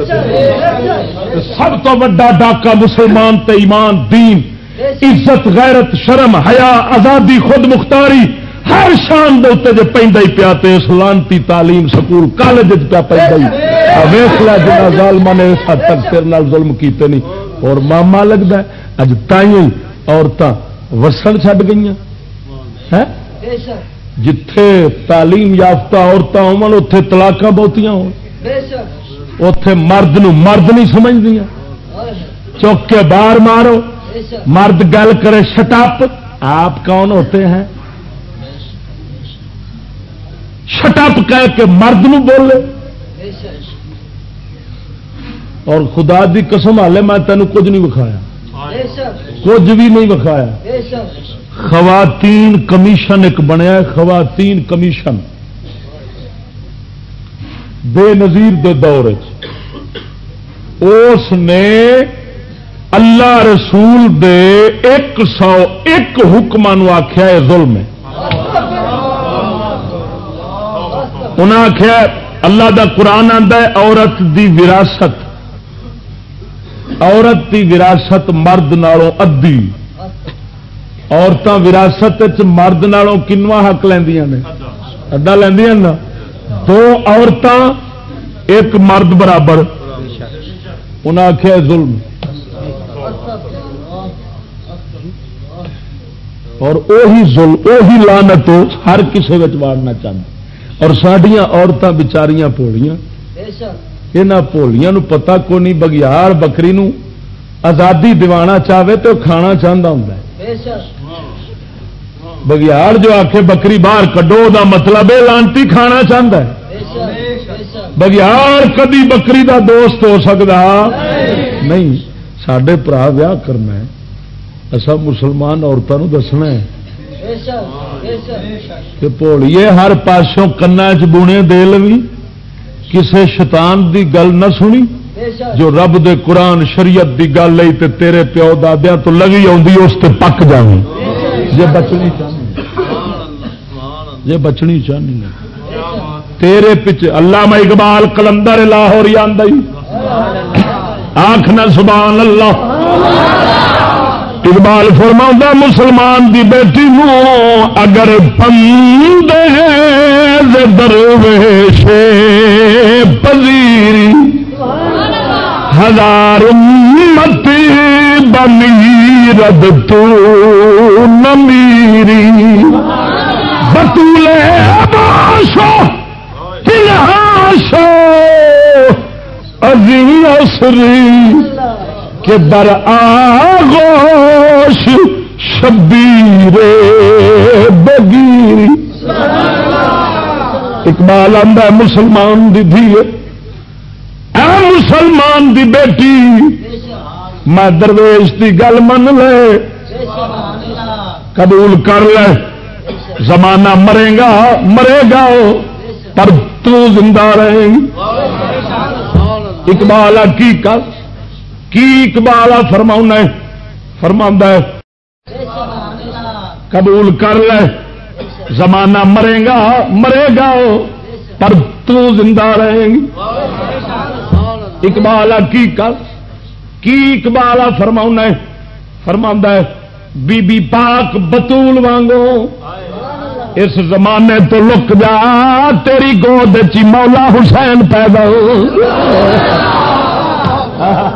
سب تو وا ڈاکا مسلمان تے ایمان دین عزت غیرت شرم حیا آزادی خود مختاری ہر شان دے اتنے جی پہ پیا سلانتی تعلیم سکول کالج پیا پہ ویسلا جنا ظالما نے اس حد تک سر ظلم کیتے نہیں۔ اور ماما لگتا ہے، اج تائیں عورتیں وسن چڈ گئی جتھے تعلیم یافتہ عورتیں ہوتے تلاقا بہتیاں ہو اتے مرد نو مرد نہیں سمجھ دیا چوک کے باہر مارو، مرد گل کرے شٹاپ۔ آپ کون ہوتے ہیں؟ شٹاپ کہہ کے مرد نو بولے۔ اور خدا دی قسم ہالے میں تینوں کچھ نہیں بکھایا کچھ بھی نہیں بکھایا خواتین کمیشن ایک بنیا خواتین کمیشن۔ بے نظیر دے دور اس نے اللہ رسول دے ایک سو ایک حکم آخیا ہے ظلم انہیں آخیا اللہ دا قرآن آتا ہے، عورت دی وراثت۔ عورت دی وراثت مرد نالوں ادی عورتیں وراثت مرد نالوں کنواں حق لیا نے؟ ادا لیا نا دو عورتیں ایک مرد برابر۔ انہیں آخیا ظلم۔ اور اوہی ظلم، اوہی لانت ہر کسی وارنا چاہتا اور سڈیا عورتیں بچاریاں پولیاں۔ یہاں پولیاں پتا کو نہیں بگیار بکری نو آزادی دیوانا چاہے تو کھانا چاہتا ہوں بگیار جو آخے بکری باہر کڈو دا مطلب ہے لانتی کھانا چاہتا ہے۔ بگیار کدی بکری دا دوست ہو سکتا نہیں۔ سڈے برا ویاہ کرنا ہے۔ اصا مسلمان عورتوں دسنا ہے۔ کہ پولیے ہر پاسوں کنا چ بونے دے لوی کسے شیطان دی گل نہ سنی جو رب دے قرآن شریعت دی گل لئی تے تیرے پیو دادیا تو لگی آدھی اس تے پک جانی یہ بچنی چاہنی یہ بچنی چاہنی تیرے پیچھے علامہ اقبال کلندر لاہور آئی آخ نہ سبحان اللہ اقبال فرما مسلمان دی بیٹی نو اگر پند درویش پذیری ہزار مت بمیرد تو نمیری بطولے باشو تلہاشو عظیم اسری کہ در آغوش شبیر بگیری۔ اقبال آدھا مسلمان دی دھی اے مسلمان دی بیٹی، میں درویش دی گل من لے۔ قبول کر لے۔ زمانہ مرے گا مرے گا پر تو زندہ رہے گی اقبال کی کر کی اقبال فرما فرما ہے، قبول کر لے، زمانہ مرے گا مرے گا، پر تو زندہ رہے گی۔ اقبال کی کر کی اقبال فرما فرما ہے، بی بی پاک بتول وانگو، اس زمانے تو لک جا، تیری گود چی مولا حسین پیدا ہو۔ <laughs>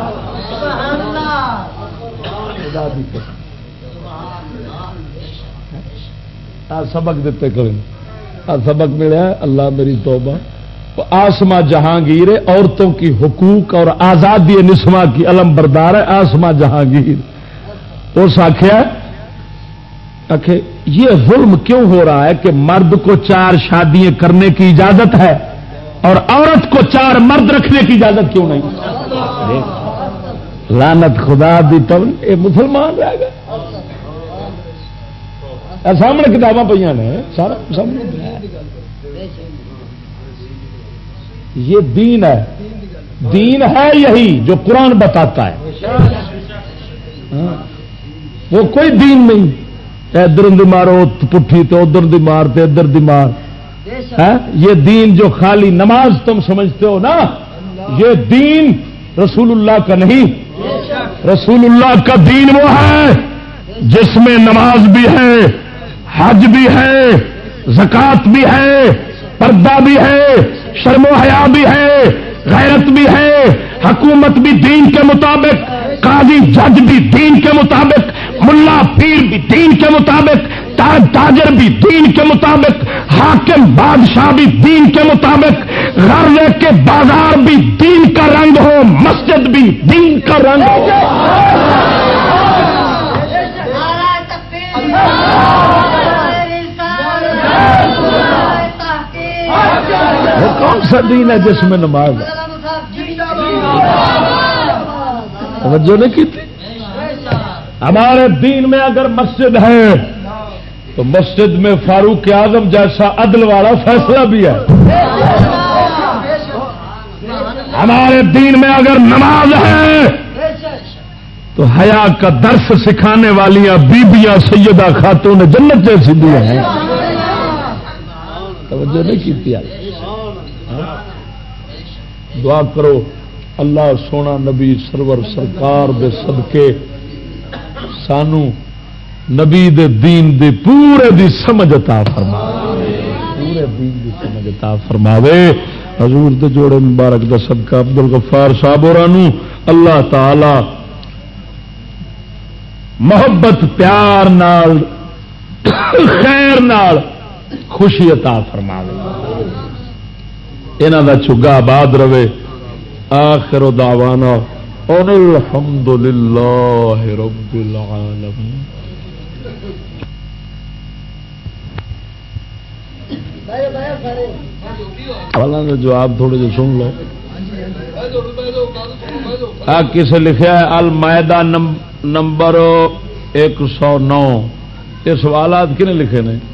سبق دیتے کریں۔ سبق ملیا اللہ میری توبہ۔ آسما جہانگیر عورتوں کی حقوق اور آزادی نسما کی علم بردار ہے آسما جہانگیر۔ اس آخیا یہ ظلم کیوں ہو رہا ہے کہ مرد کو چار شادیاں کرنے کی اجازت ہے اور عورت کو چار مرد رکھنے کی اجازت کیوں نہیں؟ لانت خدا دی تب یہ مسلمان رہ گئے۔ سامنے کتاباں پہ نے۔ سارا سامنے۔ یہ دین ہے۔ دین ہے یہی جو قرآن بتاتا ہے۔ ہاں؟ وہ کوئی دین نہیں۔ ادھر دی مارو پٹھی تو ادھر دی مار، تے ادھر دی مار۔ ہاں؟ یہ دین جو خالی نماز تم سمجھتے ہو نا، یہ دین رسول اللہ کا نہیں۔ رسول اللہ کا دین وہ ہے جس میں نماز بھی ہے۔ حج بھی ہے، زکات بھی ہے، پردہ بھی ہے، شرم و حیا بھی ہے، غیرت بھی ہے۔ حکومت بھی دین کے مطابق، قاضی جج بھی دین کے مطابق، ملا پیر بھی دین کے مطابق تاجر بھی دین کے مطابق، حاکم بادشاہ بھی دین کے مطابق غرضے کے بازار بھی دین کا رنگ ہو، مسجد بھی دین کا رنگ ہو۔ کون سا دین ہے جس میں نماز توجہ نہیں کی تھی؟ ہمارے دین میں اگر مسجد ہے، تو مسجد میں فاروق اعظم جیسا عدل والا فیصلہ بھی ہے۔ ہمارے دین میں اگر نماز ہے، تو حیا کا درس سکھانے والیاں بیبیاں سیدہ خاتون جنت جیسی بھی ہیں۔ توجہ نہیں کی دعا کرو، اللہ سونا نبی سرور سرکار دے صدقے، سانو نبی دے دین دی پورے دی سمجھ عطا فرما۔ پورے دین دی سمجھ عطا فرماوے۔ حضور دے جوڑے مبارک دا صدقہ عبد الغفار صاحب اور اللہ تعالی محبت، پیار نال، خیر نال خوشی عطا فرماوے۔ انہاں دا چگا آباد رہے۔ آخر دعوانا ان الحمد للہ رب العالمین جواب تھوڑے جو سن لو۔ کسے لکھا ہے المائدہ نمبر ایک سو نو۔ یہ سوالات کنے لکھے نے؟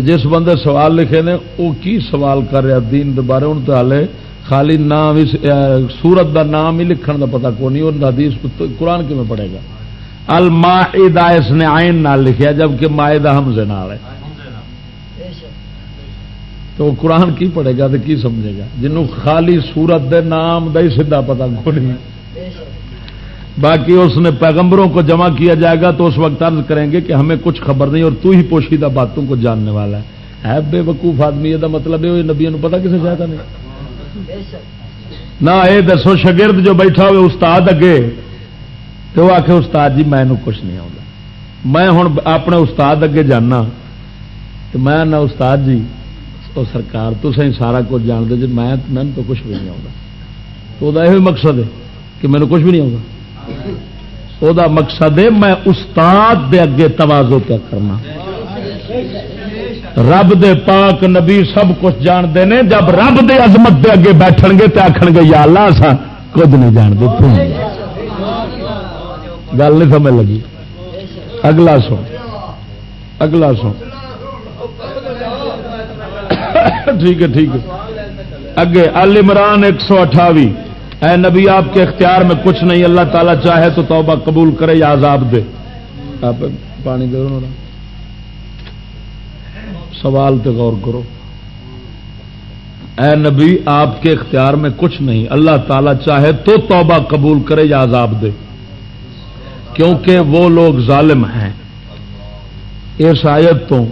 جس بندے سوال لکھے نے وہ کی سوال کر رہا دین بارے ان تو ہالے خالی نام سورت دا نام ہی لکھن دا پتا کو نہیں، اور حدیث قرآن کیون پڑے گا؟ المائدہ اس نے آئین نال لکھیا، جبکہ مائدہ حمزے نال ہے۔ تو قرآن کی پڑھے گا تو کی سمجھے گا؟ جنوں خالی سورت دے نام دا ہی سیدھا پتا کو نہیں۔ باقی اس نے پیغمبروں کو جمع کیا جائے گا تو اس وقت عرض کریں گے کہ ہمیں کچھ خبر نہیں اور تو ہی پوشیدہ باتوں کو جاننے والا ہے۔ ہے بے وقوف آدمی، یہ مطلب ہے نبی پتا کسے چاہتا نہیں؟ نہ، یہ دسو شگرد جو بیٹھا ہوئے استاد اگے، تو وہ آخ استاد جی میں کچھ نہیں آتا میں ہوں اپنے استاد اگے جانا، تو میں نہ استاد جی تو سرکار تو سی سارا کچھ جان دے جی میں تو کچھ بھی نہیں آتا تو یہ مقصد ہے کہ مینو کچھ بھی نہیں آتا وہ مقصد ہے میں استاد دے اگے توازو پہ کرنا۔ رب دے پاک نبی سب کچھ جانتے ہیں جب رب دے عظمت دے اگے بیٹھ گے تو آخر گے، یا اللہ سا، کچھ نہیں جانتے گل نہیں سمجھ لگی۔ اگلا سو اگلا سو <coughs> ٹھیک ہے ٹھیک ہے۔ اگے المران ایک سو اٹھاوی۔ اے نبی، آپ کے اختیار میں کچھ نہیں، اللہ تعالیٰ چاہے تو توبہ قبول کرے یا عذاب دے۔ آپ پانی دے سوال تے غور کرو۔ اے نبی، آپ کے اختیار میں کچھ نہیں، اللہ تعالیٰ چاہے تو توبہ قبول کرے یا عذاب دے۔ کیونکہ وہ لوگ ظالم ہیں۔ اس آیت تو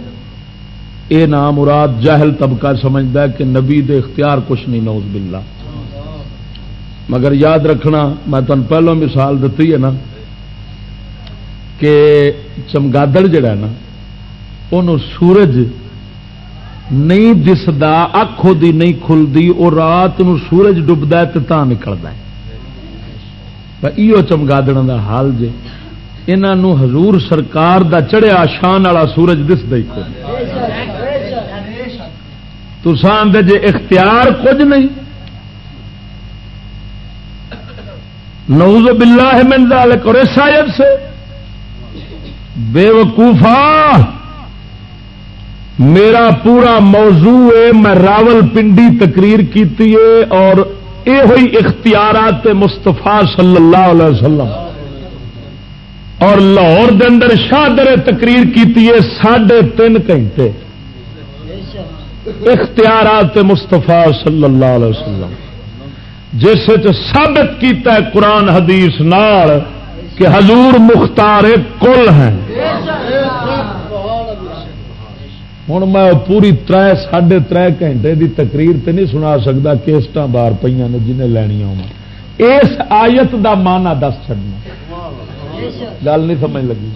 اے نام مراد جاہل طبقہ سمجھتا ہے کہ نبی دے اختیار کچھ نہیں نوز باللہ۔ مگر یاد رکھنا، میں تم پہلو مثال دیتی ہے نا، کہ چمگادڑ جڑا ہے نا ان سورج نہیں دستا اکھ دی نہیں کھلتی وہ رات نو سورج ڈبدا ہے تو نکلتا ہے۔ چمگادڑ کا حال جے انہوں حضور سرکار دا چڑھیا شان والا سورج دستا ہی تو سان دے جے اختیار کچھ نہیں نوز باللہ من ذالک، اور اس آیت سے بے وقوفا میرا پورا موضوع ہے، میں راول پنڈی تقریر کیتی ہے، اور یہ ہوئی اختیارات مستفا صلی اللہ علیہ وسلم اور لاہور دے اندر شاہدر تقریر کیتی ہے ساڑھے تین گھنٹے۔ اختیارات مستفا صلی اللہ علیہ وسلم۔ جس ثابت کیتا ہے قرآن حدیث نال کہ حضور مختار کل ہیں۔ ہوں میں پوری تر ساڑھے تر گھنٹے دی تقریر تے نہیں سنا سکتا کیسٹ بار پہ نے جنہیں لینیا ہوا اس آیت دا مانا دس چڈنا گل نہیں سمجھ لگی۔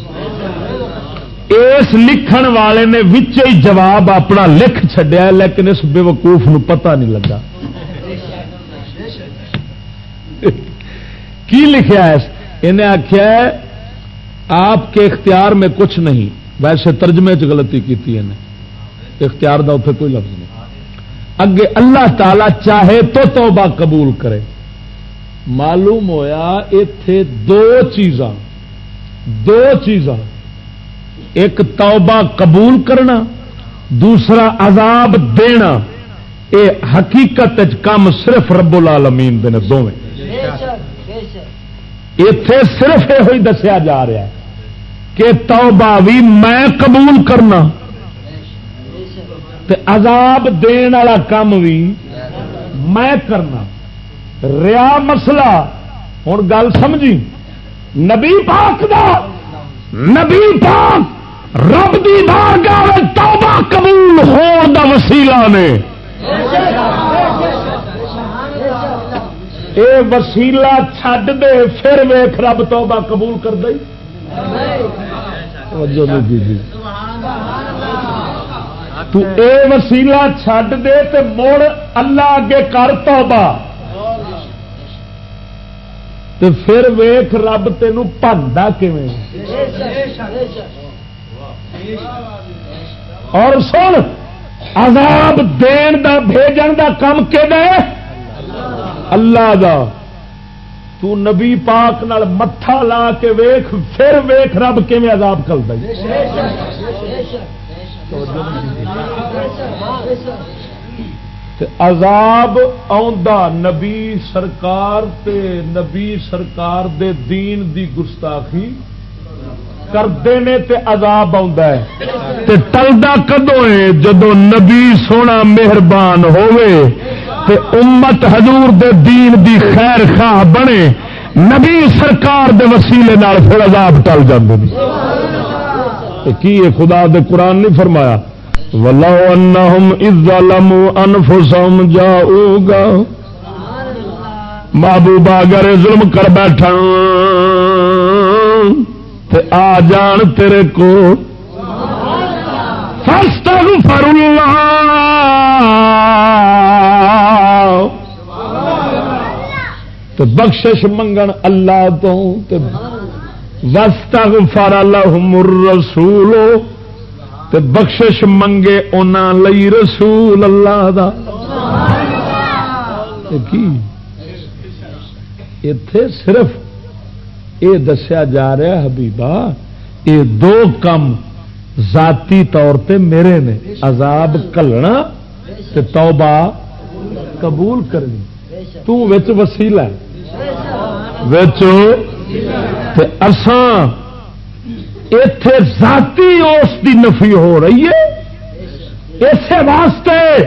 اس لکھن والے نے ہی جواب اپنا لکھ چڈیا لیکن اس بے وقوف پتہ نہیں لگا۔ <laughs> کی لکھا ہے انہیں آخیا آپ کے اختیار میں کچھ نہیں۔ ویسے ترجمے چ غلطی کی اختیار دا اتنے کوئی لفظ نہیں۔ اگے اللہ تعالی چاہے تو توبہ قبول کرے۔ معلوم ہویا اتے دو چیزاں۔ دو چیزاں۔ ایک توبہ قبول کرنا، دوسرا عذاب دینا۔ اے حقیقت کام صرف رب العالمین دے دونوں اتے صرف یہ دسیا جا رہا ہے کہ توبہ بھی میں قبول کرنا۔ تے عذاب دین والا کام بھی میں کرنا۔ ریا مسئلہ ہوں گل سمجھی؟ نبی پاک دا۔ نبی پاک رب دی بارگاہ توبہ قبول ہو دا وسیلہ نے۔ اے وسیلہ چھڈ دے، پھر ویخ رب تو قبول کر دے۔ تو اے وسیلہ چھڈ دے تے مڑ اللہ اگے کر توبہ۔ تو پھر ویخ رب تین پنتا اور سن، عذاب دین دا بھیجن دا کم کہ اللہ دا تو نبی پاک نال متھا لا کے ویخ پھر ویخ رب کیون عذاب کل دے عذاب آ نبی سرکار تے نبی سرکار دے دین دی گستاخی کرتے ہیں تے عذاب ہے۔ تے ٹلتا کدو ہے؟ جدو نبی سونا مہربان ہوئے تے امت حضور دے دین دی خیر خواہ بنے، نبی سرکار دے وسیلے نال پھر عذاب ٹل جاتے کی یہ خدا دے قرآن نہیں فرمایا۔ ولو انہم اذ ظلموا انفسهم جاؤگا محبوبہ اگر ظلم کر بیٹھا۔ تے آ جان تیرے کو فاستغفر اللہ۔ تے بخشش منگن اللہ تو، تے واستغفر لهم الرسول۔ تے بخشش منگے لئی رسول اللہ دا۔ اتے صرف یہ دسیا جا رہا حبیبا یہ دو کم ذاتی طور تے میرے نے۔ عذاب کلنا تے توبہ قبول کرنی۔ تو وسیلہ اساں اتے ذاتی اس کی نفی ہو رہی ہے۔ اسی واسطے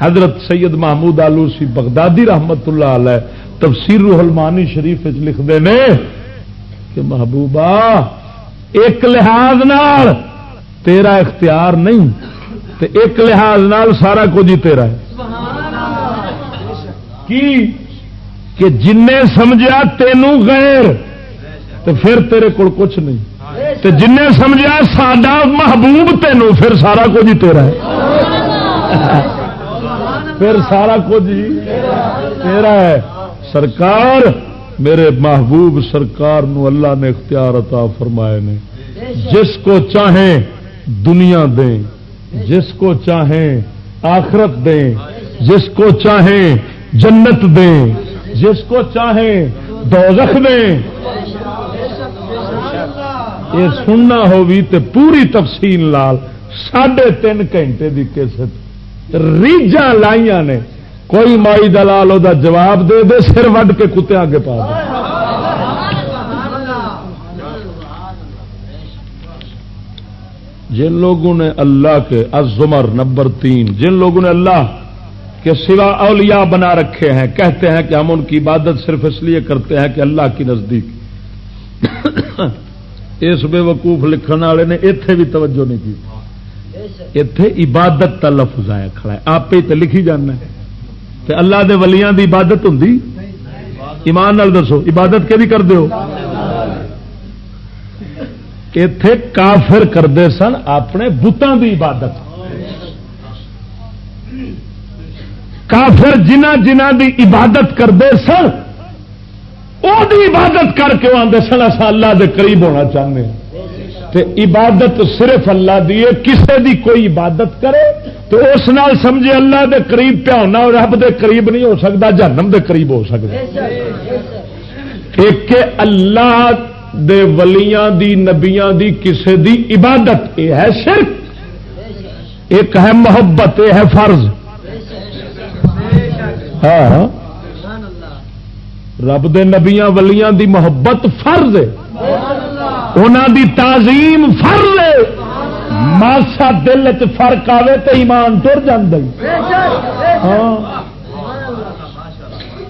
حضرت سید محمود آلوسی بغدادی رحمت اللہ علیہ تفسیر روح المانی شریف لکھتے ہیں کہ محبوبہ، ایک لحاظ نال تیرا اختیار نہیں، تے ایک لحاظ نال سارا کچھ ہی تیرا ہے۔ کی؟ کہ جن سمجھا تینوں غیر تو پھر تیرے کول کچھ نہیں۔ جن سمجھا ساڈا محبوب تینوں پھر سارا کچھ ہی تیرا ہے۔ پھر سارا کچھ ہی تیرا ہے۔ سرکار میرے محبوب سرکار نو اللہ نے اختیار عطا فرمائے نے۔ جس کو چاہیں دنیا دیں، جس کو چاہیں آخرت دیں، جس کو چاہیں جنت دیں، جس کو چاہیں دوزخ دیں۔ یہ سننا ہوگی تو پوری تفصیل لال ساڑھے تین گھنٹے کی کیسٹ ریجا لائیا نے۔ کوئی مائی دلال وہ جواب دے دے، سر وڈ کے کتے آگے پا دے۔ جن لوگوں نے اللہ کے ازمر نمبر تین، جن لوگوں نے اللہ کے سوا اولیاء بنا رکھے ہیں، کہتے ہیں کہ ہم ان کی عبادت صرف اس لیے کرتے ہیں کہ اللہ کی نزدیک۔ اس بے وقوف لکھن والے نے اتے بھی توجہ نہیں کی۔ اتے عبادت کا لفظ آیا کھڑا ہے۔ آپ ہی تو لکھی جانا تے اللہ دے ولیاں دی عبادت ہوں ایمان نال دسو، عبادت کہ کر دو اتے کافر کرتے سن، اپنے بتان دی عبادت۔ کافر جنہ جنہ دی عبادت کرتے سن وہ عبادت کر کے آدھے سن اصا اللہ دے قریب ہونا چاہتے تے عبادت صرف اللہ دی ہے کسے دی کوئی عبادت کرے تو اس نال سمجھے اللہ دے قریب پیا ہونا اور رب دے قریب نہیں ہو سکتا جہنم دے قریب ہو سکتا۔ ایک اللہ دے ولیاں دی نبیاں دی کسے دی عبادت یہ ہے شرک۔ ایک ہے محبت یہ ہے فرض۔ ہاں رب دے نبیاں ولیاں دی محبت فرض ہے۔ انہوں دی تعظیم فرض ہے۔ ماسا دل چ فرق آئے تو ایمان تر ہاں۔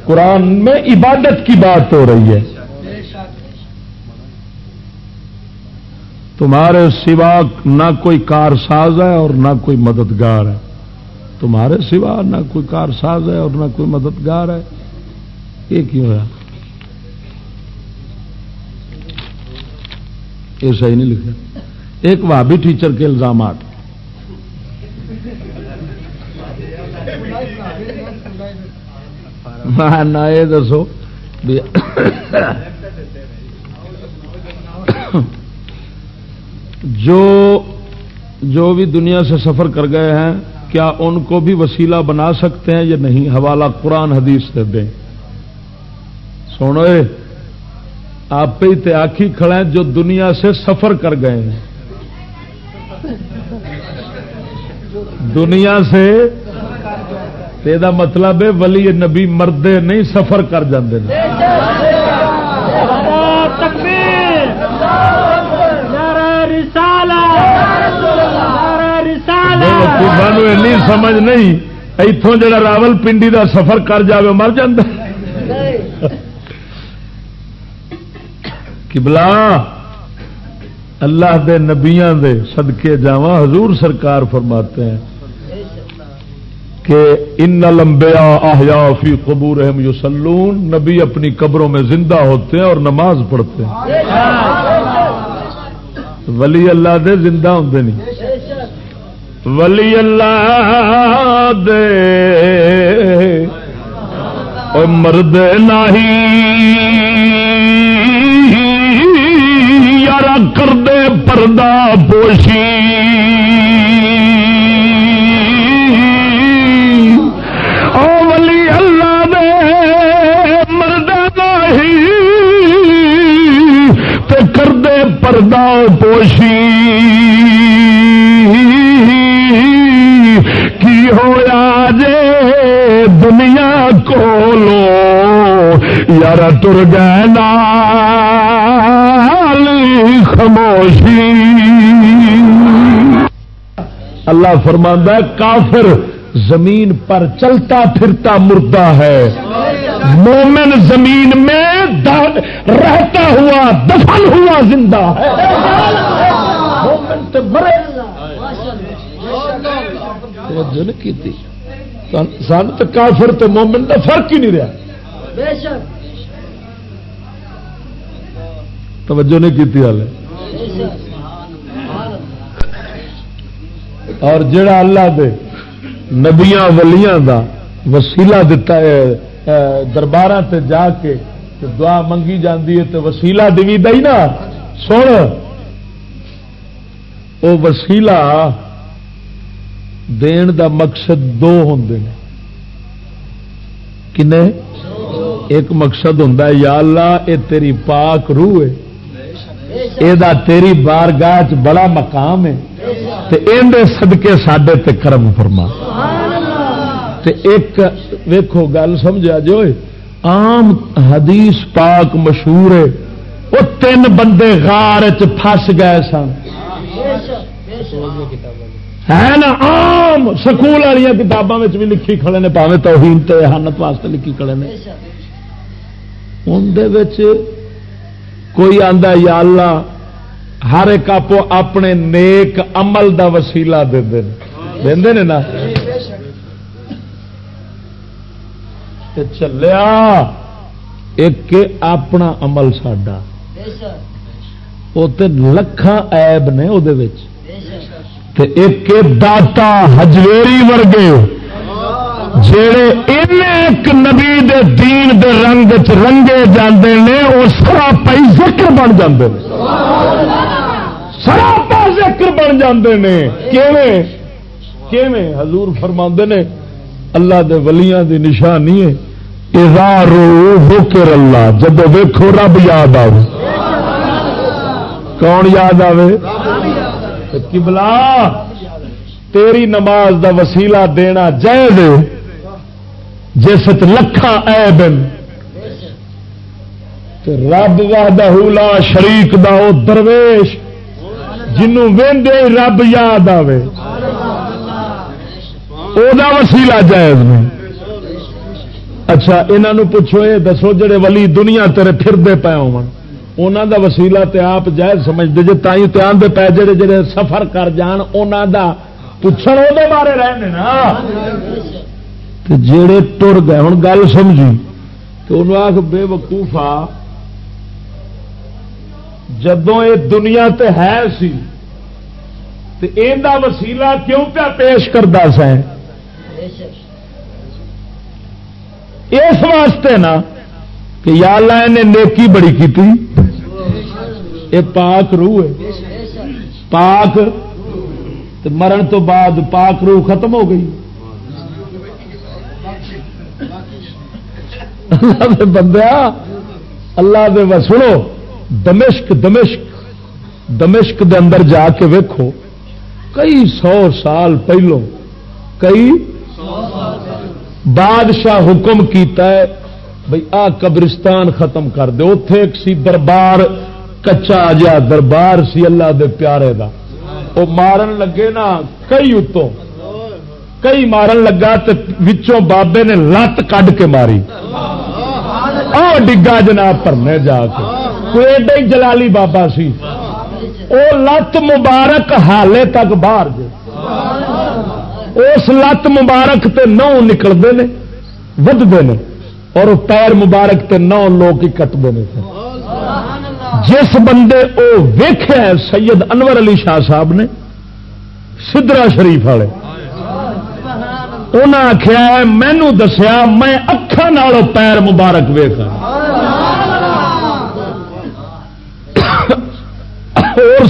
قرآن میں عبادت کی بات ہو رہی ہے۔ تمہارے سوا نہ کوئی کار ساز ہے اور نہ کوئی مددگار ہے۔ تمہارے سوا نہ کوئی کار ساز ہے اور نہ کوئی مددگار ہے۔ یہ کیوں ہوا یہ صحیح نہیں لکھا۔ ایک بھابی ٹیچر کے الزامات۔ نہ یہ دسو۔ جو جو بھی دنیا سے سفر کر گئے ہیں، کیا ان کو بھی وسیلہ بنا سکتے ہیں یا نہیں؟ حوالہ قرآن حدیث سے دیں۔ سوڑو آپ ہی آخی کھڑے جو دنیا سے سفر کر گئے ہیں۔ دنیا سے یہ مطلب ہے ولی نبی مردے نہیں سفر کر جاندے ای سمجھ نہیں اتوں جڑا راول پنڈی دا سفر کر جاوے، مر کبلا اللہ دے نبیاں دے صدقے جاوا حضور سرکار فرماتے ہیں کہ ان لمبیا آہیا فی قبور یوسلون نبی اپنی قبروں میں زندہ ہوتے ہیں اور نماز پڑھتے ہیں۔ ولی اللہ دے زندہ ہوں نہیں۔ ولی اللہ دے۔ مرد نہیں۔ کر دے پردہ پوشی۔ پردہ پوشی۔ کی ہوا جے دنیا کولو یار تر گئے اللہ فرماندہ کافر زمین پر چلتا پھرتا مردہ ہے۔ مومن زمین میں رہتا ہوا، دفن ہوا زندہ ہے۔ سن تو کافر تو مومن کا فرق ہی نہیں رہا۔ توجہ نہیں کی حال اور جڑا اللہ دے نبیاں ولیاں دا وسیلہ دتا ہے دربار سے جا کے دعا منگی جاتی ہے تو وسیلا دھی دئی نا۔ سن وہ وسیلا دین دا مقصد دو ہوں کن ایک مقصد ہوں یا اللہ، اے تیری پاک روح ہے۔ یہ تیری بارگاہ بڑا مقام ہے۔ سدکے سڈے تے کرم فرما۔ تے ایک ویکھو گل سمجھا جی جو عام حدیث پاک مشہور ہے وہ تین بندے غار چس گئے سن۔ ہے نا آم سکول والی کتابوں میں بھی لکھی کھڑے نے پاوے توہین تے حنت واسطے لکھی کھڑے نے۔ اندر کوئی آندا یا اللہ ہر ایک آپ اپنے نیک عمل دا وسیلہ دے دے۔ نا؟ چلیا، ایک اپنا عمل ساڈا۔ وہ لکھان ایب نے وہ ایک داتا ہجویری ورگے جڑے ایک نبی دے دین دے رنگ چ رنگے جاندے نے وہ سراپا ذکر بن جاندے سراپا ذکر بن جاندے نے۔ کیویں؟ کیویں؟ حضور فرما نے، اللہ دے ولیاں دی نشانی ہے۔ ازارو ذکر اللہ، جب ویکھو رب یاد آو کون یاد آوے؟ کبلا تیری نماز دا وسیلہ دینا جائز جس لکھا عیب رب وحدہ لا شریک دا او درویش۔ جنوں ویندے رب یاد آوے۔ دا وسیلہ جائز نہیں اچھا یہاں پوچھو یہ دسو جڑے ولی دنیا تیرے پھرتے پے ہونا دا وسیلہ تے آپ جائز سمجھتے جی تھی تو آدھے پے جڑے جڑے سفر کر جان انہوں دا پوچھن وہ بارے رہنے نا۔ جڑے ٹر گئے ہوں گل سمجھی۔ تو انہوں آخ بے وقوفا جدو یہ دنیا تے ہے سی وسیلہ کیوں پیا پیش کرتا سا اس واسطے نا کہ یا اللہ نے نیکی بڑی کی تھی یہ پاک روح ہے۔ پاک۔ مرن تو بعد پاک روح ختم ہو گئی۔ اللہ دے بندیا اللہ دے سنو دمشق دمشق دمشق دے اندر جا کے ویکھو، کئی سو سال پہلو، کئی بادشاہ حکم کیتا ہے بھائی آ قبرستان ختم کر دے اتے ایک سی دربار، کچا جا دربار سی اللہ دے پیارے دا۔ وہ مارن لگے نا، کئی اتوں، کئی مارن لگا تو وچوں بابے نے لت کڈ کے ماری۔ آ ڈگا جناب پرنے جا کے۔ کوئی ایڈا ہی جلالی بابا سی۔ وہ لت مبارک حالے تک باہر جے۔ اس لت مبارک تے نو نکلتے ہیں ودتے ہیں اور پیر مبارک تے نو لوگ ہی کٹتے ہیں جس بندے وہ ویخیا سید انور علی شاہ صاحب نے سدرا شریف والے۔ انہیں آخیا مینو دسیا میں اکھان پیر مبارک ویخا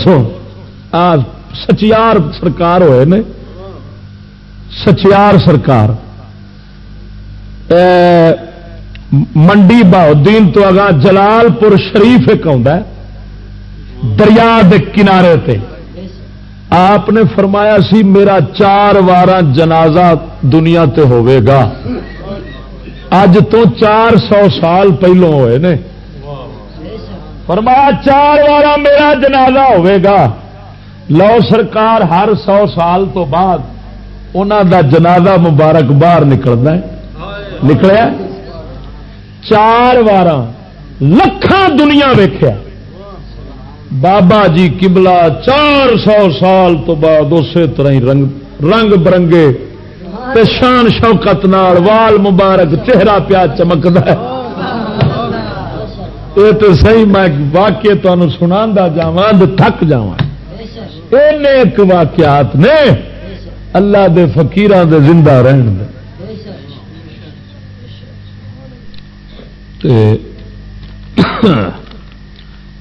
اور سن سچیار سرکار ہوئے نے سچیار سرکار منڈی بہدین تو اگاں جلال پور شریف ایک دریا دے کنارے تے آپ نے فرمایا سی میرا چار وار جنازہ دنیا تے ہوئے گا اج تو چار سو سال پہلو ہوئے نے فرمایا، چار وار میرا جنازہ ہوئے گا۔ لو سرکار ہر سو سال تو بعد انہوں دا جنازہ مبارک باہر نکلتا ہے۔ نکلیا چار وار لکھان دنیا ویخیا بابا جی کبلا چار سو سال تو بعد اسی طرح ہی رنگ رنگ برنگے شان شوکت نال وال مبارک چہرہ پیا چمکتا ہے۔ یہ تو صحیح میں واقع تمہیں سنا جا تھک جا ایک واقعات نے اللہ دے فقیران دے زندہ رہن دے۔ <coughs>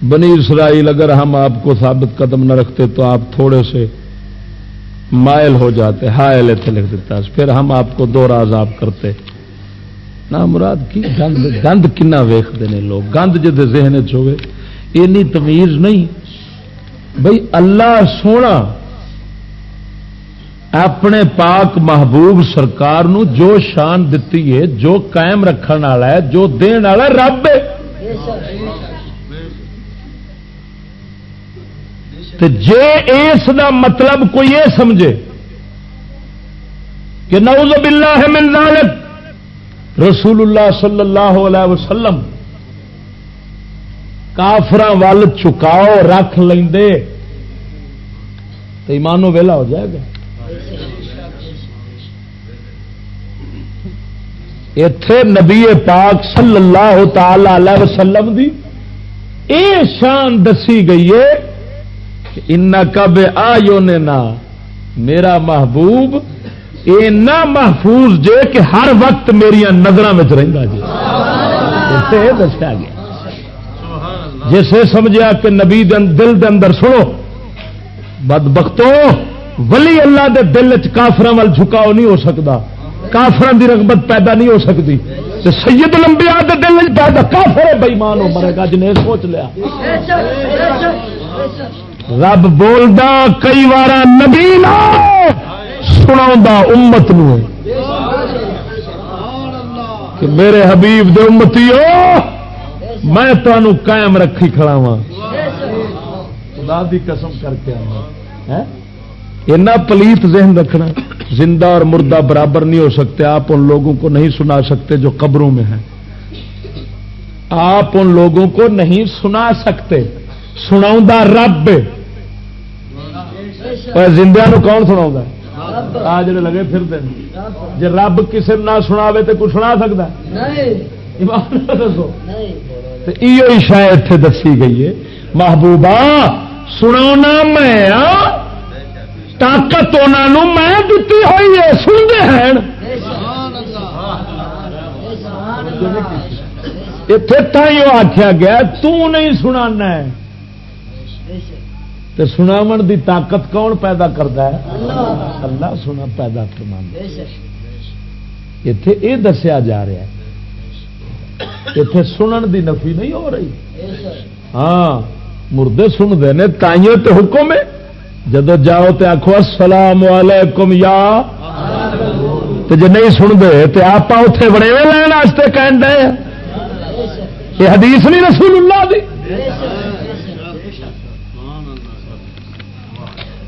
بنی اسرائیل اگر ہم آپ کو ثابت قدم نہ رکھتے تو آپ تھوڑے سے مائل ہو جاتے ہائل اتنے لکھ دیتا۔ پھر ہم آپ کو دو راز آپ کرتے۔ نہ مراد کی گند گند کنا ویختے ہیں لوگ؟ گند جی ذہن چوے اینی تمیز نہیں۔ بھائی اللہ سونا اپنے پاک محبوب سرکار نو جو شان دتی ہے، جو قائم رکھنے والا ہے، جو دین والا رب ہے۔ جے اس دا مطلب کوئی یہ سمجھے کہ نعوذ باللہ من ذالک رسول اللہ صلی اللہ علیہ وسلم کافر وال چکاؤ، رکھ لیں تو ایمانو ویلا ہو جائے گا۔ اتے نبی پاک صلی اللہ تعالی علیہ وسلم دی اے شان دسی گئی ہے ان کب آ میرا محبوب اینا محفوظ جے کہ ہر وقت میری نظر میں رہتا جی دسیا گیا۔ جسے سمجھا کہ نبی دن دل دے اندر سنو بد بختو ولی اللہ دے دل چافر وال جھکاؤ نہیں ہو سکتا کافر دی رغبت پیدا نہیں ہو سکتی سید لمبیا دل پیدا کافر بےمان ہو مرے گا، جنہیں سوچ لیا۔ رب بولدا کئی بار نبی نہ سنا امت نو کہ میرے حبیب دے امتی ہو میں تمہوں قائم رکھی کھڑا وا خدا دی قسم کر کے اینا پلیت ذہن رکھنا۔ زندہ اور مردہ برابر نہیں ہو سکتے۔ آپ ان لوگوں کو نہیں سنا سکتے جو قبروں میں ہیں۔ آپ ان لوگوں کو نہیں سنا سکتے۔ سنا رب۔ زندہ کون سنا آ جڑے لگے پھر دن جی رب کسی نہ سنا تو کچھ سنا سکتا یہ شاید اتنے دسی گئی ہے۔ محبوبہ سنا میں طاقت انہوں میں دیتی ہوئی ہے سنتے ہیں۔ اتنے تھی آخیا گیا نہیں سنا سناو دی طاقت کون پیدا کرتا ہے؟ اللہ۔ سنا پیدا کرنا اتے یہ دسیا جا رہا ہے۔ اتے سنن دی نفی نہیں ہو رہی۔ ہاں مردے سنتے ہیں تائیوں تو حکم ہے۔ جب جاؤ تو آخو السلام علیکم یا۔ جی نہیں سنتے تو آپ اتے بڑے لین دے یہ حدیث نہیں رسول اللہ دی۔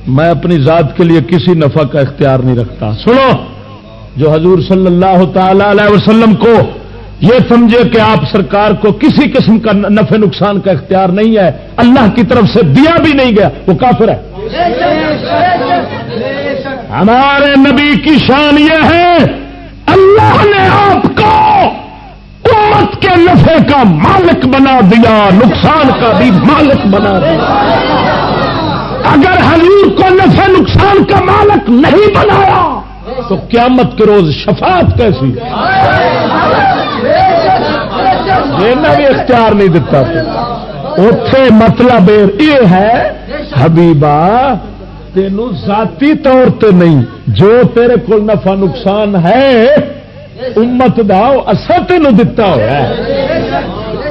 میں اپنی ذات کے لیے کسی نفع کا اختیار نہیں رکھتا۔ سنو، جو حضور صلی اللہ تعالی علیہ وسلم کو یہ سمجھے کہ آپ سرکار کو کسی قسم کا نفع نقصان کا اختیار نہیں ہے، اللہ کی طرف سے دیا بھی نہیں گیا، وہ کافر ہے۔ ہمارے نبی کی شان یہ ہے، اللہ نے آپ کو امت کے نفے کا مالک بنا دیا، نقصان کا بھی مالک بنا دیا۔ اگر حضور کو نفع نقصان کا مالک نہیں بنایا، تو قیامت کے روز شفاعت کیسی؟ بھی اختیار نہیں دیتا۔ اتے مطلب یہ ہے حبیبا تین ذاتی طور پہ نہیں، جو تیرے کو نفع نقصان ہے، امت دا اصا تین دتا ہوا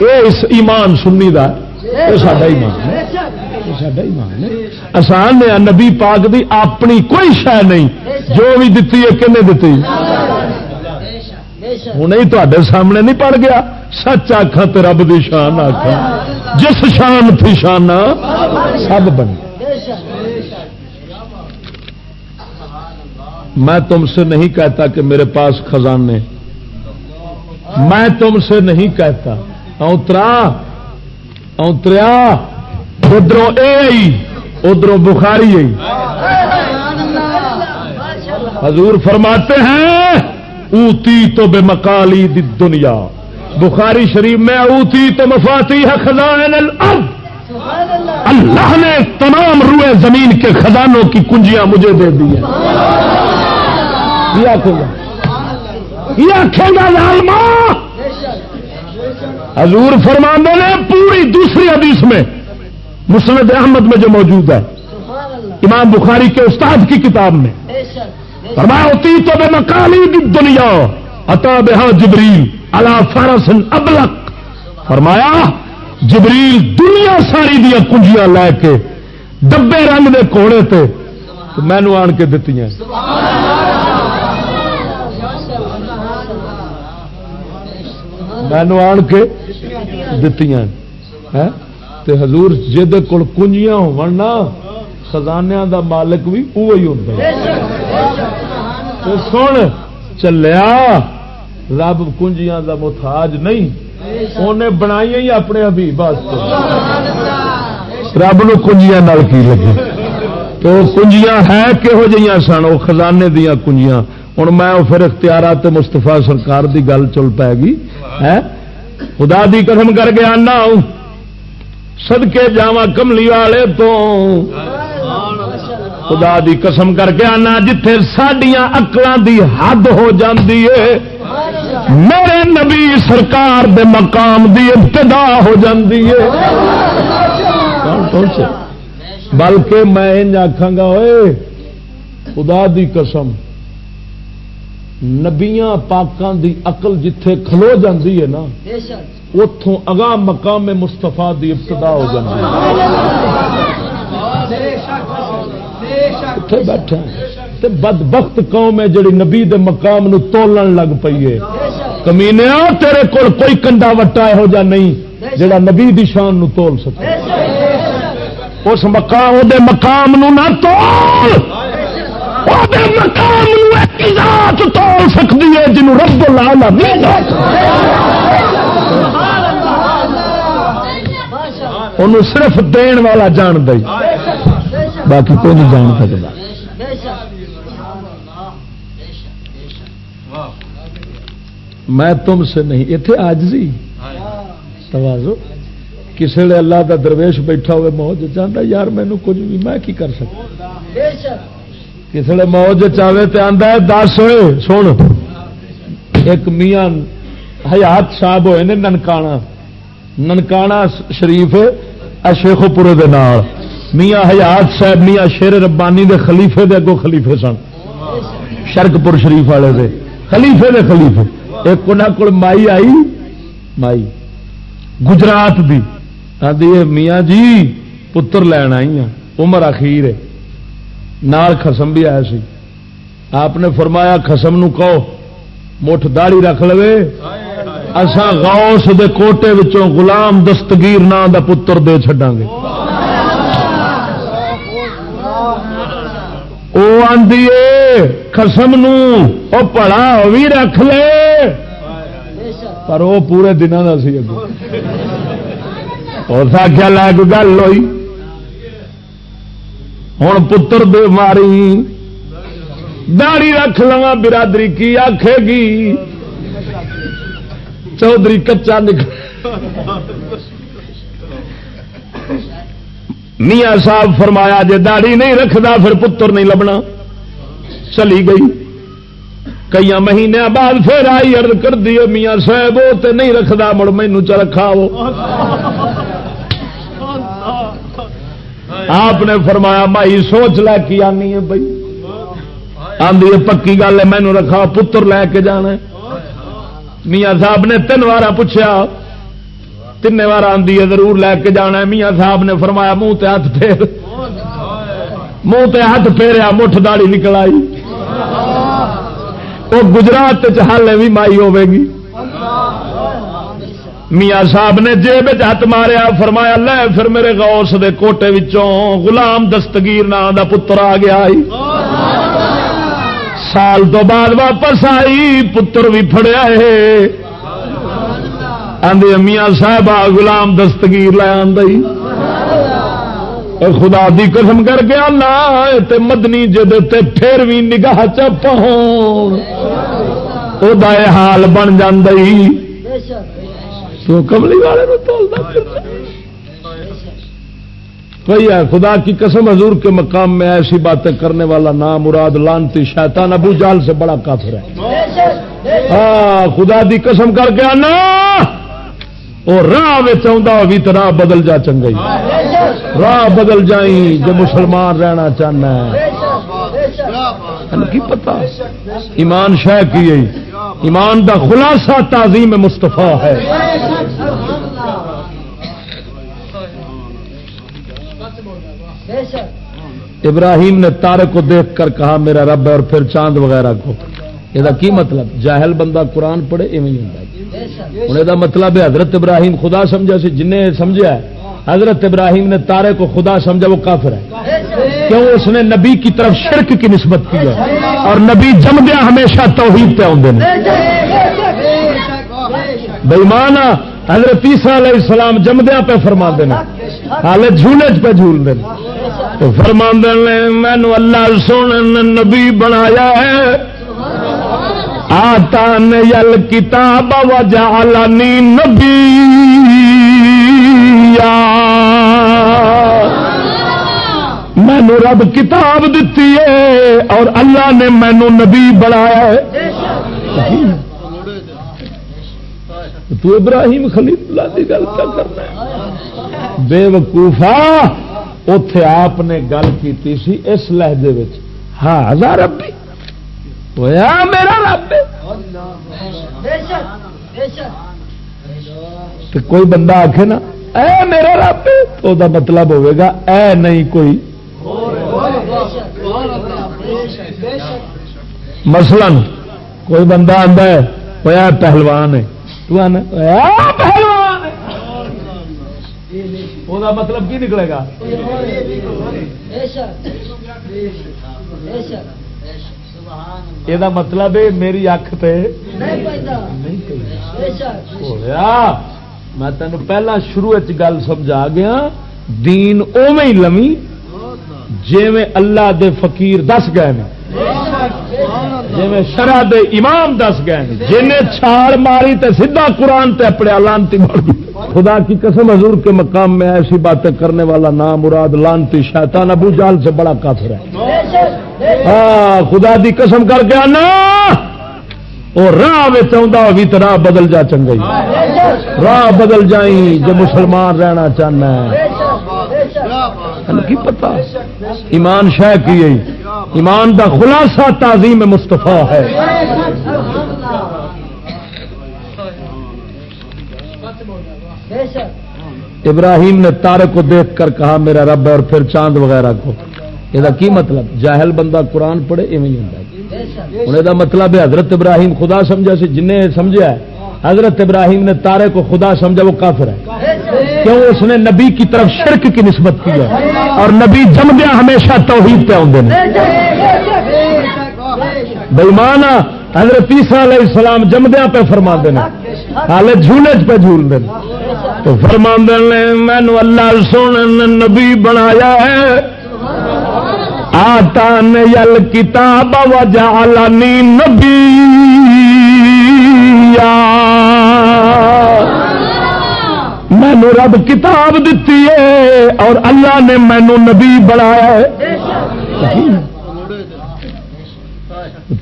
یہ اس ایمان سنی دا یہ سڈا ایمان ہے۔ سڈا ایمان ہے۔ آسان نے نبی پاک دی اپنی کوئی شہ نہیں۔ جو بھی دتی ہے، کنے دیتی ہوں تے سامنے نہیں پڑ گیا۔ سچ آخا تو رب دی شان آخا جس شان تھی شان سب بن میں تم سے نہیں کہتا کہ میرے پاس خزانے۔ میں تم سے نہیں کہتا۔ اوترا اوتریا ادھر ادھر بخاری حضور فرماتے ہیں، اوتی تو بے مکالی دنیا۔ بخاری شریف میں اوتی تو مفاتی ہے خزان اللہ نے تمام روئے زمین کے خزانوں کی کنجیاں مجھے دے دی حضور فرماندے نے پوری دوسری حدیث میں مسند احمد میں جو موجود ہے، امام بخاری کے استاد کی کتاب میں۔ فرمایا ہوتی تو بے مکالی دنیا عطا بہا جبریل اللہ فارسن ابلک فرمایا، جبریل دنیا ساری دیا کنجیاں لے کے ڈبے رنگ دے کوڑے تے مینو آن کے دیتی ہیں۔ مینو آن کے دیتی ہیں۔ تے حضور جہد کول کنجیاں ہونا خزانے دا مالک بھی وہی ہوتا سن، چلیا، رب کنجیاں دا محتاج نہیں۔ انہیں بنائی ہی اپنے حبیب رب نو کنجیاں نال کی لگے تو کنجیاں ہے کہہو جہاں سن، وہ خزانے دیا کنجیاں۔ ہوں میں پھر اختیارات مستفا سرکار دی گل چل پائے گی۔ خدا دی قسم کر کے آنا سدکے جا کملی والے تو۔ خدا دی قسم کر کے آنا جتھے سڈیا اکلان دی حد ہو جاندی ہے۔ میرے نبی سرکار دے مقام دی ابتدا ہو جاندی ہے۔ بلکہ میں آخا گا خدا دی قسم۔ نبیاں پاکان دی عقل جتھے کھلو جاندی ہے نا اتوں اگاں مقام مستفا دی ابتدا ہو جاتی بیٹھا بد بخت قوم ہے جڑی نبی دے مقام نو تولن لگ پئی ہے۔ کمینے تیرے کول کوئی کنڈا وٹا یہو جا نہیں جڑا نبی دی شان نو تول سکے۔ اس مقام دے مقام نو نہ تول۔ دے مقام ذات تول سکتی ہے جنوں رب العالمین انہوں صرف دین والا جان دے۔ باقی کوئی نہیں جان سکتا۔ میں تم سے نہیں اتے آج جی توازو کسی اللہ کا درویش بیٹھا ہوئے موج چاہتا یار مینو کچھ بھی، میں کی کر سکتا؟ کسی موج چاہے تو آتا ہے؟ دس ہوئے، سن۔ ایک میاں، حیات صاحب ہوئے نے ننکانا۔ ننکانا شریف شیخو پورے دے نال۔ میاں حیات صاحب، میاں شیر ربانی دے خلیفے دے اگوں خلیفے سن۔ شرک پور شریف والے دے۔ خلیفے دے خلیفے۔ ایک انہوں کو مائی آئی۔ مائی۔ گجرات دی۔ آدھی میاں جی پتر لین آئی ہوں عمر اخیر ہے۔ نال خسم بھی آیا سی۔ آپ نے فرمایا خسم نو کہو، مٹھ داڑی رکھ لو اسا غوث دے کوٹے وچوں غلام دستگیر نا دا پتر دے چڈا گے۔ وہ آدھی خسم نو پڑا بھی رکھ لے۔ پر وہ پورے دنوں کا سی۔ اس آخیا لگ گل ہوئی۔ ہوں پتر دے ماری داڑی رکھ لوا برادری کی آخے گی چودھری کچا نکل میاں صاحب فرمایا جے داڑی نہیں رکھتا پھر پتر نہیں لبنا چلی گئی کئی مہینے بعد پھر آئی ارد کر دی میاں صاحب وہ تو نہیں رکھتا مڑ مینو چ رکھا وہ آپ نے فرمایا مائی سوچ لے کی آنی ہے بھائی۔ آدھی پکی گل ہے مینو رکھا پتر لے کے جانا میاں صاحب نے تین بار پوچھا تین بار آدھی ہے ضرور لے کے جانا میاں صاحب نے فرمایا منہ تے ہاتھ پھیر۔ منہ تے ہاتھ پھیریا مٹھ داڑی نکل آئی۔ وہ گجرات ہال بھی مائی ہوے گی۔ میاں صاحب نے جیب ہاتھ ماریا، فرمایا، لے پھر میرے غوث دے کوٹے وچوں غلام دستگیر نام دا پتر آ گیا آئی سال تو بعد واپس آئی، پتر بھی فڑیا ہے۔ آدھے میاں صاحب، آ غلام دستگیر لے آئی خدا دی قسم کر کے آنا تے مدنی جد پھر بھی نگاہ چپ وہ حال بن جی تو کملی والے کوئی ہے، خدا کی قسم حضور کے مقام میں ایسی باتیں کرنے والا نام مراد لانتی شیطان ابو جال سے بڑا کافر ہے۔ ہاں خدا دی قسم کر کے آنا۔ وہ راہ چاہتا بھی تو راہ بدل جا چنگئی راہ بدل جائی جو مسلمان رہنا چاہنا ہے۔ کی پتا ایمان شہ کی ایمان دا خلاصہ تعظیم مستفا ہے۔ ابراہیم نے تارے کو دیکھ کر کہا، میرا رب ہے اور پھر چاند وغیرہ کو۔ یہ کی مطلب؟ جاہل بندہ قرآن پڑھے، ایویں ہوں یہ مطلب ہے، حضرت ابراہیم خدا سمجھا سی جن سمجھا ہے، حضرت ابراہیم نے تارے کو خدا سمجھا، وہ کافر ہے۔ کیوں اس نے نبی کی طرف شرک کی نسبت کی ہے؟ اور نبی جمدیا ہمیشہ توحید پہ آدھے بےمان حضرت عیسیٰ علیہ السلام جمدیا پہ فرما دینا حال جھولے پہ جھول دیں تو فرما نے مینو اللہ سونے نبی بنایا ہے۔ آتا یل کتاب وجالانی نبی۔ مینو رب کتاب دیتی ہے اور اللہ نے مینو نبی بنایا ہے۔ تو ابراہیم خلیل اللہ کی گل کیا کرنا بے وقوفا اتے آپ نے گل کی سی اس لہجے ہاں ہزار ربی ہوا میرا رب۔ کوئی بندہ آخے نا، اے میرا رب، تو دا مطلب ہوئے گا، اے نہیں کوئی۔ مثلا کوئی بندہ آتا ہے، وہ پہلوان ہے۔ وہ مطلب کی نکلے گا؟ یہ مطلب ہے، میری اکھ پہ میں تین پہلا شروع گل سمجھا گیا، دین اوے ہی لمی۔ جی اللہ دے فقیر دس گئے جی شرح دے امام دس گئے جن چھال ماری تے سیدھا قرآن تے اپنے لانتی مار خدا کی قسم حضور کے مقام میں ایسی باتیں کرنے والا نام مراد لانتی شیطان ابو جال سے بڑا کافر ہے. ہاں خدا دی قسم کر کے آنا. وہ راہ چاہتا بھی تو راہ بدل جا چنگا راہ بدل جائی جو مسلمان رہنا چاہنا ہے. کی پتا ایمان شہ کی ایمان دا خلاصہ تعظیم مستفا ہے۔ ابراہیم نے تارے کو دیکھ کر کہا، میرا رب اور پھر چاند وغیرہ کو۔ یہ مطلب؟ جاہل بندہ قرآن پڑھے، ایویں ہوں یہ مطلب ہے، حضرت ابراہیم خدا سمجھا سی جن سمجھا ہے، حضرت ابراہیم نے تارے کو خدا سمجھا، وہ کافر ہے۔ کیوں اس نے نبی کی طرف شرک کی نسبت کی ہے؟ اور نبی جمدیا ہمیشہ توحید پہ آدھے بےمانا حضرت عیسیٰ علیہ السلام جمدیا پہ فرما دینا حالے جھولے پہ جھول دیں تو فرما نے مینو اللہ سونے نبی بنایا ہے۔ آتا یل کتاب وجعلنی نبی مینو رب کتاب دیتی ہے اور اللہ نے مینو نبی بنایا ہے۔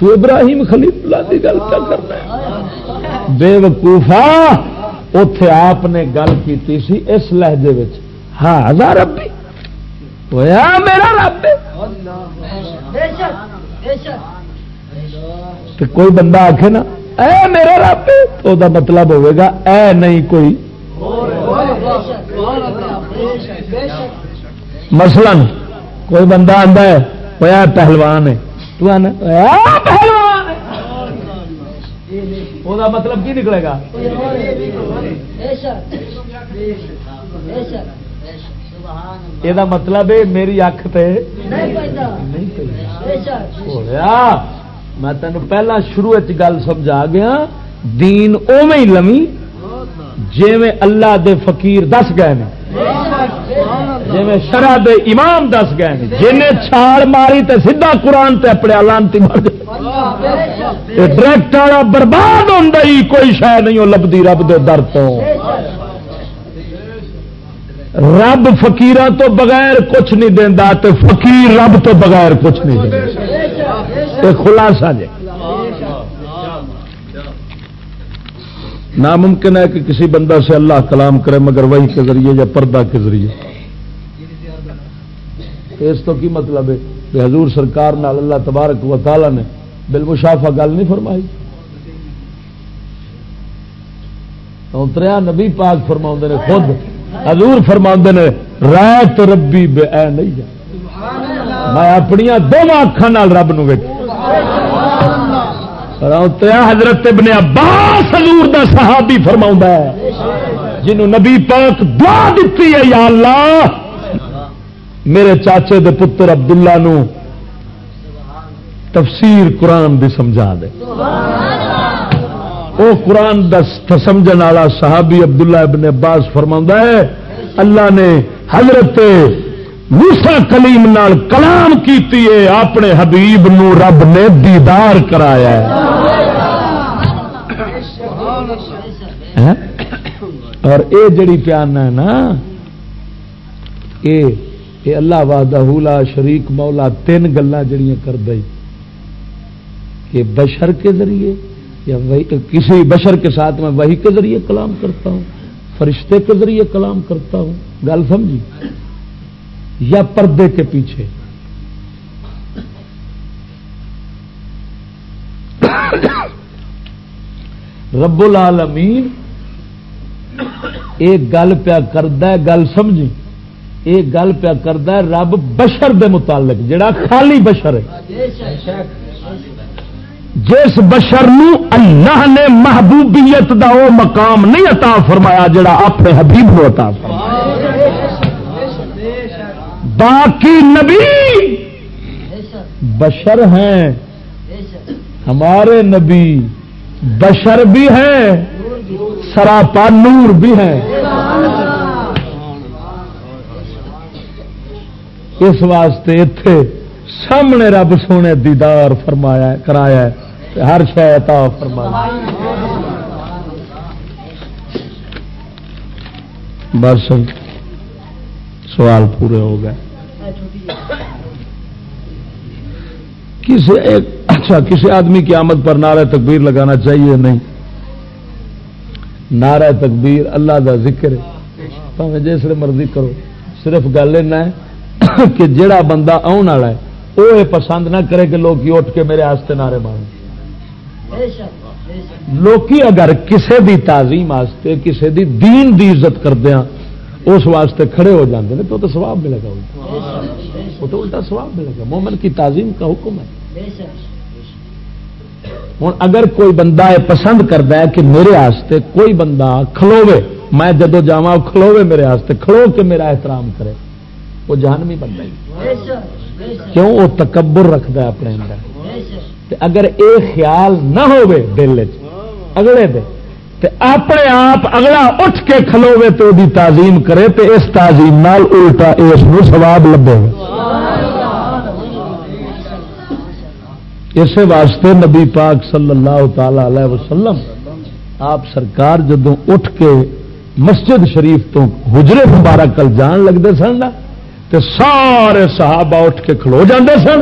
تو ابراہیم خلیف اللہ کی گل کیا کرنا بے وقوفا اتے آپ نے گل کی سی اس لہجے ہاں ہزار ربی ہوا میرا رب۔ کوئی بندہ آخ نا، اے میرا رب، تو دا مطلب ہوئے گا، اے نہیں کوئی۔ مثلا کوئی بندہ آتا ہے وہ پہلوان ہے۔ تو پہلوان وہ مطلب کی نکلے گا؟ یہ مطلب ہے میری اکھ پہ میں تین پہلا شروع گل سمجھا گیا، دین اوے لمی۔ جی اللہ دے فقیر دس گئے جی شرح دے امام دس گئے جن چھال ماری تے سیدھا قرآن تے اپنے لانتی مر ڈائریکٹ والا برباد ہوئی کوئی شہ نہیں لبھی رب دے در تو۔ رب فکیر تو بغیر کچھ نہیں دینا تو فقیر رب تو بغیر کچھ نہیں دینا خلاصہ جی۔ ناممکن ہے کہ کسی بندہ سے اللہ کلام کرے، مگر وہی کے ذریعے یا پردہ کے ذریعے۔ اس تو کی مطلب ہے کہ حضور سرکار نال اللہ تبارک و تعالی نے بالمشافہ گل نہیں فرمائی؟ اتریا نبی پاک فرما نے، خود حضور فرما نے، رات ربی بے اے نہیں میں اپنی دونوں اکھان رب نو ویک حضرت ابن عباس حضور دا صحابی فرما ہے نبی پاک دعا دیتی ہے یا اللہ میرے چاچے دے پتر عبداللہ نو تفسیر قرآن دی سمجھا دے۔ وہ قرآن سمجھ والا صحابی عبداللہ ابن عباس فرما ہے اللہ نے حضرت موسا کلیم نال کلام کیتی ہے اپنے حبیب نو رب نے دیدار کرایا ہے۔ اور اے جڑی پیان ہے نا، اے اے اللہ وحدہ شریک مولا تین گلا جڑیاں کر دئی کہ بشر کے ذریعے یا کسی بشر کے ساتھ میں وہی کے ذریعے کلام کرتا ہوں، فرشتے کے ذریعے کلام کرتا ہوں، گل سمجھی؟ یا پردے کے پیچھے؟ <coughs> رب العالمین ایک گل پیا کرد گل سمجھی؟ ایک گل پیا کرد رب بشر دے متعلق، جڑا خالی بشر ہے۔ جس بشر نو اللہ نے محبوبیت دا وہ مقام نہیں عطا فرمایا، جڑا اپنے حبیب نو عطا فرمایا۔ باقی نبی بشر ہیں۔ ہمارے نبی بشر بھی ہیں۔ سراپا نور بھی ہیں۔ اس واسطے اتے سامنے رب سونے دیدار فرمایا کرایا ہر شاید فرمایا بس سوال پورے ہو گئے۔ کسی ایک اچھا کسی آدمی کی آمد پر نعرہ تکبیر لگانا چاہیے نہیں؟ نعرہ تکبیر، اللہ دا ذکر ہے۔ جس مرضی کرو۔ صرف گل ہے کہ جڑا بندہ آن والا ہے وہ یہ پسند نہ کرے کہ لوگ اٹھ کے میرے آستے نعرے مارے لوکی اگر کسی دی تعظیم واسطے کسی دی دین دی عزت کردیا اس واسطے کھڑے ہو جاتے ہیں تو تو سواب ملے گا۔ وہ تو الٹا سواب ملے گا۔ مومن کی تعظیم کا حکم ہے۔ ہوں اگر کوئی بندہ یہ پسند کرتا ہے کہ میرے آستے کوئی بندہ کھلوے میں جدو جا کھلوے میرے آستے کھلو کے میرا احترام کرے وہ جہانوی بندہ کیوں؟ وہ تکبر رکھتا ہے اپنے اندر۔ اگر یہ خیال نہ ہو دل اگلے دے اپنے آپ اگلا اٹھ کے کھلوے تو دی تعظیم کرے تو اس تعظیم نال الٹا اس سواب لبے۔ اس واسطے نبی پاک صلی اللہ تعالی علیہ وسلم آپ سرکار جدو اٹھ کے مسجد شریف تو حجرے مبارک کل جان لگتے سن نا تو سارے صحابہ اٹھ کے کھلو جاندے سن۔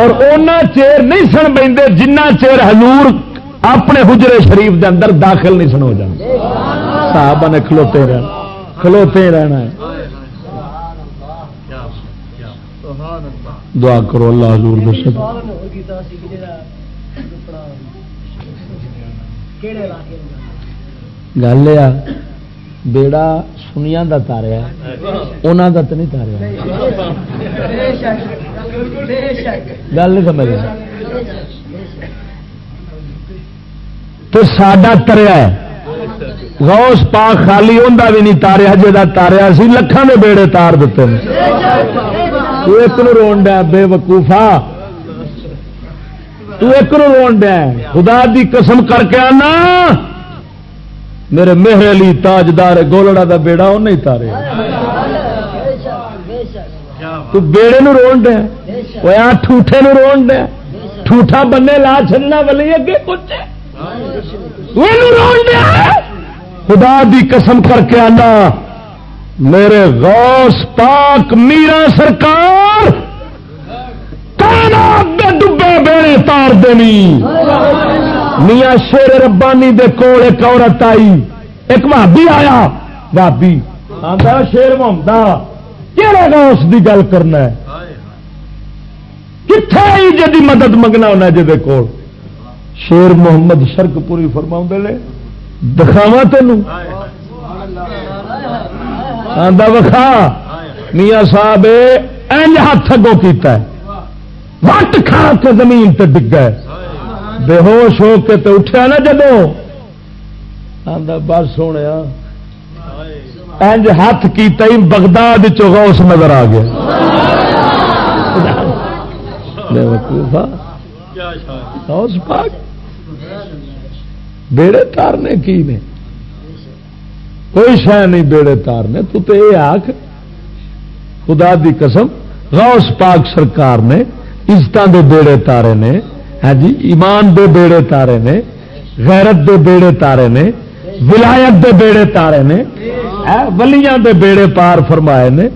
اور اونا چیر نہیں سن بہتے جنہ چیر حضور اپنے حجرے شریف دے اندر داخل نہیں سنو جان صحابہ نے کھلوتے رہنا کھلوتے رہنا ہے۔ دعا کرو، اللہ حضور دے سب گل یہ بیڑا سنیا کا تاریا انہوں کا تو نہیں تاریا گل نہیں سمجھ تو ساڈا تریا غوث پاک خالی ہوتا بھی نہیں تاریا جا تاریا سی لکھان کے بیڑے تار دیتے ہیں۔ ایک رو دیا بے وقوفا ایک رو دیا خدا دی قسم کر کے آنا۔ میرے مہر علی تاجدار گولڑا دا بیڑا وہ نہیں تارے۔ تو بیڑے نو رو دیا ٹھوٹے نو رو دیا ٹھوٹا بننے لا چلنا والی اگے کچھ خدا دی قسم کر کے آنا۔ میرے غوث پاک میرا سرکار ڈبے بیڑے تار دینی۔ میاں شیر ربانی دے کول ایک عورت آئی۔ ایک بھابی آیا۔ بھابی آتا شیر محمد کہڑے غوث دی گل کرنا ہے؟ کتنے آئی جی مدد منگنا ہونا جی کول؟ شیر محمد شرک پوری فرما نے دکھاوا تینوں۔ تین وکھا۔ میاں صاحب این ہاتھ اگوں کیتا ہے۔ وٹ کھا کے زمین تے ڈگا بے ہوش ہو کے تے اٹھیا نا جدو بس سونے انج ہاتھ کیتا ہی بغداد چوس نظر آ گیا۔ پاک۔ بیڑے تارنے کی نے؟ کوئی شہ نہیں، بیڑے تارنے تو تے یہ آخ خدا دی قسم، غوث پاک سرکار نے عزت دے بیڑے تارے نے ہاں جی ایمان دے بیڑے تارے نے، غیرت دے بیڑے تارے نے، ولایت دے بیڑے تارے نے ہاں، ولیاں دے بیڑے پار فرمائے نے۔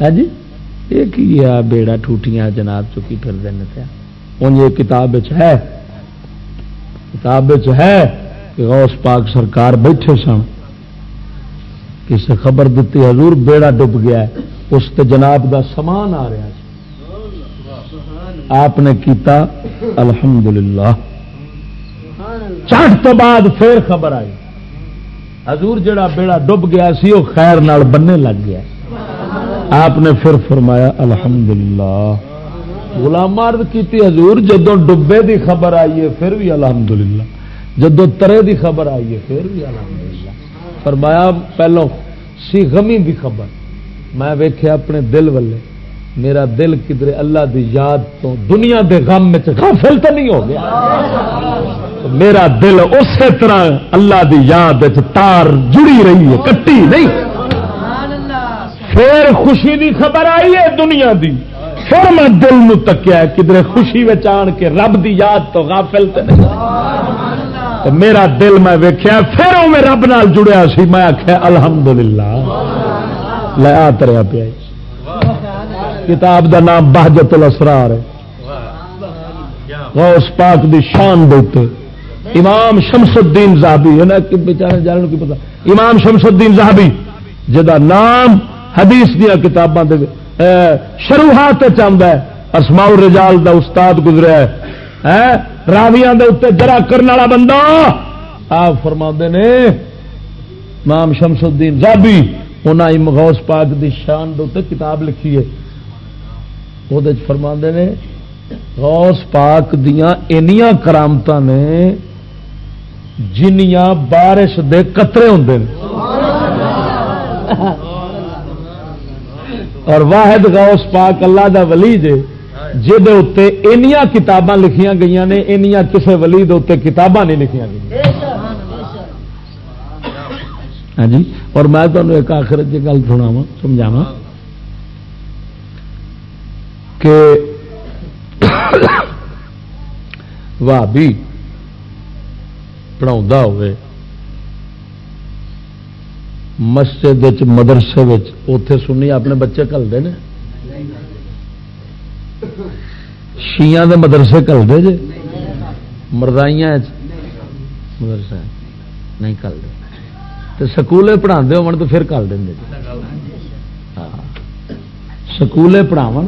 ہاں جی یہ کی بیڑا ٹوٹیاں جناب، چکی پھر دینے تھے۔ ان یہ کتاب ہے۔ کتاب ہے کہ غوث پاک سرکار بیٹھے سن۔ کسی خبر دیتی حضور بیڑا ڈب گیا ہے، اس تے جناب دا سامان آ رہا آپ نے کیتا الحمدللہ۔ چٹ تو بعد پھر خبر آئی۔ حضور جڑا بیڑا ڈب گیا سی، وہ خیر نال بننے لگ گیا۔ آپ نے پھر فرمایا الحمدللہ۔ غلام عرض کیتی، حضور جدو ڈبے دی خبر آئی ہے، پھر بھی الحمدللہ۔ جدو ترے دی خبر آئی ہے، پھر بھی الحمدللہ۔ فرمایا، پہلو سی غمی دی خبر۔ میں ویکھیا اپنے دل والے، میرا دل کدھر اللہ دی یاد تو دنیا دے غم میں غافل تو نہیں ہو گیا۔ میرا دل اسی طرح اللہ دی یاد تار جڑی رہی ہے، کٹی نہیں۔ پھر خوشی دی خبر آئی ہے دنیا دی۔ پھر میں دل نو تکیا کدھر خوشی آن کے رب دی یاد تو غافل تے نہیں۔ میرا دل میں ویکیا پھر وہ میں رب نال جڑیا سی، میں آخیا الحمدللہ۔ لے آ تریا پیا کتاب دا نام بہجت الاسرار ہے۔ غوث پاک دی شان دیتے امام شمس الدین زہبی ہے نا بیچارے جان کی پتا امام شمس الدین زہبی، جدا نام حدیث دیا کتاباں دے شروعات چاہتا ہے۔ اسماء الرجال دا استاد گزرا ہے۔ راویاں دے اتنے درا کرنے والا بندہ؟ آپ فرما نے، امام شمس الدین زہبی انہیں غوث پاک دی شان دے کتاب لکھی ہے۔ وہ فرما نے، غوث پاک دیا اینیاں کرامت نے جنیاں بارش دے قطرے ہوں اور واحد غوث پاک اللہ دا ولی جے۔ جہد اتنے کتاباں لکھیاں گئی نے انیاں کسے ولی دے کتاباں نہیں لکھیاں گئی ہاں جی؟ اور میں تمہیں ایک آخر گل سناوا سمجھاوا کہ بھابی پڑھا ہوئے مسجد مدرسے اتے سنی اپنے بچے کلتے ہیں شیاں دے مدرسے کلتے جے؟ مردائیاں مدرسہ نہیں کلتے تو سکولے پڑھا ہو تو پھر کل دیں ہاں۔ سکولے پڑھاو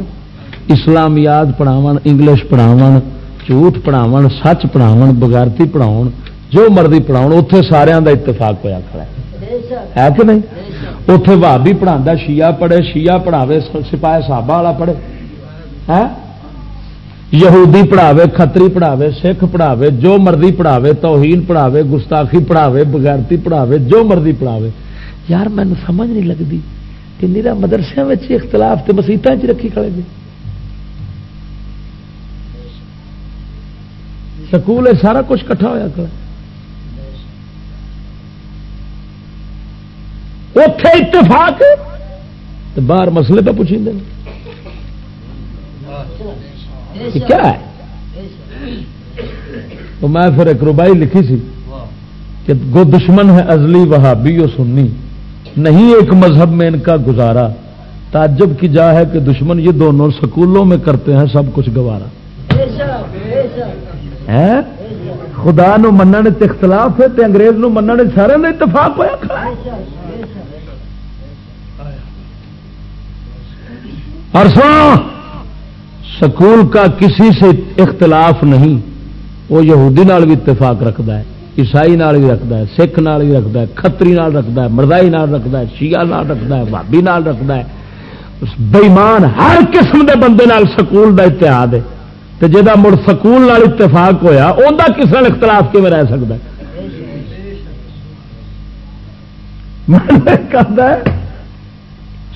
اسلامیات پڑھاو انگلش پڑھاو جھوٹ پڑھاو سچ پڑھاو بغیرتی پڑھاؤ جو مرضی پڑھاؤ اتے سارا کا اتفاق ہوا کھڑا ہے۔ کہ نہیں؟ اتے بھابی پڑھا شیعہ پڑھے، شیعہ پڑھاوے سپاہ صحابہ والا پڑھے۔ ہاں؟ یہودی پڑھاوے کتری پڑھاوے، سکھ پڑھاوے، جو مرضی پڑھاوے، توہین پڑھاوے، گستاخی پڑھاوے، بغیرتی پڑھاوے، جو مرضی پڑھاوے۔ یار مینو سمجھ نہیں لگتی کہ میرا مدرسے میں اختلاف تو مسیطا چ رکھی کھڑے جی سکول سارا کچھ کٹھا ہوا کھڑا۔ اتے اتفاق باہر مسئلے پہ پوچھیں کیا ہے؟ تو میں پھر ایک روبائی لکھی سی کہ گو دشمن ہے ازلی وہابی و سنی، نہیں ایک مذہب میں ان کا گزارا، تعجب کی جا ہے کہ دشمن یہ دونوں سکولوں میں کرتے ہیں، سب کچھ گوارا۔ خدا نو منع اختلاف ہے، تے انگریز نو منع سارے نے اتفاق ہوا اور سو سکول کا کسی سے اختلاف نہیں، وہ یہودی نال بھی اتفاق رکھتا ہے، عیسائی نال بھی رکھتا ہے، سکھ نال بھی رکھتا ہے کتری نال رکھتا ہے، مردائی نال رکھتا ہے، شیعہ نال رکھتا ہے بھابی نال رکھتا ہے۔ بےمان ہر قسم دے بندے نال سکول دا اتحاد ہے۔ تو جا مڑ سکول نال اتفاق ہویا انہیں کس نال اختلاف کیون رہ سکتا ہے؟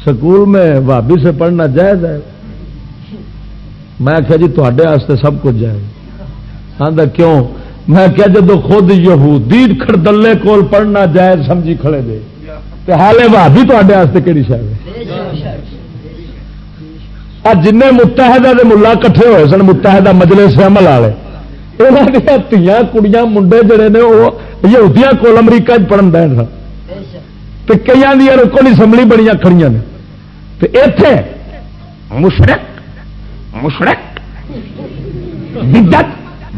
سکول میں بھابی سے پڑھنا جائز ہے۔ میں آخیا جی تے سب کچھ جائز آدھا کیوں؟ میں کیا جب خود یہودی کھڑدلے کول پڑھنا جائز سمجھی کھڑے دے حالے بھابی تے کہڑی شاید جن متحدہ دے ملا کٹھے ہوئے سن، متحدہ مجلے سے عمل والے یہاں دیا کڑیاں، منڈے جڑے نے، وہ یہودیاں کول امریکہ پڑھن دین سن۔ کئی دیا کو اسمبلی بڑی کھڑی نے۔ اتے مشرق مشرق بدت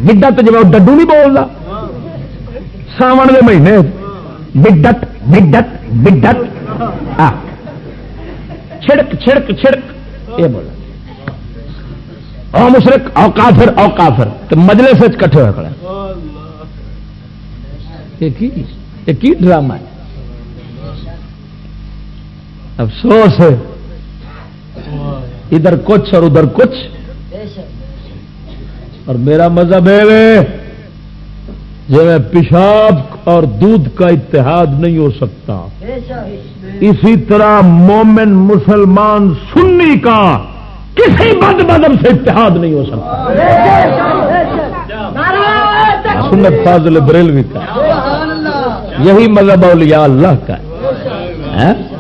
بدت جب ڈڈو نہیں بولتا ساون کے مہینے. بدت بدت بدت چھڑک چھڑک چھڑک. یہ بولا او مشرق او کافر او کافر. تو مجلے سے کٹھے ہوئے کھڑے. یہ ڈرامہ ہے؟ افسوس ہے. ادھر کچھ اور ادھر کچھ۔ اور میرا مذہب ہے جی میں پیشاب اور دودھ کا اتحاد نہیں ہو سکتا۔ اسی طرح مومن مسلمان سنی کا کسی بد مذہب سے اتحاد نہیں ہو سکتا۔ سنت فاضل بریلوی کا۔ یہی مذہب اولیاء اللہ کا ہے۔ ہاں؟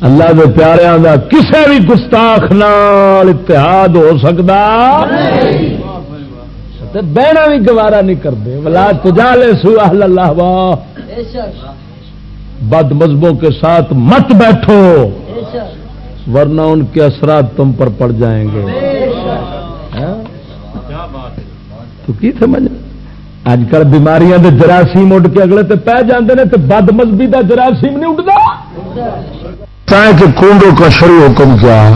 اللہ کے پیاروں کا کسی بھی گستاخ نال اتحاد ہو سکتا بہنا بھی گوارا نہیں کرتے ملا تجا لے سو اللہ بد مذہبوں کے ساتھ مت بیٹھو۔ ورنہ ان کے اثرات تم پر پڑ جائیں گے۔ ہاں؟ تو کی سمجھ؟ اج کل بیماریاں دے جراثیم اڈ کے اگلے تے پہ جاندے نے تے بد مذہبی دا جراثیم نہیں اڈتا کہ کنڈوں کا شروع حکم کیا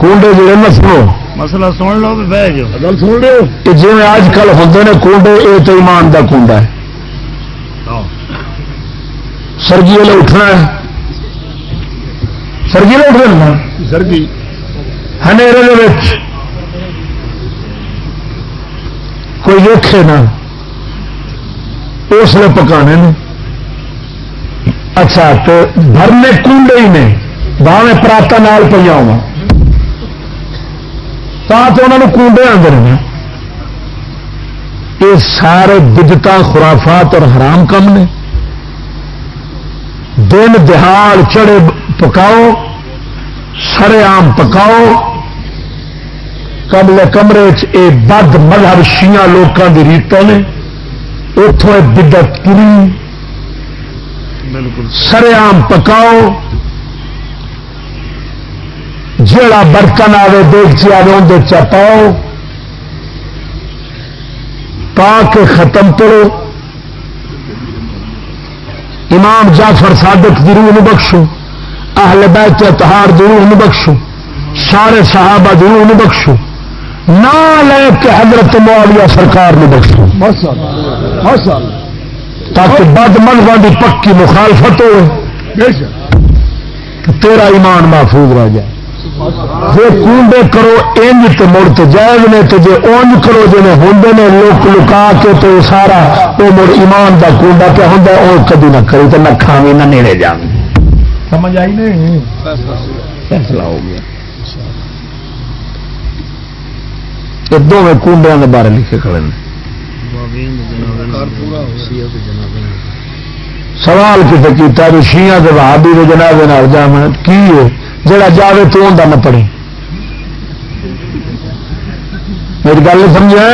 کنڈے جڑے نہ سنو۔ مسئلہ سن لو بہ جاؤ۔ سن لو کہ جی اج کل ہوتے ہیں کنڈے یہ تو ایمان کا کنڈا ہے۔ سرگی والے اٹھنا ہے۔ سرگی والے اٹھنا سرگی۔ ہنیرے کوئی ویکھے نا اس لیے پکانے نے۔ اچھا تو بھرنے کنڈے ہی نے باہیں پراتا نال پہ ہوا تو انہوں کنڈے آتے ہیں یہ سارے بدت خرافات اور حرام کم نے دن دہاڑ چڑے پکاؤ سرے آم پکاؤ کملے کمرے چ بد مذہب شیا لوگوں کی ریتوں نے اتوں بدت پوری سرے آم پکاؤ۔ جڑا برتن آئے دیکھ آئے اندر چپاؤ۔ پا کے ختم کرو امام جعفر صادق روح بخشو۔ اہل بیت اتحار دی روح بخشو۔ سارے صحابہ دی روح بخشو۔ نہ لے کے حضرت معاویہ سرکار نے بخشو۔ تاکہ بد منگا کی پکی مخالفت ہو تیرا ایمان محفوظ رہ جائے۔ جی کنڈے کرو انج تو مڑ تو جائز نے تو جی اونج کرو جی ہوں نے لوک لکا کے تو سارا وہ مڑ ایمان کا کنڈا پہ ہوں وہ کدی نہ کری تو نہ کھاوی نہ نیڑے جا سمجھ آئی نہیں؟ فیصلہ ہو گیا۔ یہ دونوں کنڈیا کے بارے لکھے کھڑے سوال کتنے کیا شیا کے بہادی کے جناب کی ہے؟ جڑا جاوے تو انہیں نہ پڑے۔ میری گل سمجھا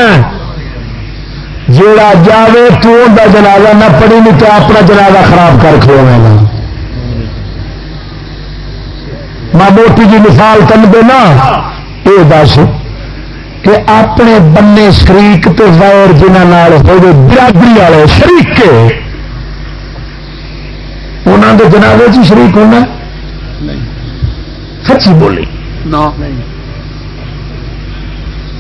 جڑا جاوے تو انہیں جنازہ نہ پڑی نہیں تو اپنا جنازہ خراب کر کھلو گا۔ میں موٹی جی مثال تن دے نا یہ دس۔ کہ اپنے بنے شریک تو غیر جنہ ہوئے برادری والے شریک کے۔ انہوں کے جنازے چ شریک ہونا؟ سچی بولی۔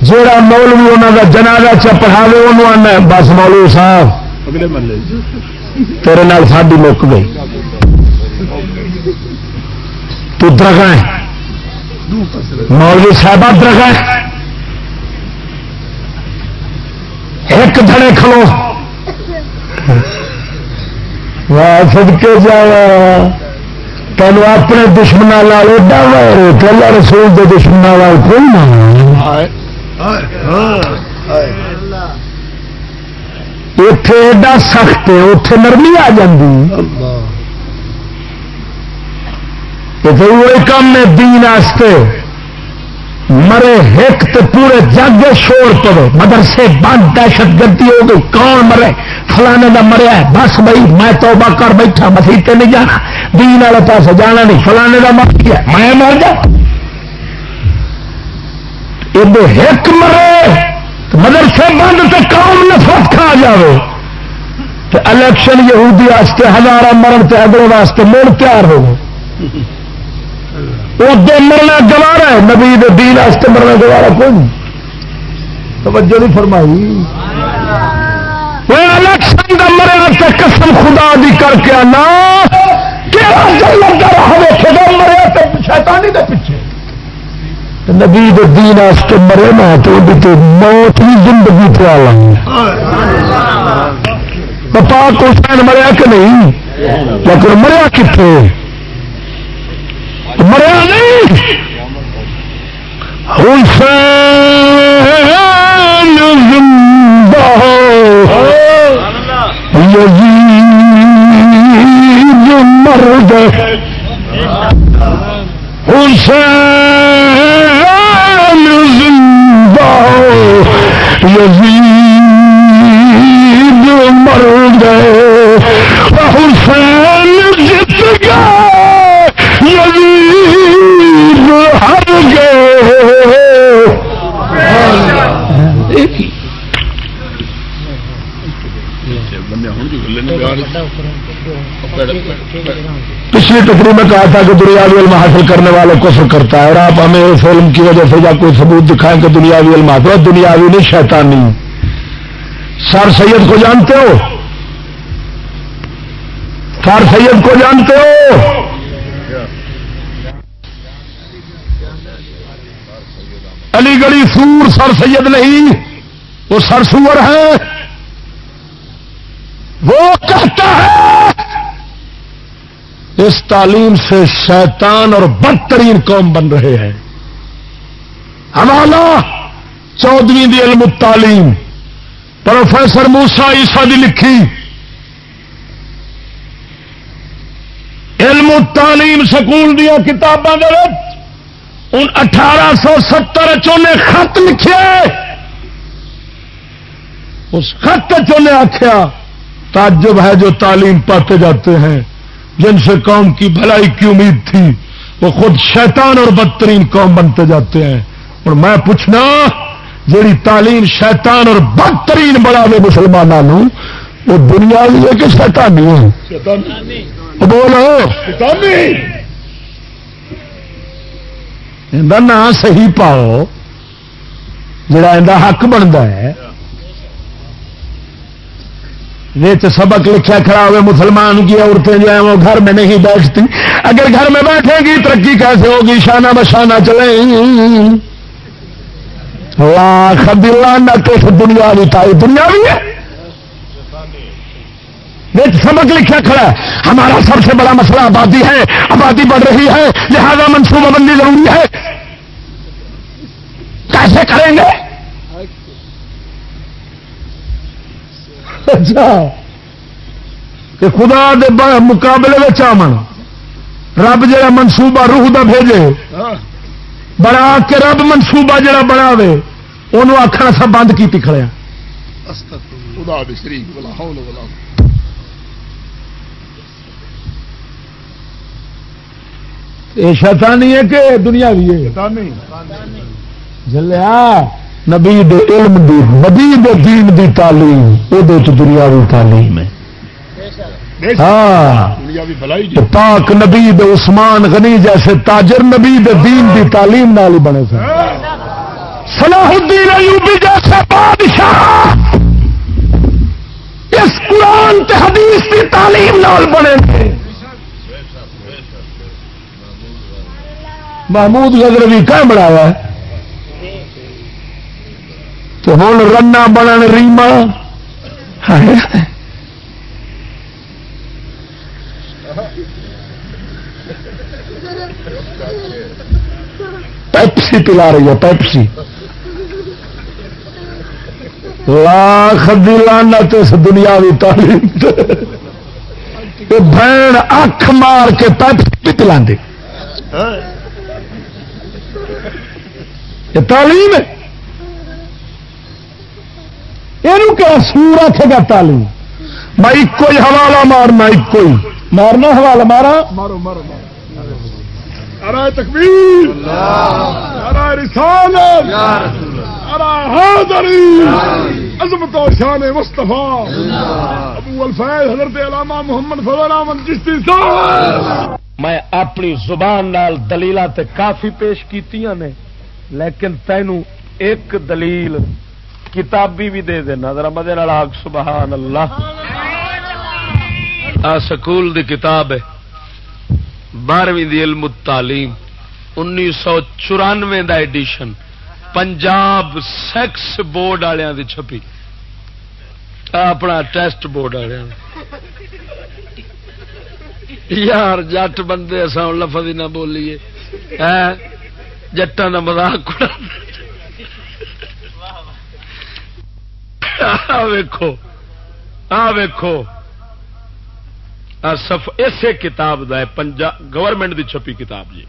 جہاں مولوی انہوں کا جنازہ چ پڑھاوے انہوں آنا بس مولوی صاحب تیرے نال ساڈی مک گئی۔ تو درگا مولوی صاحب درگا ایک دڑے کھلو۔ سد کے جایا تینوں اپنے دشمن لال ایڈا وائر پہلا رسول کے دشمن وال کوئی نہ اتے ایڈا سخت ہے اتے نرمی آ جاتی کام ہے دین مرے ہک تو پورے جگ شور پو مدرسے بند، دہشت گردی ہو گئی، کون مرے؟ فلانے کا مریا ہے، بس بھائی، میں توبہ کر بیٹھا مسیح نہیں جانا، دین والے پاس جانا نہیں، فلانے کا مر گیا میں مر جا ہک مرے، مدرسے بند تو قوم نفرت کھا جائے الیکشن یہودی واسطے ہزار مرن تے اگلے واسطے مڑ تیار ہو ادے مرنا گوارا ہے، نبی دین واسطے مرنا گوارا کوئی نہیں توجہ نہیں فرمائی۔ الیکشن کا مریا قسم خدا دی کر کے آنا۔ مریا شیطانی دے پیچھے۔ نبی دین مرے نا تو موت ہی زندگی پیا پاک حسین مریا کہ نہیں؟ لیکن مریا کتنے مریا نہیں۔ حسین زندہ یزید مرد۔ حسین زندہ یزید پچھلی ٹکڑی میں کہا تھا کہ دنیاوی علم حاصل کرنے والے کفر کرتا ہے اور آپ ہمیں اس علم کی وجہ سے یا کوئی ثبوت دکھائیں کہ دنیاوی علم حاصل دنیاوی نہیں، شیطانی۔ سر سید کو جانتے ہو؟ سر سید کو جانتے ہو؟ علی گڑھی سور سر سید نہیں، وہ سر سور ہے۔ وہ کہتا ہے۔ اس تعلیم سے شیطان اور بدترین قوم بن رہے ہیں۔ ہمارا چودویں دی علم تعلیم پروفیسر موسا عیسا دی لکھی۔ علم تعلیم سکول دیا کتاباں ان اٹھارہ سو ستر چونے خط لکھے؟ اس خط چونے آخیا تعجب ہے جو تعلیم پاتے جاتے ہیں جن سے قوم کی بھلائی کی امید تھی وہ خود شیطان اور بدترین قوم بنتے جاتے ہیں۔ اور میں پوچھنا جیڑی تعلیم شیطان اور بدترین بڑا دے مسلمانوں وہ دنیا ہے کہ شیطانی ہے؟ بولو۔ نام صحیح پاؤ جڑا حق بنتا ہے سبق لکھا کھڑا ہوئے مسلمان کی عورتیں جو ہیں وہ گھر میں نہیں بیٹھتی اگر گھر میں بیٹھے گی ترقی کیسے ہوگی شانہ بشانہ چلے لاکھ دنیا بھی تائی دنیا بھی ہے سبق لکھا کھڑا ہے۔ ہمارا سب سے بڑا مسئلہ آبادی ہے۔ آبادی بڑھ رہی ہے۔ لہذا منصوبہ بندی ضروری ہے۔ کیسے کریں گے؟ اچھا۔ کہ خدا دے مقابلے میں چامن رب جا منصوبہ روح دا بھیجے۔ بنا کے رب منصوبہ جڑا بنا انہوں آخر سب بند کی کھڑے یہ شیطانی ہے کہ دنیا بھی ہے۔ جلیا نبی علم دی نبی دین دی تعلیم وہ دنیاوی تعلیم ہے۔ ہاں۔ پاک نبی دے عثمان غنی جیسے تاجر نبی دے دین دی تعلیم نال ہی بنے سن۔ صلاح الدین ایوبی جیسے بادشاہ۔ اس قرآن تے حدیث دی تعلیم نال بنے تھے محمود غزروی کہاں بنایا ہے تو ہوں رنا بنن ریما۔ پیپسی پلا رہی ہے، پیپسی۔ لاکھ دلانا تو اس دنیا بھی تعلیم بہن اکھ مار کے پیپسی پلا دی ہاں۔ یہ تعلیم ہے۔ یہ کیا سور آخے گا تعلیم۔ میں ایک ہی حوالہ مارنا ایک ہی مارنا حوالہ مارا۔ مارو مارو تکبیر۔ عظمت و شان مصطفیٰ۔ ابو الفیض حضرت علامہ محمد فضل احمد چشتی صاحب۔ میں اپنی زبان نال دلیل کافی پیش کیتی نے۔ لیکن تینوں ایک دلیل کتابی بھی دے دینا، ذرا مدے آگ، سبحان اللہ۔ آ سکول دی کتاب ہے، بارہویں دی علم تعلیم انیس سو چورانوے دا ایڈیشن، پنجاب سیکس بورڈ والوں دی چھپی۔ اپنا ٹیسٹ بورڈ والوں یار، جٹ بندے اصا لفظ ہی نہ بولیے۔ ہاں؟ جٹان کا مزاق ویکو آ ویکو سف اسے کتاب دا گورنمنٹ دی چھپی کتاب جی۔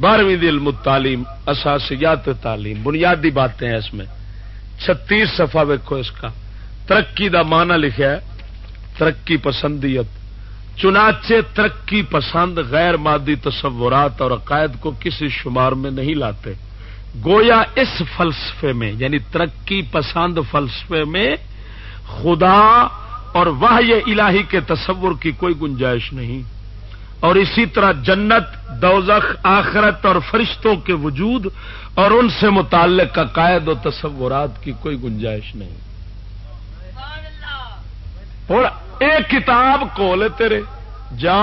بارہویں علم تعلیم اساسیات تعلیم، بنیادی باتیں ہیں اس میں۔ چھتیس صفحہ ویکو اس کا۔ ترقی دا معنی لکھا ہے، ترقی پسندیت۔ چنانچہ ترقی پسند غیر مادی تصورات اور عقائد کو کسی شمار میں نہیں لاتے۔ گویا اس فلسفے میں یعنی ترقی پسند فلسفے میں خدا اور وہ یہ الہی کے تصور کی کوئی گنجائش نہیں۔ اور اسی طرح جنت دوزخ آخرت اور فرشتوں کے وجود اور ان سے متعلق عقائد و تصورات کی کوئی گنجائش نہیں۔ ایک کتاب کول تیرے۔ جا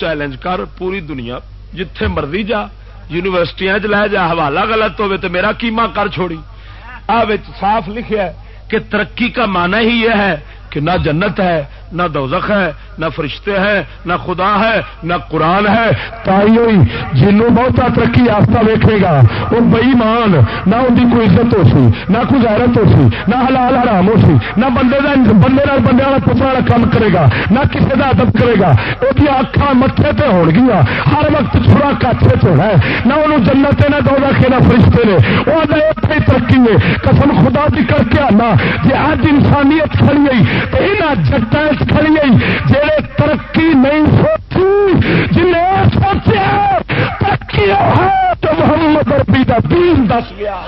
چیلنج کر پوری دنیا، جتھے مرضی جا، یونیورسٹیاں لے جا، حوالہ غلط ہوے تو میرا کیما کر چھوڑی۔ آ صاف لکھا کہ ترقی کا معنی ہی یہ ہے کہ نہ جنت ہے، نہ دوزخ ہے، نہ فرشتے ہیں، نہ خدا ہے، نہ قرآن ہے۔ تائی جنوں بہت ترقی یافتہ ویکے گا۔ وہ بئی مان نہ ان کی کوئی عزت ہو سی، نہ کوئی غیرت ہو سی، نہ حلال حرام ہو سی، نہ بندے دا بندے نال بندے والا پتر والا کام کرے گا، نہ کسی کا ادب کرے گا۔ وہ اکھا متے پہ ہو گیا ہر وقت چھڑا کاچے چ ہے۔ نہ انہوں جنت ہے، نہ دوزخ ہے، نہ فرشتے نے۔ وہ اتنے ترقی ہے۔ قسم خدا کی کر کے آنا۔ جی اج انسانیت کھڑی گئی یہاں جٹا کھڑی گئی جہے ترقی نہیں سوچی جنہیں سوچا ترقی ہے ہاں، تو محمد ربی کا دین دس گیا۔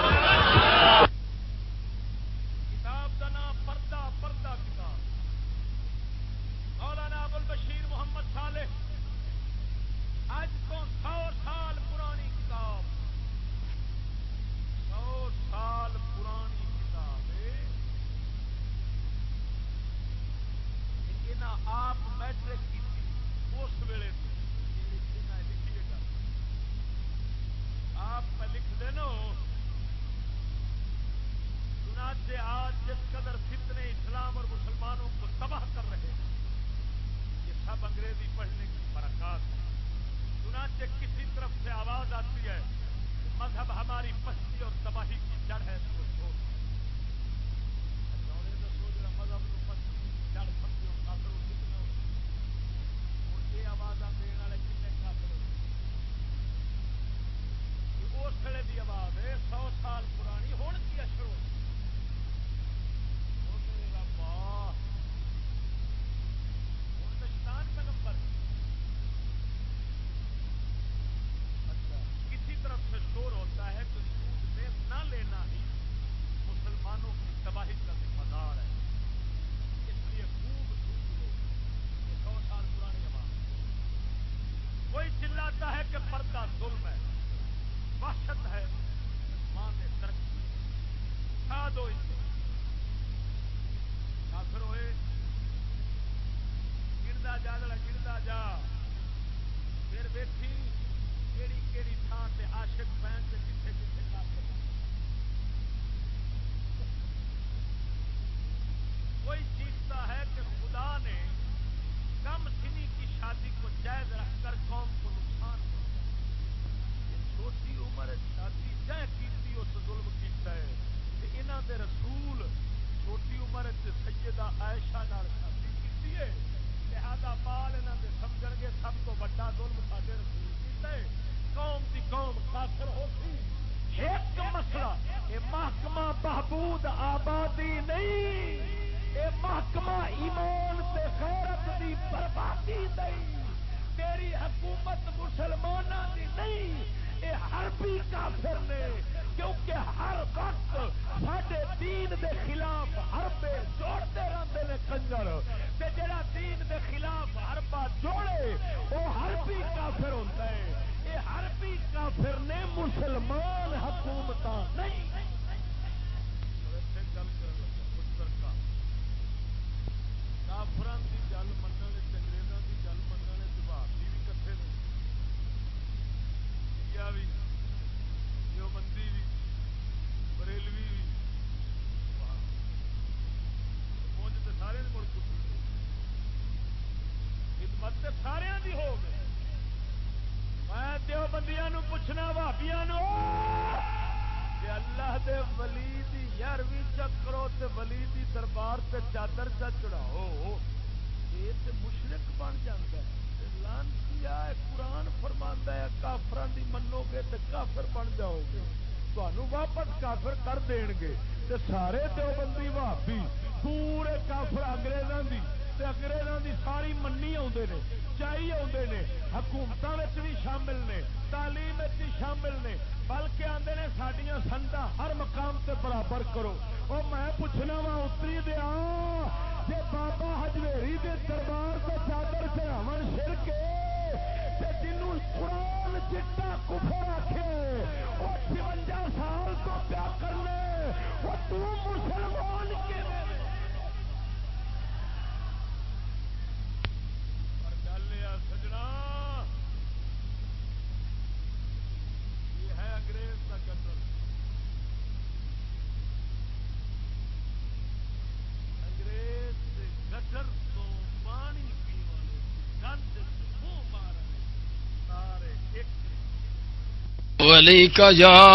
عليك يا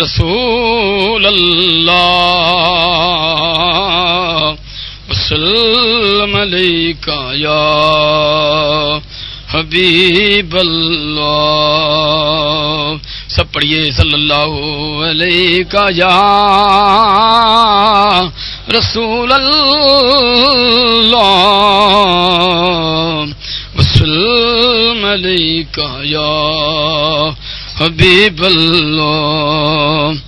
رسول الله. وسلم عليك يا حبيب الله. سب پڑھیے، صلی اللہ علیہ یا رسول اللہ. وسلم علیکہ یا حبیب اللہ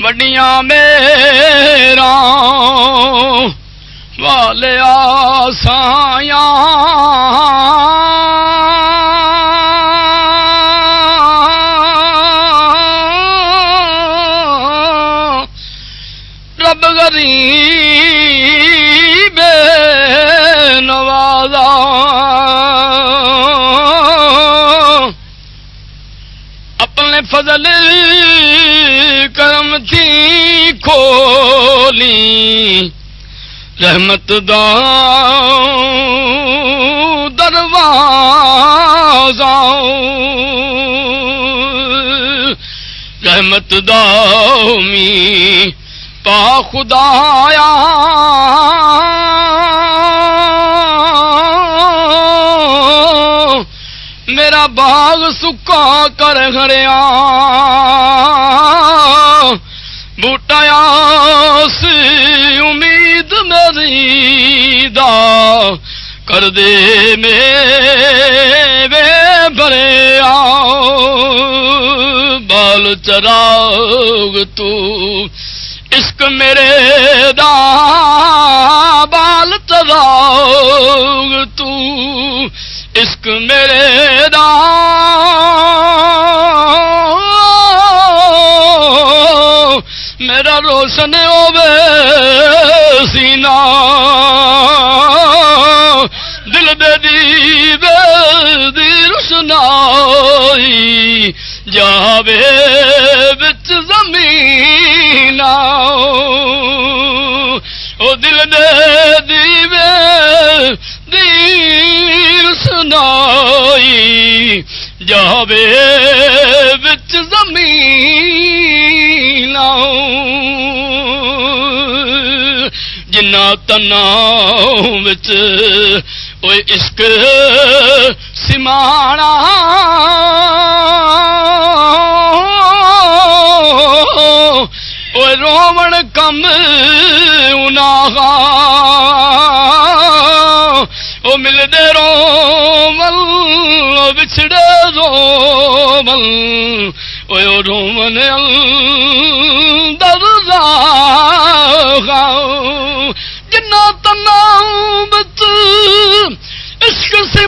وڈیاں میرا والے آسایاں اپنے فضل کرم تھی کھولی رحمت دا دروازہ رحمت دامی پا خدایا میرا باغ سکا کر گھڑیا۔ بوٹایا سی امید میری دا کر دے میں بھرے بال چراغ تو عشق میرے دا بال تو، عشق میرے دا میرا روشن ہوے سینا۔ دل دے دی دی روشنائی جاوے بچ زمین۔ او دل دے دی دیر سنائی۔ جاوے بچ زمین جنا تنا بچ عشق سمانا۔ رومن کم انہا وہ ملتے رو مل بچھڑے رو مل وہ رومن درد جنا تنا بچ عشق سے